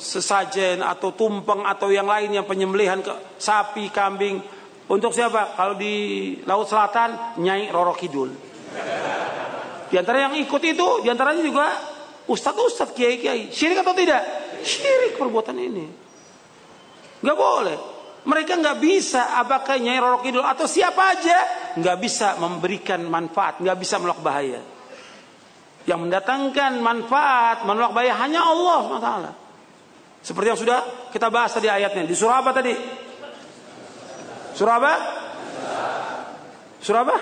sesajen atau tumpeng atau yang lainnya penyembelihan ke sapi, kambing untuk siapa? Kalau di Laut Selatan Nyai Roro Kidul. Di antara yang ikut itu, di antaranya juga ustadz-ustadz, kiai-kiai. Syirik atau tidak? Syirik perbuatan ini. Gak boleh. Mereka nggak bisa, apakah Nyai Roro Kidul atau siapa aja, nggak bisa memberikan manfaat, nggak bisa menolak bahaya. Yang mendatangkan manfaat, menolak bahaya hanya Allah SWT. Seperti yang sudah kita bahas tadi ayatnya. Di surah apa tadi? Surah apa? Surah apa?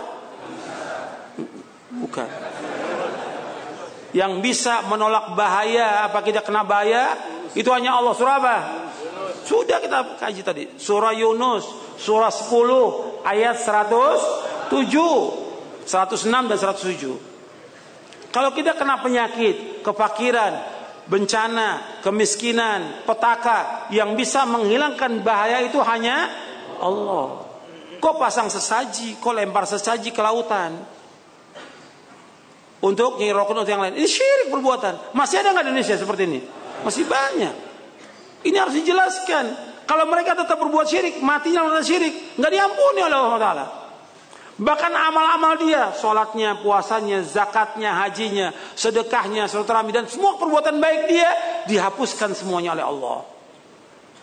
Bukan. Yang bisa menolak bahaya apa kita kena bahaya itu hanya Allah. Surah apa? Sudah kita kaji tadi. Surah Yunus, surah 10 ayat 107, 106 dan 107. Kalau kita kena penyakit, kefakiran, bencana, kemiskinan, petaka yang bisa menghilangkan bahaya itu hanya Allah. Kok pasang sesaji, kok lempar sesaji ke lautan? Untuk nyi rokok yang lain. Ini syirik perbuatan. Masih ada nggak Indonesia seperti ini? Masih banyak. Ini harus dijelaskan. Kalau mereka tetap berbuat syirik, matinya dalam syirik, nggak diampuni oleh Allah Taala. Bahkan amal-amal dia, sholatnya, puasanya, zakatnya, hajinya, sedekahnya, silaturahmi dan semua perbuatan baik dia dihapuskan semuanya oleh Allah.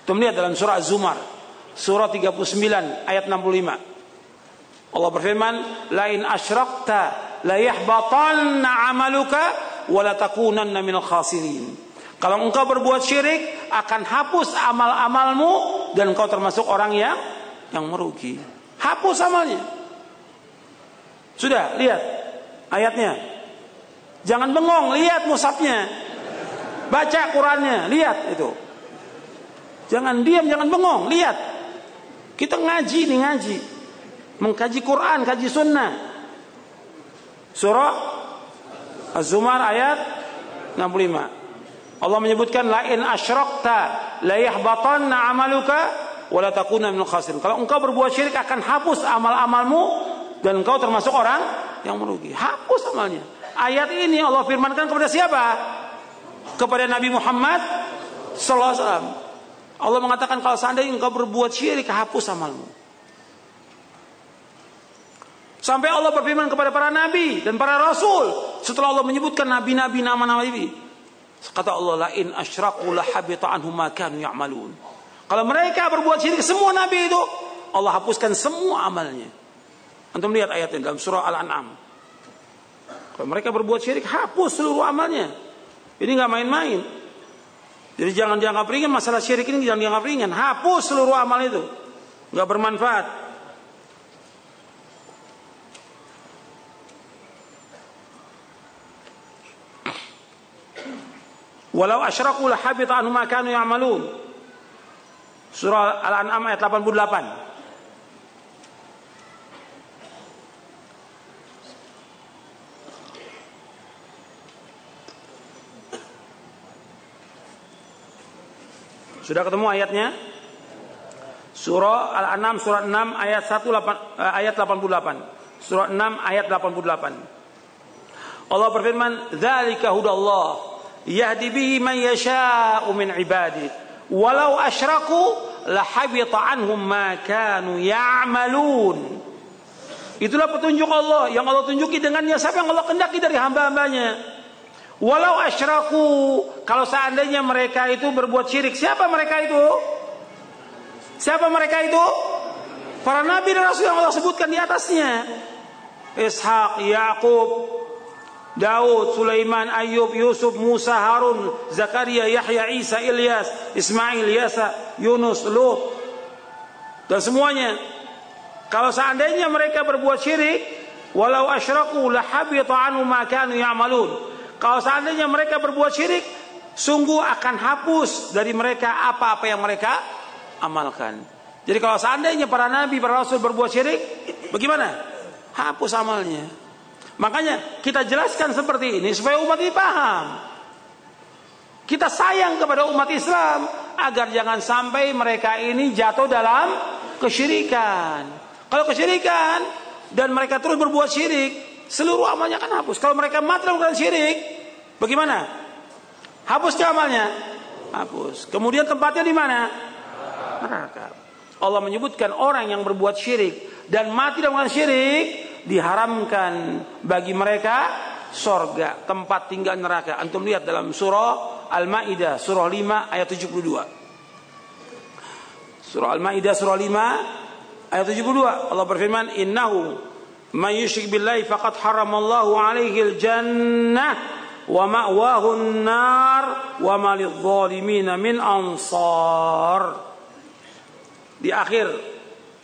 Melihat dalam surah Az-Zumar surah 39 ayat 65. Allah berfirman, "Lain asyrakta la yahbatanna 'amaluka wa la takunanna minal khasirin." Kalau engkau berbuat syirik akan hapus amal-amalmu dan engkau termasuk orang yang yang merugi. Hapus amalnya. Sudah, lihat ayatnya. Jangan bengong, lihat musafnya. Baca Qurannya, lihat itu. Jangan diam, jangan bengong, lihat. Kita ngaji nih ngaji. Mengkaji Quran, kaji sunnah. Surah Az-Zumar ayat 65. Allah menyebutkan lain asyrakta la yahbatanna amaluka wa la takuna minal khasirin. Kalau engkau berbuat syirik akan hapus amal-amalmu dan engkau termasuk orang yang merugi. Hapus amalnya. Ayat ini Allah firmankan kepada siapa? Kepada Nabi Muhammad sallallahu alaihi wasallam. Allah mengatakan kalau seandainya engkau berbuat syirik hapus amalmu. Sampai Allah berfirman kepada para nabi dan para rasul setelah Allah menyebutkan nabi-nabi nama-nama nabi. Kata Allah la in la habita anhum ma kanu ya'malun. Kalau mereka berbuat syirik semua nabi itu Allah hapuskan semua amalnya. Antum lihat ayatnya dalam surah Al-An'am. Kalau mereka berbuat syirik hapus seluruh amalnya. Ini nggak main-main. Jadi jangan dianggap ringan masalah syirik ini jangan dianggap ringan. Hapus seluruh amal itu. Nggak bermanfaat. Walau asyraku la habita anhum ma kanu ya'malun. Surah Al-An'am ayat 88. Sudah ketemu ayatnya? Surah Al-An'am surah 6 ayat 1 8, ayat 88. Surah 6 ayat 88. Allah berfirman, "Dzalika hudallah yahdi bihi man yasha'u min ibadi, walau asyraku lahabita anhum ma kanu ya'malun." Itulah petunjuk Allah yang Allah tunjuki dengannya siapa yang Allah kendaki dari hamba-hambanya. Walau asyraku kalau seandainya mereka itu berbuat syirik, siapa mereka itu? Siapa mereka itu? Para nabi dan rasul yang Allah sebutkan di atasnya. Ishak, Yakub, Daud, Sulaiman, Ayub, Yusuf, Musa, Harun, Zakaria, Yahya, Isa, Ilyas, Ismail, Yasa, Yunus, Lut. Dan semuanya. Kalau seandainya mereka berbuat syirik, walau asyraku lahabita anhu ma kanu ya'malun. Kalau seandainya mereka berbuat syirik, sungguh akan hapus dari mereka apa-apa yang mereka amalkan. Jadi kalau seandainya para nabi, para rasul berbuat syirik, bagaimana? Hapus amalnya. Makanya kita jelaskan seperti ini supaya umat ini paham. Kita sayang kepada umat Islam agar jangan sampai mereka ini jatuh dalam kesyirikan. Kalau kesyirikan dan mereka terus berbuat syirik, seluruh amalnya akan hapus. Kalau mereka mati dalam syirik, bagaimana? Hapus amalnya? Hapus. Kemudian tempatnya di mana? neraka. Allah menyebutkan orang yang berbuat syirik dan mati dalam syirik diharamkan bagi mereka sorga tempat tinggal neraka. Antum lihat dalam surah Al-Maidah surah 5 ayat 72. Surah Al-Maidah surah 5 ayat 72 Allah berfirman innahu may yusyrik billahi faqad haramallahu alaihi al-jannah wa ma'wahu an-nar wa ma lidh-dhalimin min ansar di akhir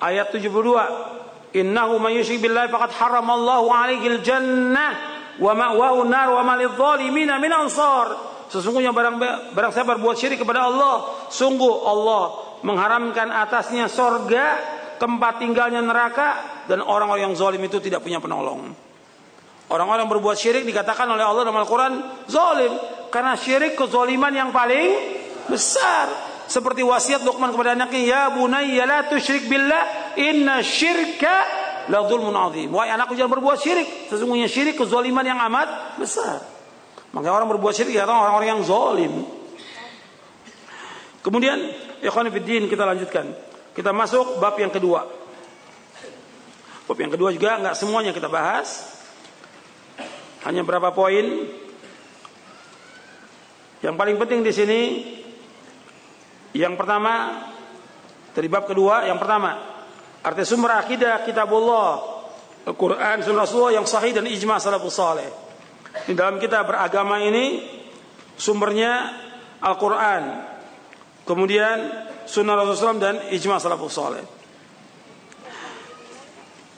ayat 72 innahu may yusyrik billahi faqad haramallahu alaihi jannah wa ma'wahu nar wa ma lidh-dhalimin min ansar. Sesungguhnya barang barang siapa berbuat syirik kepada Allah sungguh Allah mengharamkan atasnya sorga tempat tinggalnya neraka dan orang-orang yang zalim itu tidak punya penolong. Orang-orang berbuat syirik dikatakan oleh Allah dalam Al-Quran zalim. Karena syirik kezaliman yang paling besar. Seperti wasiat Luqman kepada anaknya, "Ya bunayya la tusyrik billah, inna syirka la dzulmun azim." Wahai anakku jangan berbuat syirik. Sesungguhnya syirik kezaliman yang amat besar. Maka orang berbuat syirik ya orang-orang yang zalim. Kemudian, ikhwan fillah kita lanjutkan. Kita masuk bab yang kedua. Bab yang kedua juga nggak semuanya kita bahas. Hanya berapa poin. Yang paling penting di sini yang pertama dari bab kedua, yang pertama arti sumber akidah kitabullah, Al-Quran, sunnah Rasulullah yang sahih dan ijma salafus saleh. Di dalam kita beragama ini sumbernya Al-Quran, kemudian sunnah Rasulullah dan ijma salafus saleh.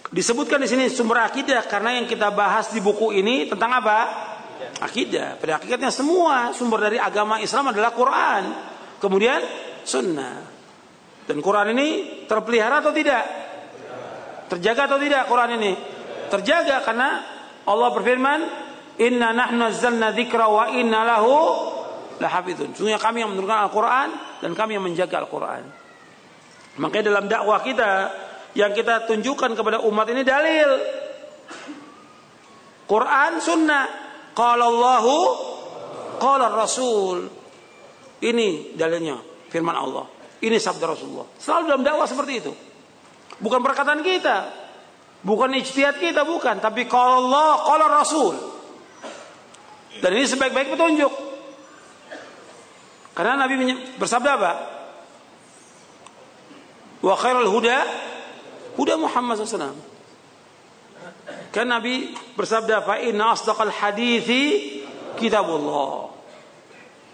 Disebutkan di sini sumber akidah karena yang kita bahas di buku ini tentang apa? Akidah. Pada hakikatnya semua sumber dari agama Islam adalah Quran. Kemudian sunnah. Dan Quran ini terpelihara atau tidak? Terjaga atau tidak Quran ini? Terjaga karena Allah berfirman, "Inna nahnu nazzalna dzikra wa inna lahu lahafizun." Sungguhnya kami yang menurunkan Al-Qur'an dan kami yang menjaga Al-Qur'an. Makanya dalam dakwah kita yang kita tunjukkan kepada umat ini dalil. Quran sunnah. Qala Allahu qala Rasul. Ini dalilnya firman Allah. Ini sabda Rasulullah. Selalu dalam dakwah seperti itu. Bukan perkataan kita. Bukan ijtihad kita, bukan. Tapi kalau Allah, kalau Rasul. Dan ini sebaik-baik petunjuk. Karena Nabi bersabda apa? Wa khairul huda huda Muhammad SAW. Kan Nabi bersabda fa inna asdaqal hadithi kitabullah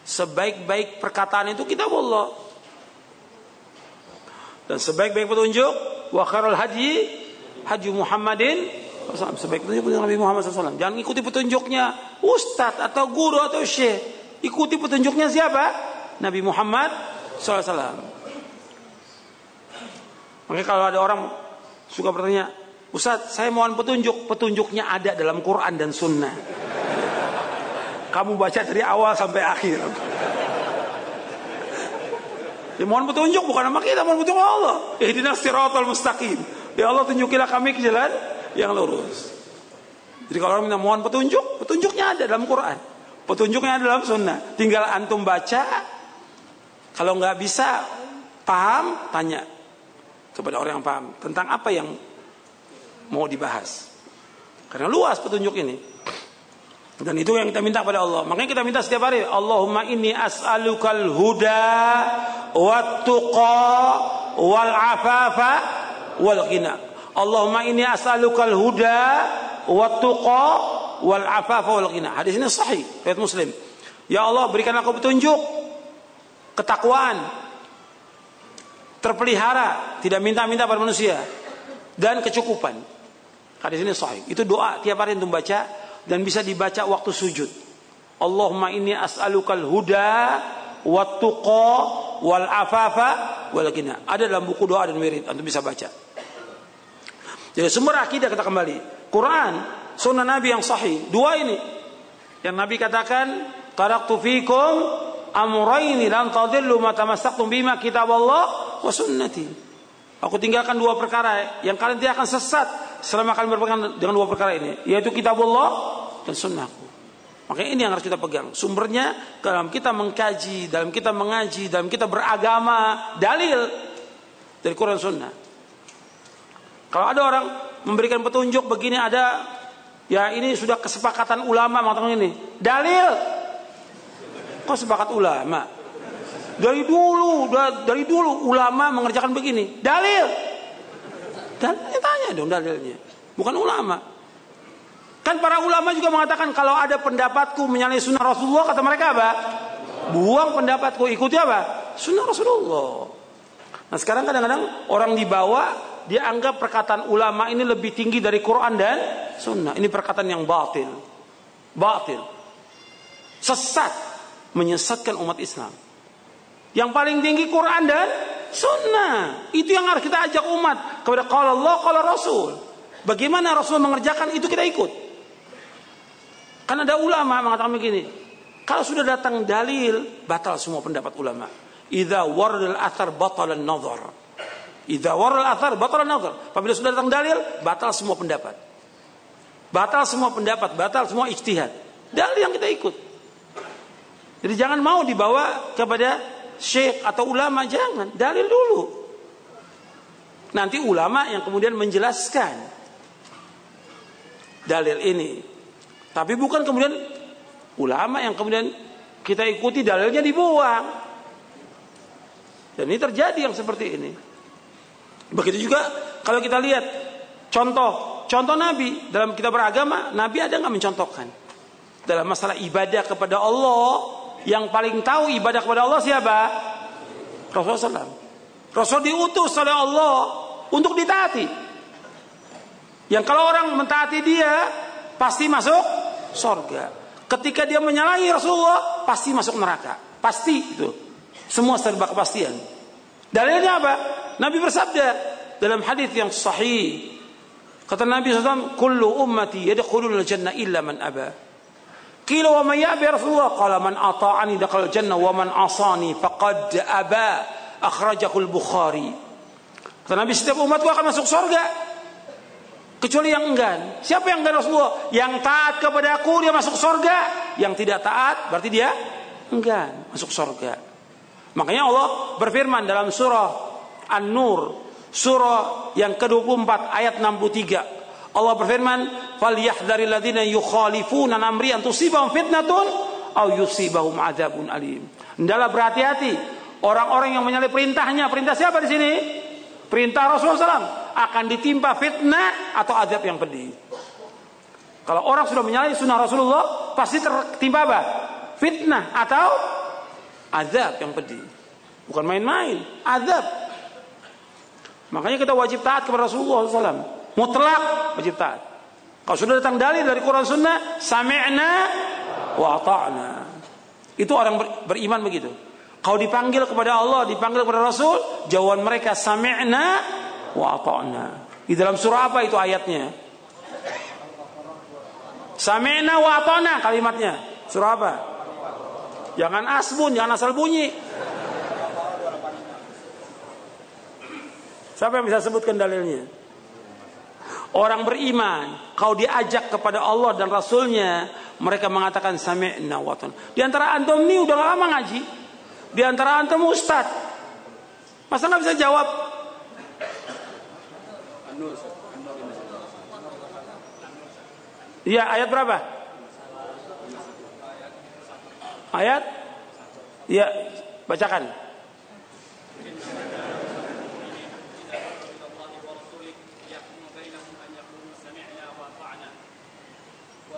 sebaik-baik perkataan itu kita Allah. Dan sebaik-baik petunjuk wa khairul haji haji Muhammadin sebaik petunjuk Nabi Muhammad SAW. Jangan ikuti petunjuknya ustadz atau guru atau syekh. Ikuti petunjuknya siapa? Nabi Muhammad SAW. Makanya kalau ada orang suka bertanya, Ustaz, saya mohon petunjuk. Petunjuknya ada dalam Quran dan Sunnah. Kamu baca dari awal sampai akhir. Ya mohon petunjuk bukan nama kita, mohon petunjuk Allah. Ihdinas siratal mustaqim. Ya Allah tunjukilah kami ke jalan yang lurus. Jadi kalau orang minta mohon petunjuk, petunjuknya ada dalam Quran. Petunjuknya ada dalam sunnah. Tinggal antum baca. Kalau nggak bisa paham, tanya kepada orang yang paham tentang apa yang mau dibahas. Karena luas petunjuk ini. Dan itu yang kita minta pada Allah. Makanya kita minta setiap hari, Allahumma inni as'alukal huda wat tuqa wal afafa wal ghina. Allahumma inni as'alukal huda wat tuqa wal afafa wal ghina. Hadis ini sahih, riwayat Muslim. Ya Allah, berikan aku petunjuk, ketakwaan, terpelihara, tidak minta-minta pada manusia dan kecukupan. Hadis ini sahih. Itu doa tiap hari untuk baca dan bisa dibaca waktu sujud. Allahumma inni as'alukal huda wat tuqa wal afafa wal ghina. Ada dalam buku doa dan wirid untuk bisa baca. Jadi sumber akidah kita kembali. Quran, sunnah Nabi yang sahih. Dua ini. Yang Nabi katakan, "Taraktu fikum amraini lan tadillu ma tamassaktum bima kitab Allah wa sunnati." Aku tinggalkan dua perkara yang kalian tidak akan sesat selama kalian berpegang dengan dua perkara ini, yaitu kitab Allah dan sunnahku. Makanya ini yang harus kita pegang. Sumbernya dalam kita mengkaji, dalam kita mengaji, dalam kita beragama, dalil dari Quran Sunnah. Kalau ada orang memberikan petunjuk begini ada, ya ini sudah kesepakatan ulama mengatakan ini. Dalil. Kok sepakat ulama? Dari dulu, dari dulu ulama mengerjakan begini. Dalil. Dan tanya dong dalilnya. Bukan ulama. Kan para ulama juga mengatakan kalau ada pendapatku menyalahi sunnah Rasulullah kata mereka apa? Buang pendapatku ikuti apa? Sunnah Rasulullah. Nah sekarang kadang-kadang orang dibawa dia anggap perkataan ulama ini lebih tinggi dari Quran dan Sunnah. Ini perkataan yang batil, batil, sesat, menyesatkan umat Islam. Yang paling tinggi Quran dan Sunnah. Itu yang harus kita ajak umat kepada kalau Allah, kalau Rasul. Bagaimana Rasul mengerjakan itu kita ikut. Kan ada ulama mengatakan begini. Kalau sudah datang dalil, batal semua pendapat ulama. Idza waradal athar batalan nazar. Idza waradal athar batalan nazar. Apabila sudah datang dalil, batal semua pendapat. Batal semua pendapat, batal semua ijtihad. Dalil yang kita ikut. Jadi jangan mau dibawa kepada syekh atau ulama, jangan. Dalil dulu. Nanti ulama yang kemudian menjelaskan dalil ini. Tapi bukan kemudian ulama yang kemudian kita ikuti dalilnya dibuang. Dan ini terjadi yang seperti ini. Begitu juga kalau kita lihat contoh contoh Nabi dalam kita beragama, Nabi ada nggak mencontohkan dalam masalah ibadah kepada Allah yang paling tahu ibadah kepada Allah siapa? Rasulullah SAW. Rasul diutus oleh Allah untuk ditaati. Yang kalau orang mentaati dia pasti masuk sorga. Ketika dia menyalahi Rasulullah pasti masuk neraka. Pasti itu. Semua serba kepastian. Dalilnya apa? Nabi bersabda dalam hadis yang sahih. Kata Nabi SAW, Kullu ummati yadkhulul jannah illa man aba. Qila wa man ya'bi Rasulullah? Qala man ata'ani dakhala jannah wa man asani faqad aba. Akhrajahu al-Bukhari. Kata Nabi setiap umatku akan masuk surga kecuali yang enggan. Siapa yang enggan Rasulullah? Yang taat kepada aku dia masuk surga. Yang tidak taat berarti dia enggan masuk surga. Makanya Allah berfirman dalam surah An-Nur, surah yang ke-24 ayat 63. Allah berfirman, "Falyahdharil ladzina yukhalifuna amri an tusibahum fitnatun aw yusibahum adzabun alim." Hendaklah berhati-hati orang-orang yang menyalahi perintahnya. Perintah siapa di sini? Perintah Rasulullah SAW akan ditimpa fitnah atau azab yang pedih. Kalau orang sudah menyalahi sunnah Rasulullah, pasti tertimpa apa? Fitnah atau azab yang pedih. Bukan main-main, azab. Makanya kita wajib taat kepada Rasulullah SAW. Mutlak taat. Kalau sudah datang dalil dari Quran Sunnah, sami'na wa ta'na. Itu orang beriman begitu. Kalau dipanggil kepada Allah, dipanggil kepada Rasul, jawaban mereka sami'na wa ta'na. Di dalam surah apa itu ayatnya? Sami'na wa ta'na kalimatnya. Surah apa? Jangan asbun, jangan asal bunyi. Siapa yang bisa sebutkan dalilnya? Orang beriman, kau diajak kepada Allah dan Rasulnya, mereka mengatakan sami'na wa Di antara antum ini udah lama ngaji. Di antara antum ustad. Masa nggak bisa jawab? Iya, ayat berapa? Ayat? Iya, bacakan.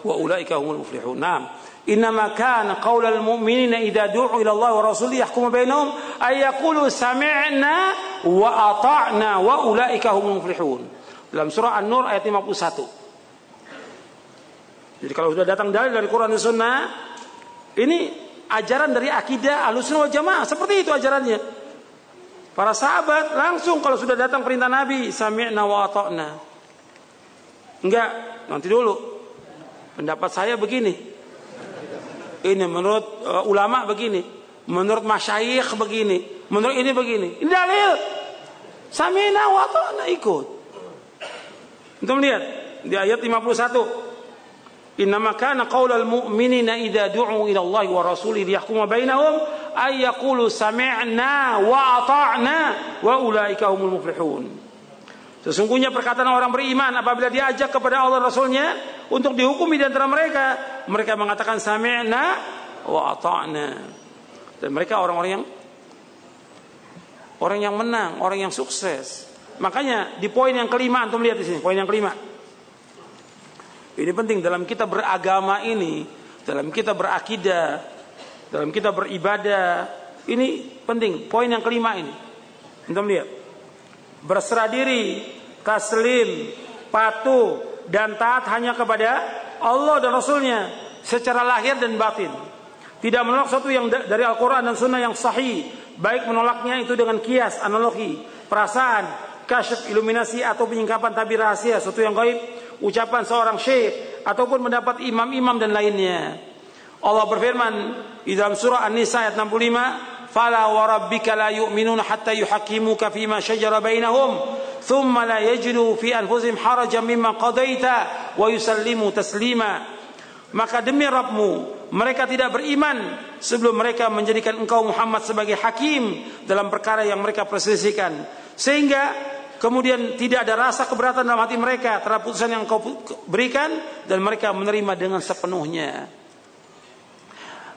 وأولئك هم المفلحون نعم إنما كان قول المؤمنين إذا دعوا إلى الله ورسوله يحكم بينهم أن يقولوا سمعنا وأطعنا وأولئك هم المفلحون dalam surah An-Nur ayat 51 jadi kalau sudah datang dalil dari Quran dan Sunnah ini ajaran dari akidah Ahlussunnah wal Jamaah seperti itu ajarannya para sahabat langsung kalau sudah datang perintah Nabi sami'na wa ata'na enggak nanti dulu Pendapat saya begini. Ini menurut uh, ulama begini. Menurut masyayikh begini. Menurut ini begini. Ini dalil. Samina wa ta'na ikut. Untuk melihat di ayat 51. Innama kana qaulal mu'minina idza du'u ila Allah wa rasulihi liyahkuma bainahum ay yaqulu sami'na wa ata'na wa ulaika humul muflihun. Sesungguhnya perkataan orang beriman apabila diajak kepada Allah Rasulnya untuk dihukumi di antara mereka, mereka mengatakan sami'na wa ata'na. Dan mereka orang-orang yang orang yang menang, orang yang sukses. Makanya di poin yang kelima antum lihat di sini, poin yang kelima. Ini penting dalam kita beragama ini, dalam kita berakidah, dalam kita beribadah, ini penting poin yang kelima ini. Antum lihat berserah diri, taslim, patuh dan taat hanya kepada Allah dan Rasulnya secara lahir dan batin. Tidak menolak satu yang dari Al-Quran dan Sunnah yang sahih. Baik menolaknya itu dengan kias, analogi, perasaan, kasyaf, iluminasi atau penyingkapan tabir rahasia, sesuatu yang gaib, ucapan seorang syekh ataupun mendapat imam-imam dan lainnya. Allah berfirman di dalam surah An-Nisa ayat 65, "Fala warabbika la yu'minun hatta yuhaqqimuka fima shajara bainahum." ثم لا يجدوا في أنفسهم حرجا مما قضيت ويسلموا تسليما maka demi Rabbmu mereka tidak beriman sebelum mereka menjadikan engkau Muhammad sebagai hakim dalam perkara yang mereka perselisihkan sehingga kemudian tidak ada rasa keberatan dalam hati mereka terhadap putusan yang kau berikan dan mereka menerima dengan sepenuhnya.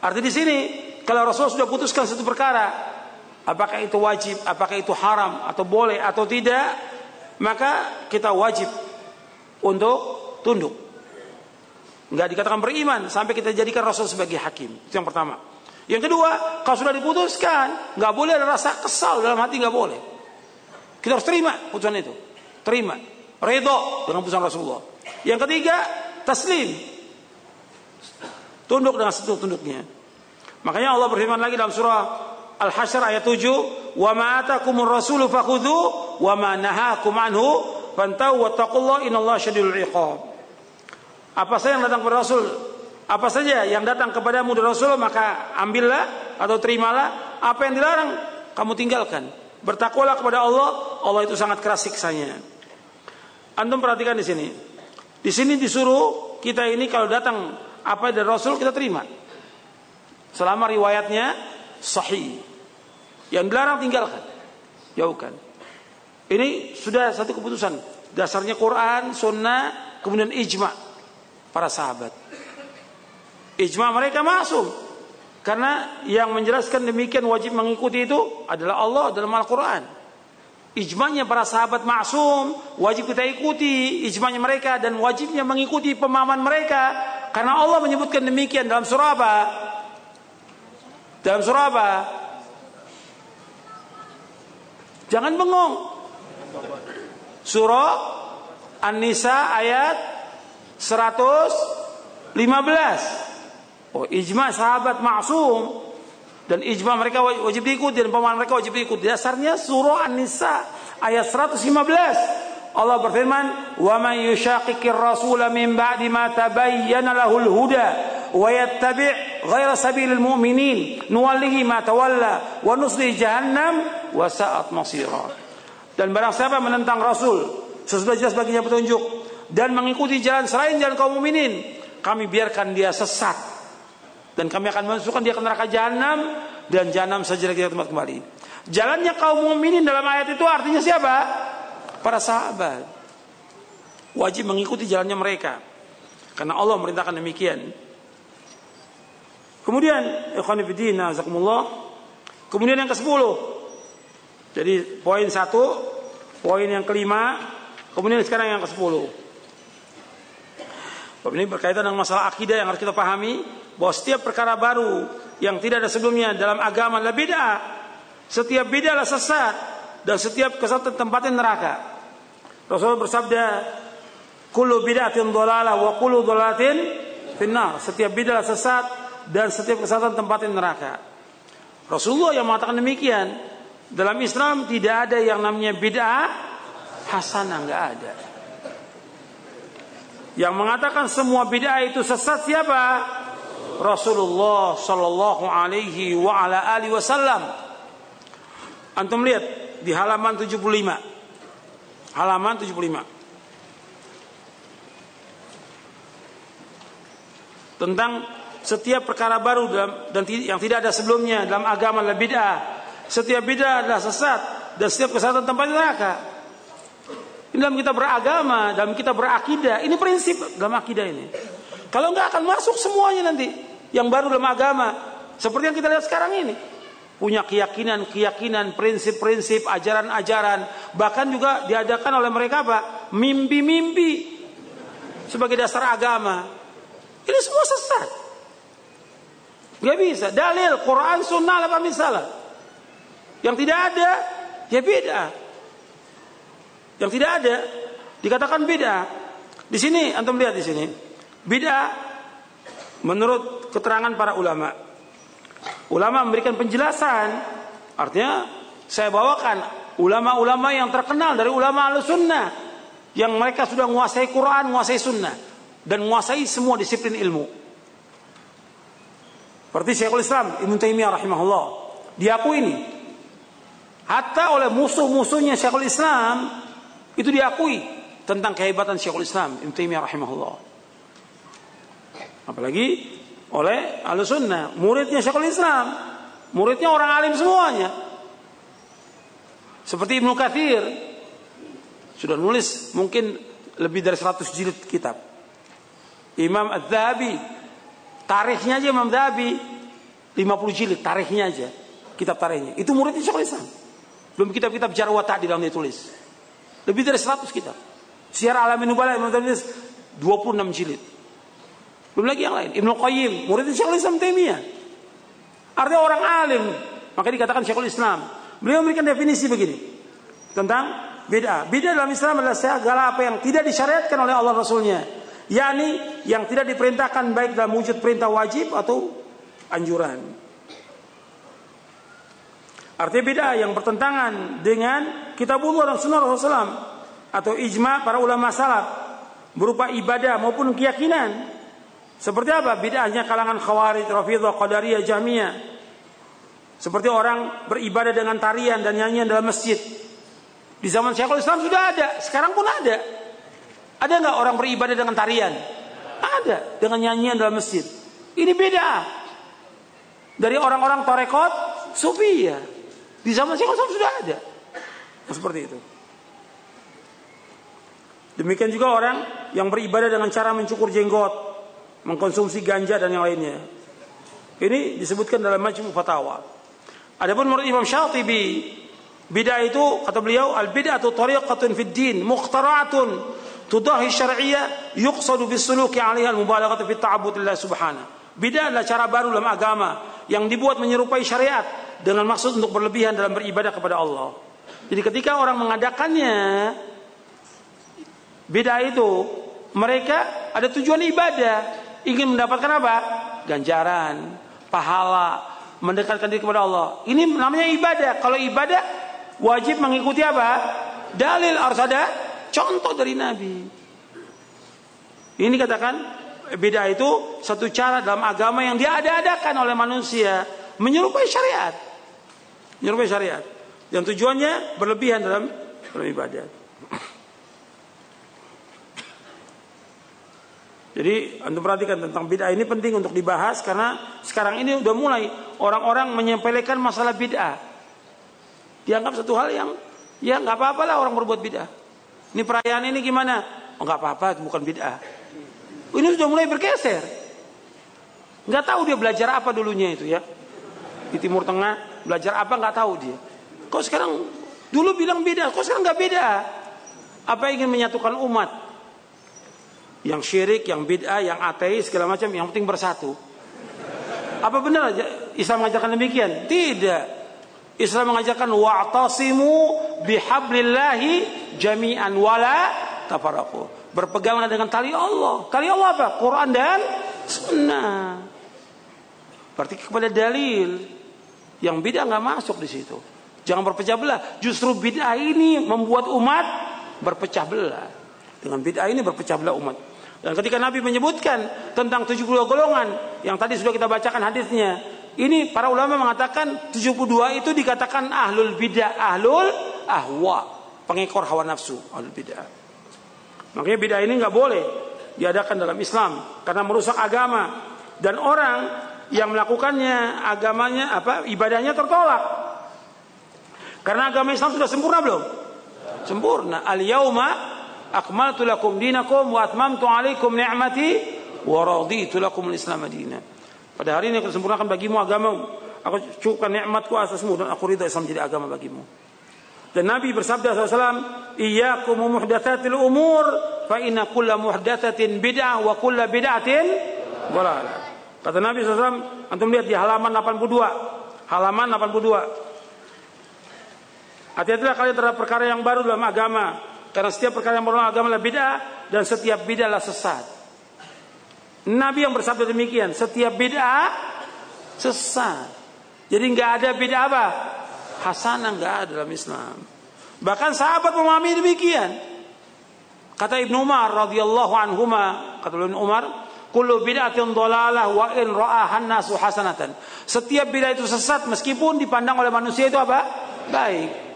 Arti di sini kalau Rasul sudah putuskan satu perkara, apakah itu wajib, apakah itu haram atau boleh atau tidak, maka kita wajib untuk tunduk. Enggak dikatakan beriman sampai kita jadikan Rasul sebagai hakim. Itu yang pertama. Yang kedua, kalau sudah diputuskan, nggak boleh ada rasa kesal dalam hati nggak boleh. Kita harus terima putusan itu. Terima. Ridho dengan putusan Rasulullah. Yang ketiga, taslim. Tunduk dengan setuju-tunduknya. Makanya Allah berfirman lagi dalam surah Al-Hasyr ayat 7, "Wa ma atakumur rasulu fakhudhu wa ma nahakum anhu fantahu wattaqullaha innallaha syadidul iqab." Apa saja yang datang kepada Rasul, apa saja yang datang kepadamu dari Rasul maka ambillah atau terimalah, apa yang dilarang kamu tinggalkan. Bertakwalah kepada Allah, Allah itu sangat keras siksanya. Antum perhatikan di sini. Di sini disuruh kita ini kalau datang apa dari Rasul kita terima. Selama riwayatnya sahih. Yang dilarang tinggalkan. Jauhkan. Ini sudah satu keputusan. Dasarnya Quran, Sunnah, kemudian ijma para sahabat. Ijma mereka masuk. Karena yang menjelaskan demikian wajib mengikuti itu adalah Allah dalam Al-Quran. Ijmanya para sahabat maksum, wajib kita ikuti ijmanya mereka dan wajibnya mengikuti pemahaman mereka. Karena Allah menyebutkan demikian dalam surah apa? Dalam surah apa? Jangan bengong. Surah An-Nisa ayat 115. Oh, ijma sahabat maksum dan ijma mereka wajib diikuti dan pemahaman mereka wajib diikuti. Dasarnya surah An-Nisa ayat 115. Allah berfirman, "Wa man yushaqiqir rasula min ba'di ma tabayyana lahul huda wa yattabi' ghayra sabilil mu'minin nuwallihi ma tawalla wa nuslihi jahannam wa sa'at masira." Dan barang siapa menentang Rasul sesudah jelas baginya petunjuk dan mengikuti jalan selain jalan kaum mukminin, kami biarkan dia sesat dan kami akan masukkan dia ke neraka jahanam dan jahanam saja kita tempat kembali. Jalannya kaum mukminin dalam ayat itu artinya siapa? Para sahabat. Wajib mengikuti jalannya mereka. Karena Allah merintahkan demikian. Kemudian, Kemudian yang ke-10. Jadi poin satu, poin yang kelima, kemudian sekarang yang ke-10. Ini berkaitan dengan masalah akidah yang harus kita pahami bahwa setiap perkara baru yang tidak ada sebelumnya dalam agama adalah beda. Setiap beda adalah sesat dan setiap kesatuan tempatnya neraka. Rasulullah bersabda, "Kullu bid'atin dhalalah wa kullu dhalalatin finnar." Setiap bid'ah sesat dan setiap kesatuan tempatnya neraka. Rasulullah yang mengatakan demikian. Dalam Islam tidak ada yang namanya bid'ah hasanah, nggak ada. Yang mengatakan semua bid'ah itu sesat siapa? Rasulullah sallallahu alaihi wa ala alihi wasallam. Antum lihat di halaman 75. Halaman 75. Tentang setiap perkara baru dalam, dan yang tidak ada sebelumnya dalam agama adalah bid'ah. Setiap bid'ah adalah sesat dan setiap kesesatan tempat neraka. Ini dalam kita beragama, dalam kita berakidah, ini prinsip dalam akidah ini. Kalau enggak akan masuk semuanya nanti yang baru dalam agama. Seperti yang kita lihat sekarang ini. Punya keyakinan-keyakinan, prinsip-prinsip, ajaran-ajaran. Bahkan juga diadakan oleh mereka apa? Mimpi-mimpi. Sebagai dasar agama. Ini semua sesat. Gak bisa. Dalil Quran Sunnah apa misalnya. Yang tidak ada ya beda. Yang tidak ada dikatakan beda. Di sini antum lihat di sini. Beda menurut keterangan para ulama. Ulama memberikan penjelasan. Artinya saya bawakan ulama-ulama yang terkenal dari ulama al-sunnah yang mereka sudah menguasai Quran, menguasai sunnah dan menguasai semua disiplin ilmu. Seperti Syekhul Islam Ibn Taimiyah rahimahullah. Diakui ini. Hatta oleh musuh-musuhnya Syekhul Islam itu diakui tentang kehebatan Syekhul Islam Ibn Taimiyah rahimahullah. Apalagi oleh al sunnah muridnya Syekhul Islam muridnya orang alim semuanya seperti Ibnu Kathir sudah nulis mungkin lebih dari 100 jilid kitab Imam Az-Zahabi Tarikhnya aja Imam Dhabi 50 jilid tarikhnya aja. Kitab tarikhnya. Itu muridnya Syekhul Islam. Belum kitab-kitab jarwa tadi dalam dia tulis. Lebih dari 100 kitab. Siar Alamin Nubala Imam Dhabi 26 jilid. Belum lagi yang lain. Ibnu Qayyim, muridnya Syekhul Islam Taimiyah. Artinya orang alim, maka dikatakan Syekhul Islam. Beliau memberikan definisi begini tentang beda. Beda dalam Islam adalah segala apa yang tidak disyariatkan oleh Allah Rasulnya yakni yang tidak diperintahkan baik dalam wujud perintah wajib atau anjuran. Artinya beda yang bertentangan dengan kitabullah dan sunnah Rasulullah atau ijma para ulama salaf berupa ibadah maupun keyakinan. Seperti apa? Bid'ahnya kalangan khawarij, rafidah, qadariyah, jamiah. Seperti orang beribadah dengan tarian dan nyanyian dalam masjid. Di zaman Syekhul Islam sudah ada, sekarang pun ada. Ada nggak orang beribadah dengan tarian? Ada dengan nyanyian dalam masjid. Ini beda dari orang-orang torekot sufi ya. Di zaman Syekh sudah ada. Nah, seperti itu. Demikian juga orang yang beribadah dengan cara mencukur jenggot, mengkonsumsi ganja dan yang lainnya. Ini disebutkan dalam Majmu' Fatawa. Adapun menurut Imam Syatibi, bid'ah itu kata beliau al bid'atu tariqatun fid din mukhtara'atun tudahi syar'iyyah yuqsadu bisuluki 'alaiha al-mubalaghatu fi ta'abbudillah subhanahu. Beda adalah cara baru dalam agama yang dibuat menyerupai syariat dengan maksud untuk berlebihan dalam beribadah kepada Allah. Jadi ketika orang mengadakannya beda itu mereka ada tujuan ibadah, ingin mendapatkan apa? Ganjaran, pahala, mendekatkan diri kepada Allah. Ini namanya ibadah. Kalau ibadah wajib mengikuti apa? Dalil harus ada Contoh dari Nabi. Ini katakan beda itu satu cara dalam agama yang diada-adakan oleh manusia menyerupai syariat. Menyerupai syariat. Yang tujuannya berlebihan dalam dalam ibadah. Jadi antum perhatikan tentang bid'ah ini penting untuk dibahas karena sekarang ini udah mulai orang-orang menyempelekan masalah bid'ah. Dianggap satu hal yang ya nggak apa-apa lah orang berbuat bid'ah. Ini perayaan ini gimana? Oh nggak apa-apa, bukan bid'ah. Ini sudah mulai bergeser. Nggak tahu dia belajar apa dulunya itu ya. Di Timur Tengah belajar apa nggak tahu dia. Kok sekarang dulu bilang beda, kok sekarang nggak beda? Apa ingin menyatukan umat? Yang syirik, yang bid'ah, yang ateis segala macam, yang penting bersatu. Apa benar Islam mengajarkan demikian? Tidak. Islam mengajarkan wa'tasimu bihablillahi jami'an wala tafarraqu. Berpeganglah dengan tali Allah. Tali Allah apa? Quran dan sunnah. Berarti kepada dalil yang bid'ah nggak masuk di situ. Jangan berpecah belah. Justru bid'ah ini membuat umat berpecah belah. Dengan bid'ah ini berpecah belah umat. Dan ketika Nabi menyebutkan tentang 72 golongan yang tadi sudah kita bacakan hadisnya, ini para ulama mengatakan 72 itu dikatakan ahlul bid'ah, ahlul ahwa, pengekor hawa nafsu, ahlul bid'ah. Makanya bid'ah ini nggak boleh diadakan dalam Islam karena merusak agama dan orang yang melakukannya agamanya apa ibadahnya tertolak. Karena agama Islam sudah sempurna belum? Sempurna. Al yauma akmaltu lakum dinakum wa atmamtu alaikum ni'mati wa raditu lakum al-islam madina. Pada hari ini aku sempurnakan bagimu agama, aku cukupkan nikmatku atasmu dan aku ridha Islam menjadi agama bagimu. Dan Nabi bersabda SAW, Iyakum muhdathatil umur, fa inna kulla muhdathatin bid'ah wa kulla bid'atin dalalah. Kata Nabi SAW, antum lihat di halaman 82. Halaman 82. Hati-hatilah kalian terhadap perkara yang baru dalam agama. Karena setiap perkara yang merupakan agama adalah bid'ah dan setiap bid'ah adalah sesat. Nabi yang bersabda demikian, setiap bid'ah sesat. Jadi nggak ada bid'ah apa? Hasanah nggak ada dalam Islam. Bahkan sahabat memahami demikian. Kata Ibnu Umar radhiyallahu anhuma, kata Ibnu Umar, kullu bid'atin dhalalah wa in ra'ahan nasu hasanatan. Setiap bid'ah itu sesat meskipun dipandang oleh manusia itu apa? Baik.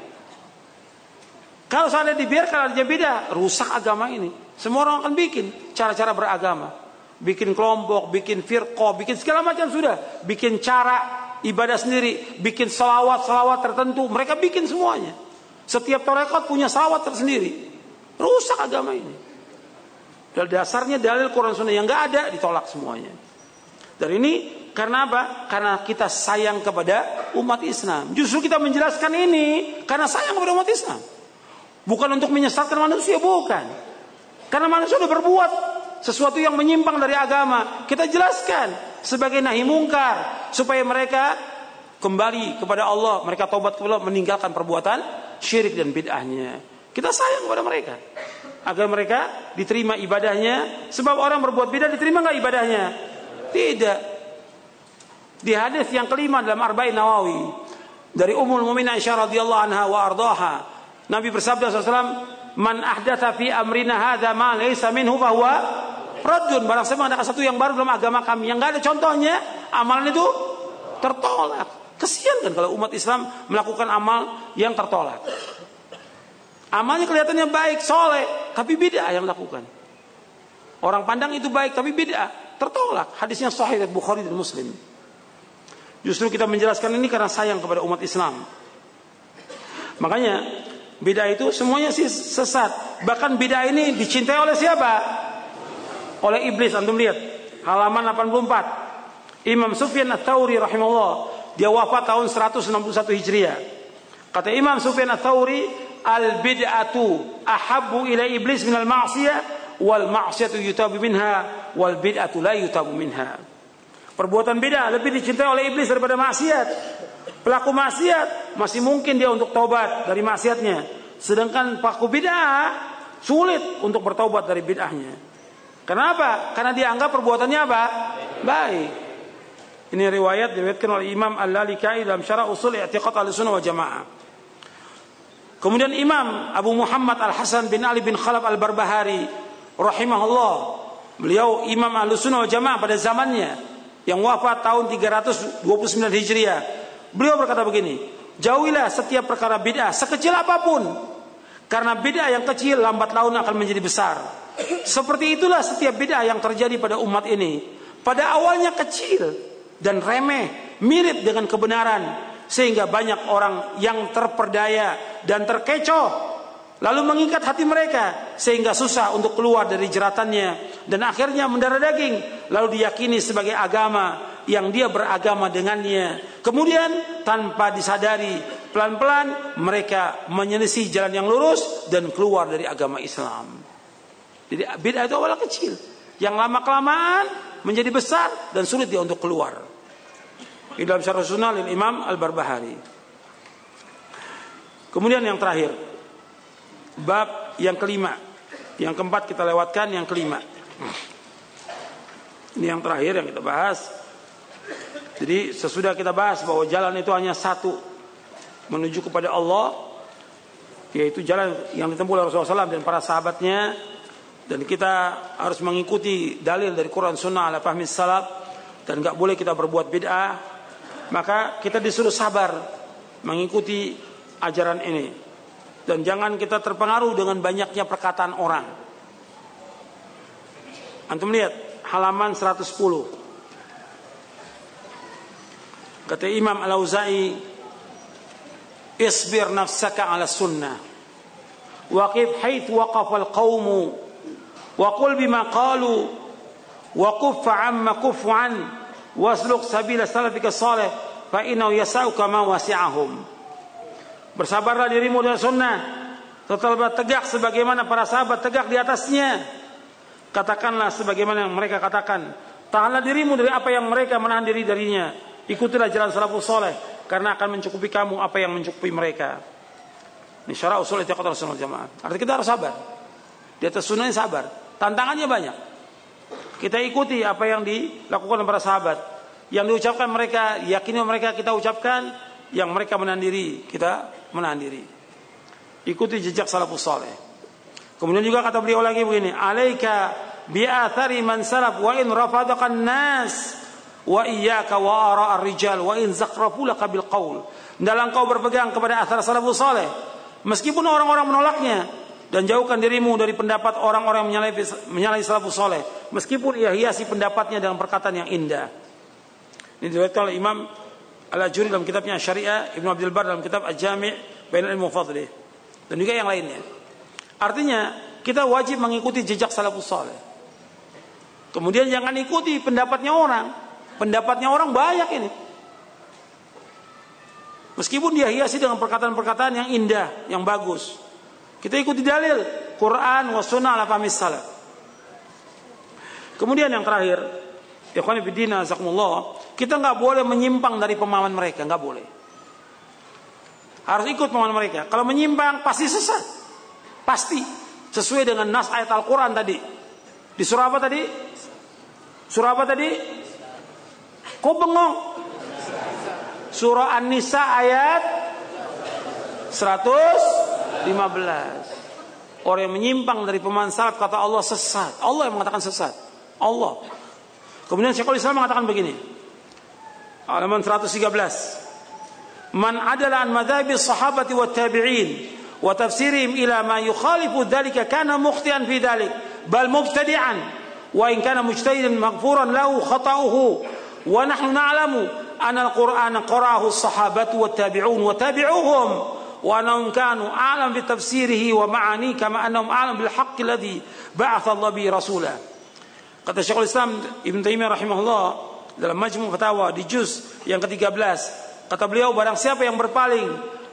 Kalau seandainya dibiarkan aja beda, rusak agama ini. Semua orang akan bikin cara-cara beragama. Bikin kelompok, bikin firqo, bikin segala macam sudah. Bikin cara ibadah sendiri, bikin selawat-selawat tertentu. Mereka bikin semuanya. Setiap torekot punya selawat tersendiri. Rusak agama ini. Dan dasarnya dalil Quran Sunnah yang nggak ada ditolak semuanya. Dan ini karena apa? Karena kita sayang kepada umat Islam. Justru kita menjelaskan ini karena sayang kepada umat Islam. Bukan untuk menyesatkan manusia, bukan. Karena manusia sudah berbuat sesuatu yang menyimpang dari agama. Kita jelaskan sebagai nahi mungkar supaya mereka kembali kepada Allah, mereka tobat kepada Allah, meninggalkan perbuatan syirik dan bid'ahnya. Kita sayang kepada mereka agar mereka diterima ibadahnya. Sebab orang berbuat bid'ah diterima nggak ibadahnya? Tidak. Di hadis yang kelima dalam Arba'in Nawawi dari Ummul Mukminin Aisyah radhiyallahu anha wa ardaha Nabi bersabda SAW, Man ahdatha fi amrina hadha ma laysa minhu bahwa rajun. Barang siapa mengadakan satu yang baru dalam agama kami. Yang nggak ada contohnya, amalan itu tertolak. Kesian kan kalau umat Islam melakukan amal yang tertolak. Amalnya kelihatannya baik, soleh, tapi beda yang melakukan. Orang pandang itu baik, tapi beda, tertolak. Hadisnya sahih dari Bukhari dan Muslim. Justru kita menjelaskan ini karena sayang kepada umat Islam. Makanya Bid'ah itu semuanya sih sesat. Bahkan bid'ah ini dicintai oleh siapa? Oleh iblis. Antum lihat halaman 84. Imam Sufyan Ats-Tsauri rahimahullah, dia wafat tahun 161 Hijriah. Kata Imam Sufyan Ats-Tsauri, al bid'atu ahabbu ila iblis minal ma'siyah wal ma'siyatu yutabu minha wal bid'atu la yutabu minha. Perbuatan bid'ah lebih dicintai oleh iblis daripada maksiat. Pelaku maksiat masih mungkin dia untuk taubat dari maksiatnya. Sedangkan pelaku bid'ah sulit untuk bertobat dari bid'ahnya. Kenapa? Karena dia anggap perbuatannya apa? Baik. Ini riwayat diriwayatkan oleh Imam Al-Lalikai dalam Syarah Usul I'tiqad Ahlussunnah wal Jamaah. Kemudian Imam Abu Muhammad Al-Hasan bin Ali bin Khalaf Al-Barbahari rahimahullah. Beliau Imam Ahlussunnah wal Jamaah pada zamannya yang wafat tahun 329 Hijriah Beliau berkata begini, jauhilah setiap perkara bid'ah sekecil apa pun. Karena bid'ah yang kecil lambat laun akan menjadi besar. Seperti itulah setiap bid'ah yang terjadi pada umat ini. Pada awalnya kecil dan remeh, mirip dengan kebenaran sehingga banyak orang yang terperdaya dan terkecoh lalu mengikat hati mereka sehingga susah untuk keluar dari jeratannya dan akhirnya mendarah daging lalu diyakini sebagai agama yang dia beragama dengannya kemudian tanpa disadari pelan-pelan mereka menyelisih jalan yang lurus dan keluar dari agama Islam jadi bid'ah itu awalnya kecil yang lama kelamaan menjadi besar dan sulit dia untuk keluar di dalam syarah sunnah Imam Al-Barbahari kemudian yang terakhir bab yang kelima. Yang keempat kita lewatkan, yang kelima. Ini yang terakhir yang kita bahas. Jadi sesudah kita bahas bahwa jalan itu hanya satu menuju kepada Allah, yaitu jalan yang ditempuh oleh Rasulullah SAW dan para sahabatnya, dan kita harus mengikuti dalil dari Quran Sunnah ala fahmi salaf dan nggak boleh kita berbuat bid'ah, maka kita disuruh sabar mengikuti ajaran ini. Dan jangan kita terpengaruh dengan banyaknya perkataan orang. Antum lihat halaman 110. Kata Imam Al-Auza'i, "Isbir nafsaka 'ala sunnah. Waqif haitsu waqafa al-qaum wa qul bima qalu wa kuff 'amma kuffu an wasluk sabila salafika salih fa innahu yasauka ma wasi'ahum." Bersabarlah dirimu dengan sunnah. Tetaplah tegak sebagaimana para sahabat tegak di atasnya. Katakanlah sebagaimana yang mereka katakan. Tahanlah dirimu dari apa yang mereka menahan diri darinya. Ikutilah jalan salafus soleh. Karena akan mencukupi kamu apa yang mencukupi mereka. Ini syarah usul itiqat Rasulullah jamaah. Artinya kita harus sabar. Di atas sunnah sabar. Tantangannya banyak. Kita ikuti apa yang dilakukan para sahabat. Yang diucapkan mereka, yakini mereka kita ucapkan. Yang mereka menahan diri, kita menahan diri. Ikuti jejak salafus saleh. Kemudian juga kata beliau lagi begini, "Alaika bi athari man salaf wa in rafadaka nas wa iyyaka wa ara ar-rijal wa in zakhrafu laka bil qaul." Dalam kau berpegang kepada athar salafus saleh, meskipun orang-orang menolaknya dan jauhkan dirimu dari pendapat orang-orang menyalahi, menyalahi salafus saleh, meskipun ia hiasi pendapatnya dengan perkataan yang indah. Ini diriwayatkan oleh Imam Al-Ajuri dalam kitabnya Syariah, Ibnu Abdul Bar dalam kitab Al-Jami' Bain Ilmu Fadlih. Dan juga yang lainnya. Artinya, kita wajib mengikuti jejak salafus saleh. Kemudian jangan ikuti pendapatnya orang. Pendapatnya orang banyak ini. Meskipun dia hiasi dengan perkataan-perkataan yang indah, yang bagus. Kita ikuti dalil Quran wa sunnah ala fahmi salaf. Kemudian yang terakhir, ikhwan fillah kita nggak boleh menyimpang dari pemahaman mereka, nggak boleh. Harus ikut pemahaman mereka. Kalau menyimpang pasti sesat. Pasti sesuai dengan nas ayat Al-Qur'an tadi. Di surah apa tadi? Surah apa tadi? Kok bengong? Surah An-Nisa ayat 115. Orang yang menyimpang dari pemahaman kata Allah sesat. Allah yang mengatakan sesat. Allah. Kemudian Syekhul Islam mengatakan begini halaman 113 man adala an madhabi sahabati wa tabi'in wa tafsirihim ila ma yukhalifu dhalika kana mukhtian fi dhalik bal mubtadi'an wa in kana mujtahidan maghfuran lahu khata'uhu wa nahnu na'lamu anna al-qur'ana qara'ahu as-sahabatu wa tabi'un wa tabi'uhum. Wa annahum kanu a'lam bi tafsirihi wa ma'ani kama annahum a'lam bil haqq alladhi ba'atha Allah bi kata Syekhul Islam Ibn Taimiyah rahimahullah dalam Majmu' Fatawa di juz yang ke-13 kata beliau barang siapa yang berpaling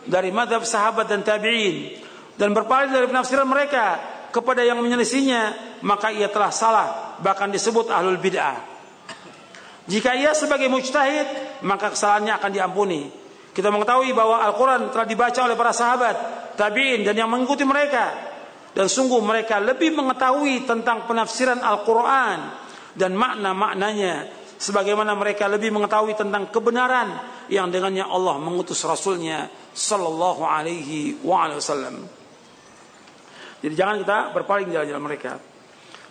dari madhab sahabat dan tabi'in dan berpaling dari penafsiran mereka kepada yang menyelisihinya maka ia telah salah bahkan disebut ahlul bid'ah jika ia sebagai mujtahid maka kesalahannya akan diampuni kita mengetahui bahwa Al-Quran telah dibaca oleh para sahabat tabi'in dan yang mengikuti mereka dan sungguh mereka lebih mengetahui tentang penafsiran Al-Quran dan makna-maknanya sebagaimana mereka lebih mengetahui tentang kebenaran yang dengannya Allah mengutus rasulnya sallallahu alaihi wasallam. Jadi jangan kita berpaling jalan-jalan mereka.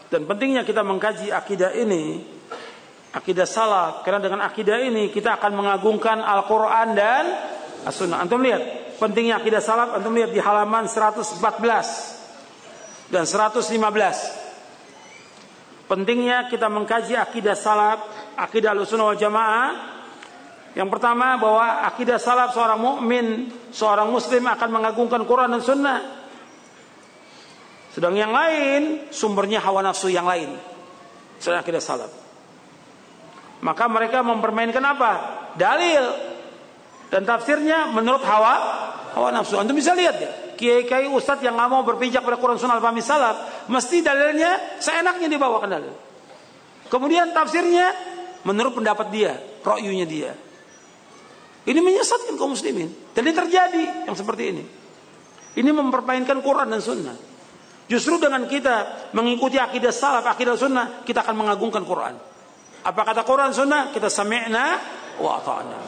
Dan pentingnya kita mengkaji akidah ini, akidah salah, karena dengan akidah ini kita akan mengagungkan Al-Qur'an dan As-Sunnah. Antum lihat, pentingnya akidah salaf antum lihat di halaman 114 dan 115. Pentingnya kita mengkaji akidah salaf, akidah Ahlussunnah wal Jamaah. Yang pertama bahwa akidah salaf seorang mukmin, seorang muslim akan mengagungkan Quran dan Sunnah. Sedang yang lain sumbernya hawa nafsu yang lain. Sedang akidah salaf. Maka mereka mempermainkan apa? Dalil dan tafsirnya menurut hawa hawa nafsu. Antum bisa lihat ya. Kiai-kiai ustadz yang nggak mau berpijak pada Quran Sunnah al salaf, mesti dalilnya seenaknya dibawakan dalil. Kemudian tafsirnya menurut pendapat dia, rokyunya dia. Ini menyesatkan kaum muslimin. Dan ini terjadi yang seperti ini. Ini mempermainkan Quran dan Sunnah. Justru dengan kita mengikuti akidah salaf, akidah sunnah, kita akan mengagungkan Quran. Apa kata Quran sunnah? Kita sami'na wa ata'na.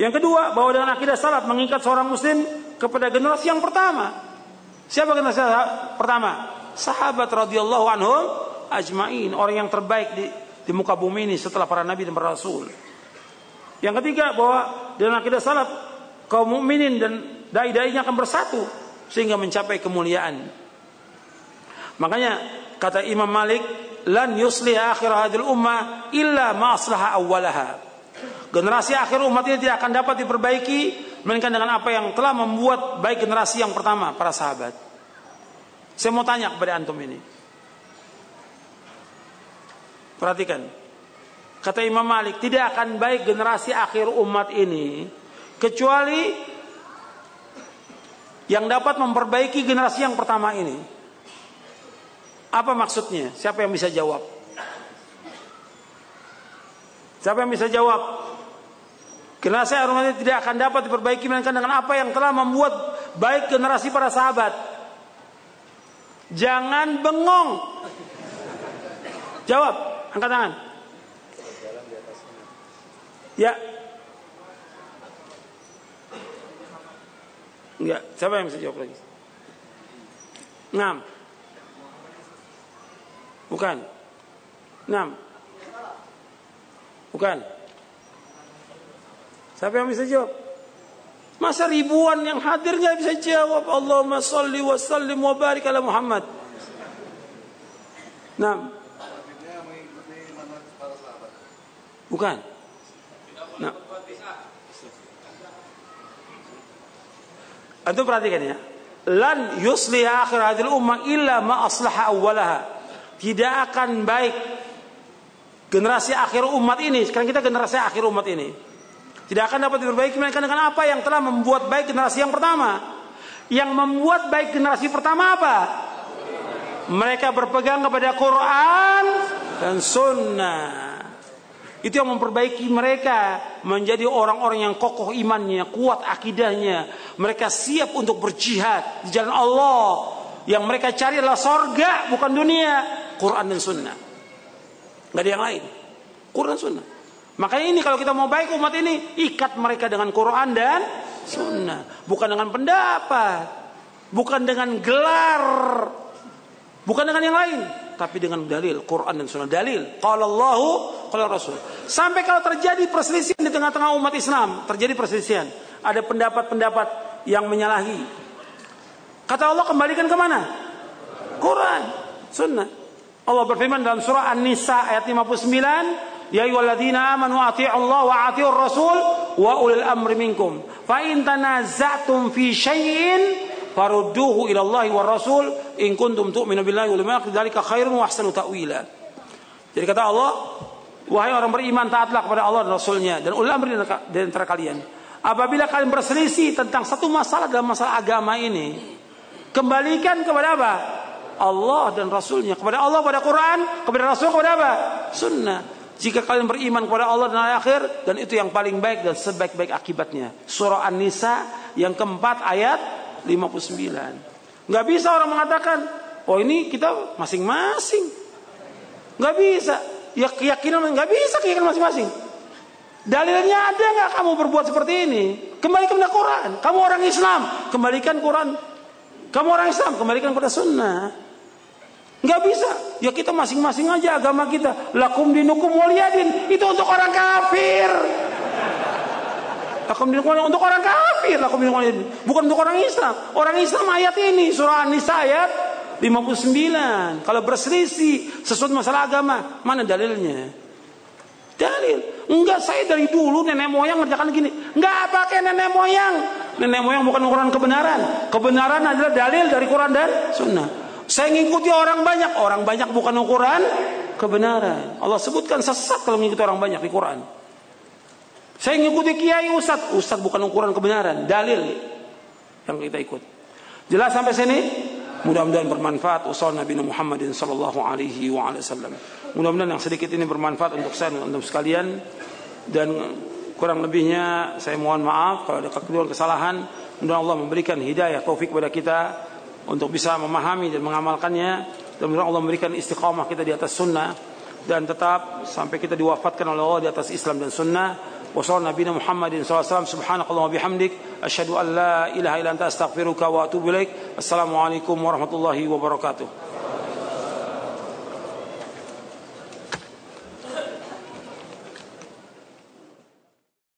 Yang kedua, bahwa dengan akidah salaf mengikat seorang muslim kepada generasi yang pertama. Siapa generasi pertama? Sahabat radhiyallahu anhum ajmain, orang yang terbaik di, di muka bumi ini setelah para nabi dan para rasul. Yang ketiga bahwa dengan akidah salaf kaum mukminin dan dai-dainya akan bersatu sehingga mencapai kemuliaan. Makanya kata Imam Malik, lan yuslih akhir hadil ummah illa ma aslaha. Generasi akhir umat ini tidak akan dapat diperbaiki melainkan dengan apa yang telah membuat baik generasi yang pertama para sahabat. Saya mau tanya kepada antum ini. Perhatikan. Kata Imam Malik, tidak akan baik generasi akhir umat ini kecuali yang dapat memperbaiki generasi yang pertama ini. Apa maksudnya? Siapa yang bisa jawab? Siapa yang bisa jawab? Generasi ini tidak akan dapat diperbaiki melainkan dengan apa yang telah membuat baik generasi para sahabat. Jangan bengong. Jawab, angkat tangan. Ya. Enggak, siapa yang bisa jawab lagi? Enam. Bukan. Enam. Bukan. Siapa yang bisa jawab? Masa ribuan yang hadir bisa jawab? Allahumma salli wa sallim wa barik ala Muhammad. Nah. Bukan. Nah. Antum perhatikan ya. Lan yuslih akhir hadil ummah illa ma aslaha awwalaha. Tidak akan baik generasi akhir umat ini. Sekarang kita generasi akhir umat ini tidak akan dapat diperbaiki melainkan dengan apa yang telah membuat baik generasi yang pertama. Yang membuat baik generasi pertama apa? Mereka berpegang kepada Quran dan Sunnah. Itu yang memperbaiki mereka menjadi orang-orang yang kokoh imannya, kuat akidahnya. Mereka siap untuk berjihad di jalan Allah. Yang mereka cari adalah sorga, bukan dunia. Quran dan Sunnah. Gak ada yang lain. Quran Sunnah. Makanya ini kalau kita mau baik umat ini ikat mereka dengan Quran dan Sunnah, bukan dengan pendapat, bukan dengan gelar, bukan dengan yang lain, tapi dengan dalil Quran dan Sunnah. Dalil, kalau Allahu, kalau Rasul. Sampai kalau terjadi perselisihan di tengah-tengah umat Islam, terjadi perselisihan, ada pendapat-pendapat yang menyalahi. Kata Allah kembalikan ke mana? Quran, Sunnah. Allah berfirman dalam surah An-Nisa ayat 59 Ya ayyuhalladzina amanu Allah wa atii'ur rasul wa ulil amri minkum. Fa in tanaza'tum fi syai'in farudduhu ila Allah wa rasul in kuntum tu'minu billahi wal yawmil akhir dzalika khairun wa ahsanu ta'wila. Jadi kata Allah, wahai orang beriman taatlah kepada Allah dan Rasulnya dan ulil amri di antara kalian. Apabila kalian berselisih tentang satu masalah dalam masalah agama ini, kembalikan kepada apa? Allah dan Rasulnya. Kepada Allah, kepada Quran, kepada Rasul, kepada apa? Sunnah. Jika kalian beriman kepada Allah dan hari akhir dan itu yang paling baik dan sebaik-baik akibatnya. Surah An-Nisa yang keempat ayat 59. Gak bisa orang mengatakan, oh ini kita masing-masing. Gak bisa. Ya keyakinan nggak bisa keyakinan masing-masing. Dalilnya ada nggak kamu berbuat seperti ini? Kembalikan kepada Quran. Kamu orang Islam, kembalikan Quran. Kamu orang Islam, kembalikan kepada Sunnah. Nggak bisa. Ya kita masing-masing aja agama kita. Lakum dinukum waliyadin. Itu untuk orang kafir. Lakum dinukum untuk orang kafir. Lakum dinukum bukan untuk orang Islam. Orang Islam ayat ini surah An-Nisa ayat 59. Kalau berselisih sesuatu masalah agama, mana dalilnya? Dalil. Enggak saya dari dulu nenek moyang ngerjakan gini. Enggak pakai nenek moyang. Nenek moyang bukan ukuran kebenaran. Kebenaran adalah dalil dari Quran dan Sunnah. Saya ngikuti orang banyak. Orang banyak bukan ukuran kebenaran. Allah sebutkan sesat kalau mengikuti orang banyak di Quran. Saya ngikuti kiai ustad, ustad bukan ukuran kebenaran, dalil yang kita ikut. Jelas sampai sini? Mudah-mudahan bermanfaat usul Nabi Muhammadin sallallahu alaihi wa. Mudah-mudahan yang sedikit ini bermanfaat untuk saya dan untuk sekalian dan kurang lebihnya saya mohon maaf kalau ada kekeliruan kesalahan. Mudah Allah memberikan hidayah taufik kepada kita untuk bisa memahami dan mengamalkannya dan mudah Allah memberikan istiqamah kita di atas sunnah dan tetap sampai kita diwafatkan oleh Allah di atas Islam dan sunnah وصلى نبينا محمد صلى الله عليه وسلم سبحانك اللهم وبحمدك أشهد أن لا إله إلا أنت أستغفرك وأتوب إليك السلام عليكم ورحمة الله وبركاته